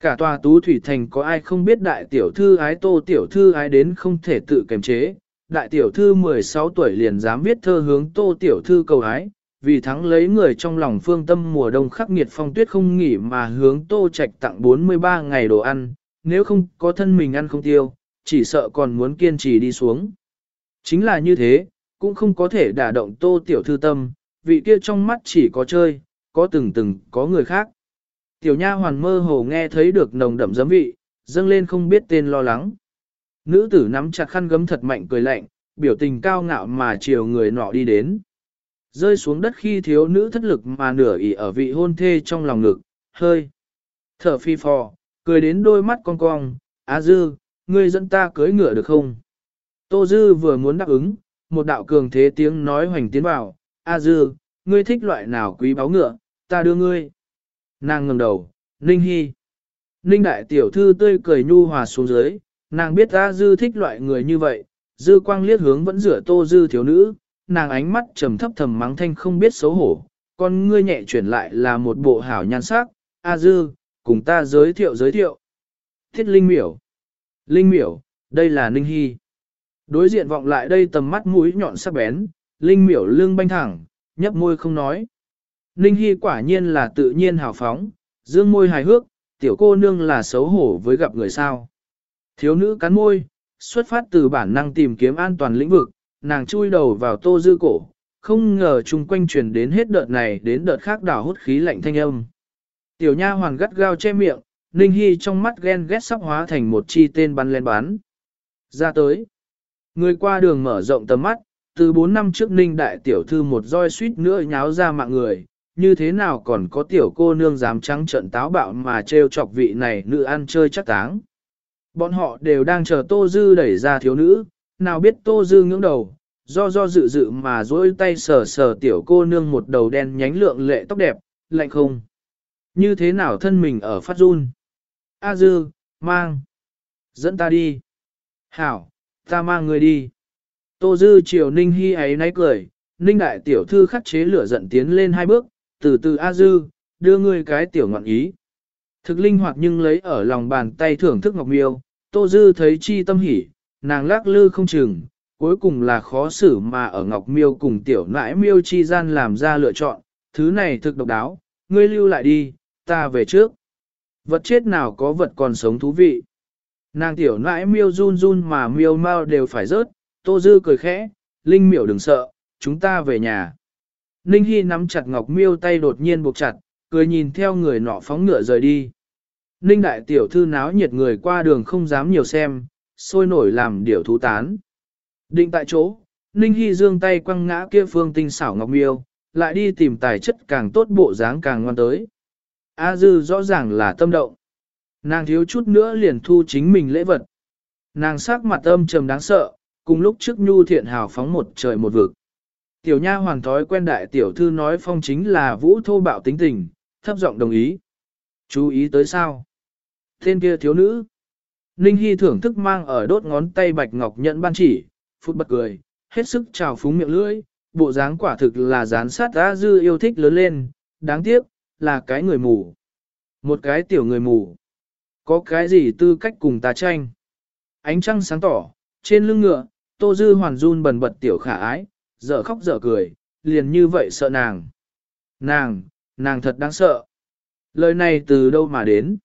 Cả tòa tú thủy thành có ai không biết đại tiểu thư ái tô tiểu thư ái đến không thể tự kiềm chế. Đại tiểu thư 16 tuổi liền dám viết thơ hướng tô tiểu thư cầu ái, vì thắng lấy người trong lòng phương tâm mùa đông khắc nghiệt phong tuyết không nghỉ mà hướng tô trạch tặng 43 ngày đồ ăn, nếu không có thân mình ăn không tiêu, chỉ sợ còn muốn kiên trì đi xuống. Chính là như thế, cũng không có thể đả động tô tiểu thư tâm, vị kia trong mắt chỉ có chơi, có từng từng có người khác. Tiểu nha hoàn mơ hồ nghe thấy được nồng đậm giấm vị, dâng lên không biết tên lo lắng. Nữ tử nắm chặt khăn gấm thật mạnh cười lạnh, biểu tình cao ngạo mà chiều người nọ đi đến. Rơi xuống đất khi thiếu nữ thất lực mà nửa ỉ ở vị hôn thê trong lòng ngực, hơi. Thở phi phò, cười đến đôi mắt cong cong, á dư, ngươi dẫn ta cưới ngựa được không? Tô dư vừa muốn đáp ứng, một đạo cường thế tiếng nói hoành tiến vào, A dư, ngươi thích loại nào quý báu ngựa, ta đưa ngươi. Nàng ngẩng đầu, Ninh Hy. Ninh đại tiểu thư tươi cười nhu hòa xuống dưới, nàng biết A dư thích loại người như vậy, dư quang liếc hướng vẫn rửa tô dư thiếu nữ, nàng ánh mắt trầm thấp thầm mắng thanh không biết xấu hổ, con ngươi nhẹ chuyển lại là một bộ hảo nhan sắc, A dư, cùng ta giới thiệu giới thiệu. Thiết Linh miểu. Linh miểu, đây là Ninh Hy. Đối diện vọng lại đây tầm mắt mũi nhọn sắc bén, Linh miểu lưng banh thẳng, nhấp môi không nói. Ninh Hy quả nhiên là tự nhiên hào phóng, dương môi hài hước, tiểu cô nương là xấu hổ với gặp người sao. Thiếu nữ cắn môi, xuất phát từ bản năng tìm kiếm an toàn lĩnh vực, nàng chui đầu vào tô dư cổ, không ngờ chung quanh truyền đến hết đợt này đến đợt khác đảo hút khí lạnh thanh âm. Tiểu nha hoàn gắt gao che miệng, Ninh Hy trong mắt ghen ghét sắp hóa thành một chi tên bắn lên bán. Ra tới. Người qua đường mở rộng tầm mắt, từ 4 năm trước Ninh Đại Tiểu Thư một roi suýt nữa nháo ra mạng người, như thế nào còn có tiểu cô nương dám trắng trận táo bạo mà trêu chọc vị này nữ ăn chơi chắc táng. Bọn họ đều đang chờ Tô Dư đẩy ra thiếu nữ, nào biết Tô Dư ngưỡng đầu, do do dự dự mà dối tay sờ sờ tiểu cô nương một đầu đen nhánh lượng lệ tóc đẹp, lạnh không. Như thế nào thân mình ở phát run? A Dư, mang. Dẫn ta đi. Hảo, ta mang người đi. Tô Dư chiều Ninh Hy ấy náy cười, Ninh đại tiểu thư khắc chế lửa giận tiến lên hai bước, từ từ A Dư, đưa ngươi cái tiểu ngọn ý. Thực linh hoạt nhưng lấy ở lòng bàn tay thưởng thức ngọc miêu, Tô Dư thấy chi tâm hỉ, nàng lắc lư không chừng, cuối cùng là khó xử mà ở ngọc miêu cùng tiểu nãi miêu chi gian làm ra lựa chọn, thứ này thực độc đáo, ngươi lưu lại đi, ta về trước. Vật chết nào có vật còn sống thú vị. Nàng tiểu nãi miêu run run mà miêu mau đều phải rớt, Tô Dư cười khẽ, Linh miểu đừng sợ, chúng ta về nhà. Ninh Hy nắm chặt Ngọc Miêu tay đột nhiên buộc chặt, cười nhìn theo người nọ phóng ngựa rời đi. Ninh đại tiểu thư náo nhiệt người qua đường không dám nhiều xem, sôi nổi làm điểu thú tán. Định tại chỗ, Ninh Hy dương tay quăng ngã kia phương tinh xảo Ngọc Miêu, lại đi tìm tài chất càng tốt bộ dáng càng ngoan tới. A Dư rõ ràng là tâm động. Nàng thiếu chút nữa liền thu chính mình lễ vật. Nàng sắc mặt âm trầm đáng sợ, cùng lúc trước nhu thiện hào phóng một trời một vực. Tiểu nha hoàn thói quen đại tiểu thư nói phong chính là vũ thô bạo tính tình, thấp giọng đồng ý. Chú ý tới sao? Tên kia thiếu nữ. Ninh Hy thưởng thức mang ở đốt ngón tay bạch ngọc nhận ban chỉ, phút bật cười, hết sức trào phúng miệng lưỡi, bộ dáng quả thực là gián sát A Dư yêu thích lớn lên, đáng tiếc, là cái người mù. Một cái tiểu người mù. Có cái gì tư cách cùng ta tranh? Ánh trăng sáng tỏ, trên lưng ngựa, Tô Dư hoàn run bần bật tiểu khả ái, dở khóc dở cười, liền như vậy sợ nàng. Nàng, nàng thật đáng sợ. Lời này từ đâu mà đến?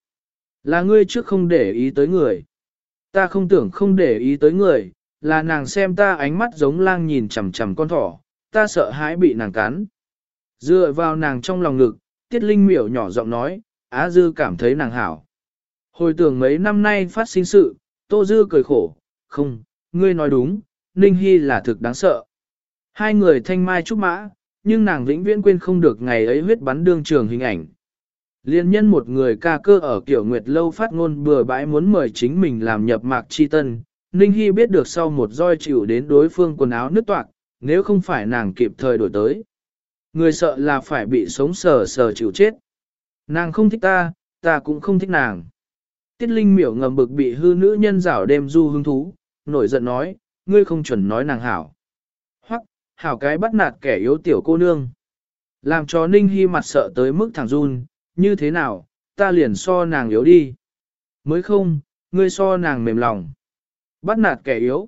Là ngươi trước không để ý tới người. Ta không tưởng không để ý tới người, là nàng xem ta ánh mắt giống lang nhìn chằm chằm con thỏ, ta sợ hãi bị nàng cắn. Dựa vào nàng trong lòng ngực, Tiết Linh miểu nhỏ giọng nói, Á Dư cảm thấy nàng hảo. Hồi tưởng mấy năm nay phát sinh sự, Tô Dư cười khổ, không, ngươi nói đúng, Ninh Hy là thực đáng sợ. Hai người thanh mai trúc mã, nhưng nàng vĩnh viễn quên không được ngày ấy huyết bắn đương trường hình ảnh. Liên nhân một người ca cơ ở kiểu nguyệt lâu phát ngôn bừa bãi muốn mời chính mình làm nhập mạc chi tân, Ninh Hy biết được sau một roi chịu đến đối phương quần áo nứt toạc, nếu không phải nàng kịp thời đổi tới. Người sợ là phải bị sống sờ sờ chịu chết. Nàng không thích ta, ta cũng không thích nàng. Tiết Linh miểu ngầm bực bị hư nữ nhân rảo đêm du hứng thú, nổi giận nói, ngươi không chuẩn nói nàng hảo. Hoặc, hảo cái bắt nạt kẻ yếu tiểu cô nương. Làm cho Ninh Hy mặt sợ tới mức thẳng run, như thế nào, ta liền so nàng yếu đi. Mới không, ngươi so nàng mềm lòng. Bắt nạt kẻ yếu.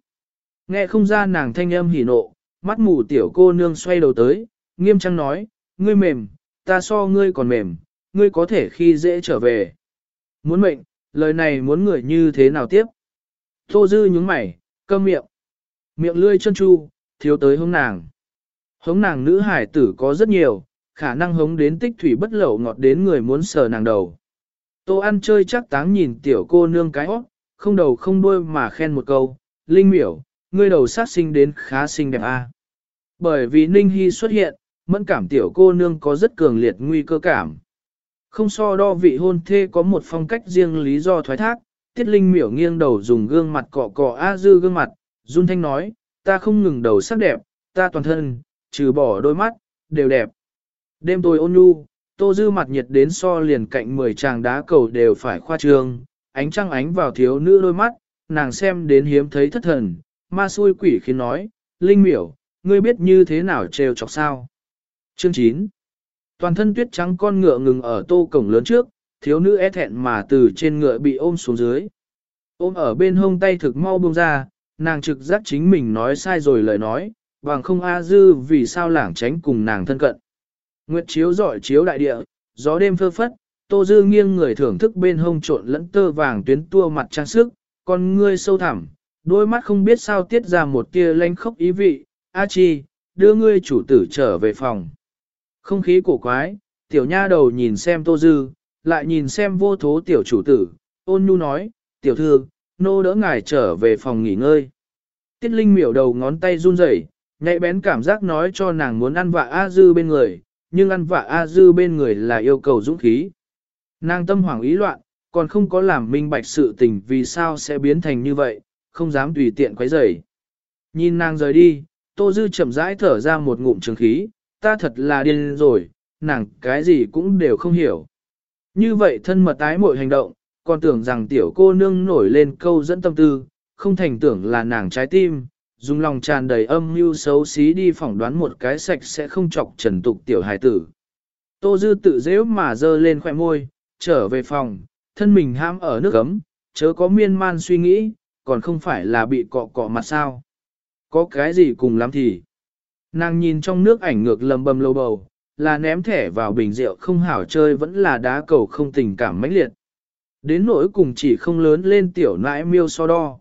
Nghe không ra nàng thanh âm hỉ nộ, mắt mù tiểu cô nương xoay đầu tới, nghiêm trang nói, ngươi mềm, ta so ngươi còn mềm, ngươi có thể khi dễ trở về. Muốn mệnh, lời này muốn người như thế nào tiếp? Tô dư nhúng mày, câm miệng. Miệng lươi chân chu, thiếu tới hống nàng. Hống nàng nữ hải tử có rất nhiều, khả năng hống đến tích thủy bất lậu ngọt đến người muốn sờ nàng đầu. Tô ăn chơi chắc táng nhìn tiểu cô nương cái hót, không đầu không đuôi mà khen một câu, Linh miểu, ngươi đầu sát sinh đến khá xinh đẹp a. À. Bởi vì Ninh Hy xuất hiện, mẫn cảm tiểu cô nương có rất cường liệt nguy cơ cảm. Không so đo vị hôn thê có một phong cách riêng lý do thoái thác, tiết linh miểu nghiêng đầu dùng gương mặt cọ cọ A dư gương mặt, run thanh nói, ta không ngừng đầu sắc đẹp, ta toàn thân, trừ bỏ đôi mắt, đều đẹp. Đêm tôi ôn nhu, tô dư mặt nhiệt đến so liền cạnh 10 chàng đá cầu đều phải khoa trương, ánh trăng ánh vào thiếu nữ đôi mắt, nàng xem đến hiếm thấy thất thần, ma xui quỷ khiến nói, Linh miểu, ngươi biết như thế nào trêu chọc sao. Chương 9 Toàn thân tuyết trắng con ngựa ngừng ở tô cổng lớn trước, thiếu nữ e thẹn mà từ trên ngựa bị ôm xuống dưới. Ôm ở bên hông tay thực mau buông ra, nàng trực giác chính mình nói sai rồi lời nói, bằng không A dư vì sao lảng tránh cùng nàng thân cận. Nguyệt chiếu giỏi chiếu đại địa, gió đêm phơ phất, tô dư nghiêng người thưởng thức bên hông trộn lẫn tơ vàng tuyến tua mặt trang sức, con ngươi sâu thẳm, đôi mắt không biết sao tiết ra một tia lanh khốc ý vị, A chi, đưa ngươi chủ tử trở về phòng. Không khí cổ quái, tiểu nha đầu nhìn xem tô dư, lại nhìn xem vô thố tiểu chủ tử, ôn nhu nói, tiểu thư, nô đỡ ngài trở về phòng nghỉ ngơi. Tiết Linh miểu đầu ngón tay run rẩy, nhạy bén cảm giác nói cho nàng muốn ăn vạ A Dư bên người, nhưng ăn vạ A Dư bên người là yêu cầu dũng khí. Nàng tâm hoảng ý loạn, còn không có làm minh bạch sự tình vì sao sẽ biến thành như vậy, không dám tùy tiện quấy rầy. Nhìn nàng rời đi, Tô Dư chậm rãi thở ra một ngụm trường khí, ta thật là điên rồi, nàng cái gì cũng đều không hiểu. Như vậy thân mật tái mọi hành động, còn tưởng rằng tiểu cô nương nổi lên câu dẫn tâm tư, không thành tưởng là nàng trái tim, dùng lòng tràn đầy âm mưu xấu xí đi phỏng đoán một cái sạch sẽ không chọc trần tục tiểu hài tử. Tô Dư tự dễ mà dơ lên khỏe môi, trở về phòng, thân mình ham ở nước ấm, chớ có miên man suy nghĩ, còn không phải là bị cọ cọ mặt sao. Có cái gì cùng lắm thì. Nàng nhìn trong nước ảnh ngược lầm bầm lâu bầu, là ném thẻ vào bình rượu không hảo chơi vẫn là đá cầu không tình cảm mãnh liệt. Đến nỗi cùng chỉ không lớn lên tiểu nãi miêu so đo.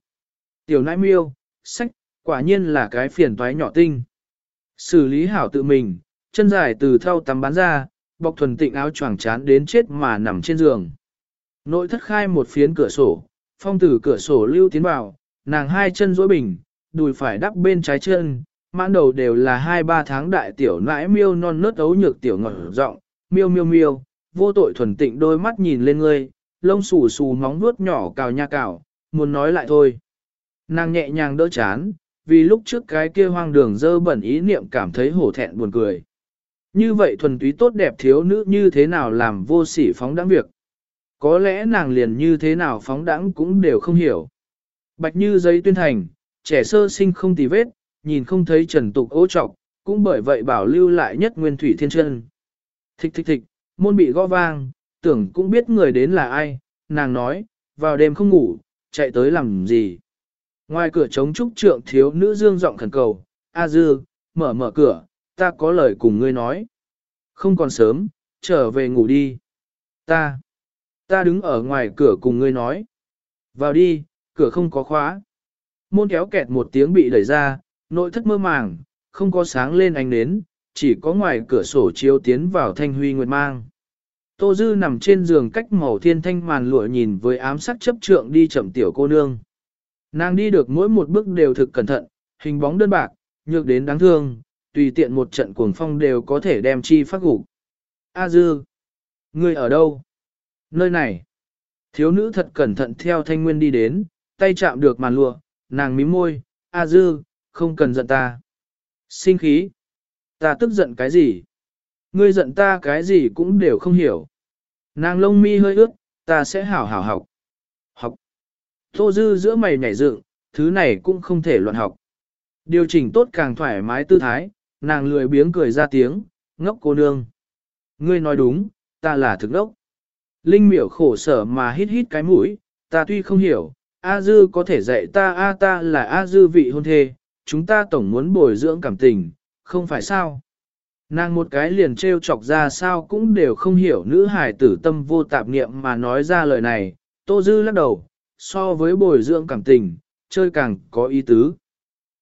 Tiểu nãi miêu, sách, quả nhiên là cái phiền toái nhỏ tinh. Xử lý hảo tự mình, chân dài từ thau tắm bán ra, bọc thuần tịnh áo choàng chán đến chết mà nằm trên giường. Nội thất khai một phiến cửa sổ, phong tử cửa sổ lưu tiến vào, nàng hai chân duỗi bình, đùi phải đắp bên trái chân, mãn đầu đều là hai ba tháng đại tiểu nãi miêu non nớt ấu nhược tiểu ngọt rộng, miêu miêu miêu, vô tội thuần tịnh đôi mắt nhìn lên ngươi, lông xù xù móng vuốt nhỏ cào nha cào, muốn nói lại thôi. Nàng nhẹ nhàng đỡ chán, vì lúc trước cái kia hoang đường dơ bẩn ý niệm cảm thấy hổ thẹn buồn cười. Như vậy thuần túy tốt đẹp thiếu nữ như thế nào làm vô sỉ phóng đãng việc. Có lẽ nàng liền như thế nào phóng đãng cũng đều không hiểu. Bạch như giấy tuyên thành, trẻ sơ sinh không tì vết, nhìn không thấy trần tục ô trọc, cũng bởi vậy bảo lưu lại nhất nguyên thủy thiên chân. Thích thích thích, môn bị gõ vang, tưởng cũng biết người đến là ai, nàng nói, vào đêm không ngủ, chạy tới làm gì. Ngoài cửa trống trúc trượng thiếu nữ dương giọng khẩn cầu, A dư, mở mở cửa, ta có lời cùng ngươi nói. Không còn sớm, trở về ngủ đi. Ta, ta đứng ở ngoài cửa cùng ngươi nói. Vào đi, cửa không có khóa. Môn kéo kẹt một tiếng bị đẩy ra, nội thất mơ màng, không có sáng lên ánh nến, chỉ có ngoài cửa sổ chiếu tiến vào thanh huy nguyệt mang. Tô Dư nằm trên giường cách màu thiên thanh màn lụa nhìn với ám sắc chấp trượng đi chậm tiểu cô nương. Nàng đi được mỗi một bước đều thực cẩn thận, hình bóng đơn bạc, nhược đến đáng thương, tùy tiện một trận cuồng phong đều có thể đem chi phát gục. A Dư, ngươi ở đâu? Nơi này. Thiếu nữ thật cẩn thận theo thanh nguyên đi đến, tay chạm được màn lụa, nàng mím môi, A Dư, không cần giận ta. Sinh khí. Ta tức giận cái gì? Ngươi giận ta cái gì cũng đều không hiểu. Nàng lông mi hơi ướt, ta sẽ hảo hảo. Học. Tô dư giữa mày nhảy dựng, thứ này cũng không thể loạn học. Điều chỉnh tốt càng thoải mái tư thái, nàng lười biếng cười ra tiếng, ngốc cô nương. Ngươi nói đúng, ta là thực đốc. Linh miểu khổ sở mà hít hít cái mũi, ta tuy không hiểu, A dư có thể dạy ta A ta là A dư vị hôn thê, chúng ta tổng muốn bồi dưỡng cảm tình, không phải sao? Nàng một cái liền trêu chọc ra sao cũng đều không hiểu nữ hài tử tâm vô tạp niệm mà nói ra lời này, Tô Dư lắc đầu, so với bồi dưỡng cảm tình, chơi càng có ý tứ.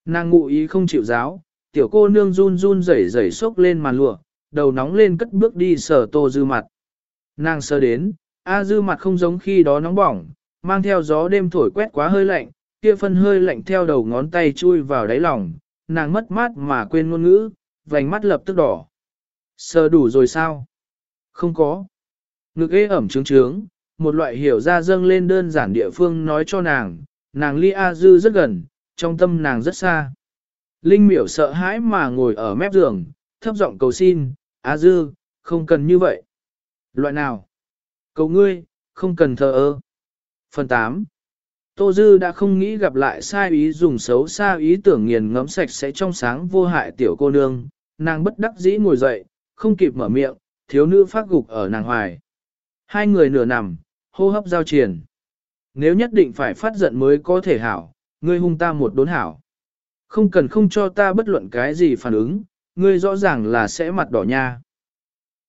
Nàng ngụ ý không chịu giáo, tiểu cô nương run run rẩy rẩy sốc lên màn lụa, đầu nóng lên cất bước đi sờ Tô Dư mặt. Nàng sờ đến, A Dư mặt không giống khi đó nóng bỏng, mang theo gió đêm thổi quét quá hơi lạnh, kia phân hơi lạnh theo đầu ngón tay chui vào đáy lòng, nàng mất mát mà quên ngôn ngữ, vành mắt lập tức đỏ. Sờ đủ rồi sao? Không có. Ngực ế ẩm trướng trướng, một loại hiểu ra dâng lên đơn giản địa phương nói cho nàng, nàng ly A Dư rất gần, trong tâm nàng rất xa. Linh miểu sợ hãi mà ngồi ở mép giường, thấp giọng cầu xin, A Dư, không cần như vậy. Loại nào? Cầu ngươi, không cần thờ ơ. Phần 8 Tô Dư đã không nghĩ gặp lại sai ý dùng xấu xa ý tưởng nghiền ngẫm sạch sẽ trong sáng vô hại tiểu cô nương, nàng bất đắc dĩ ngồi dậy, không kịp mở miệng, thiếu nữ phát gục ở nàng hoài. Hai người nửa nằm, hô hấp giao triền. Nếu nhất định phải phát giận mới có thể hảo, ngươi hung ta một đốn hảo. Không cần không cho ta bất luận cái gì phản ứng, ngươi rõ ràng là sẽ mặt đỏ nha.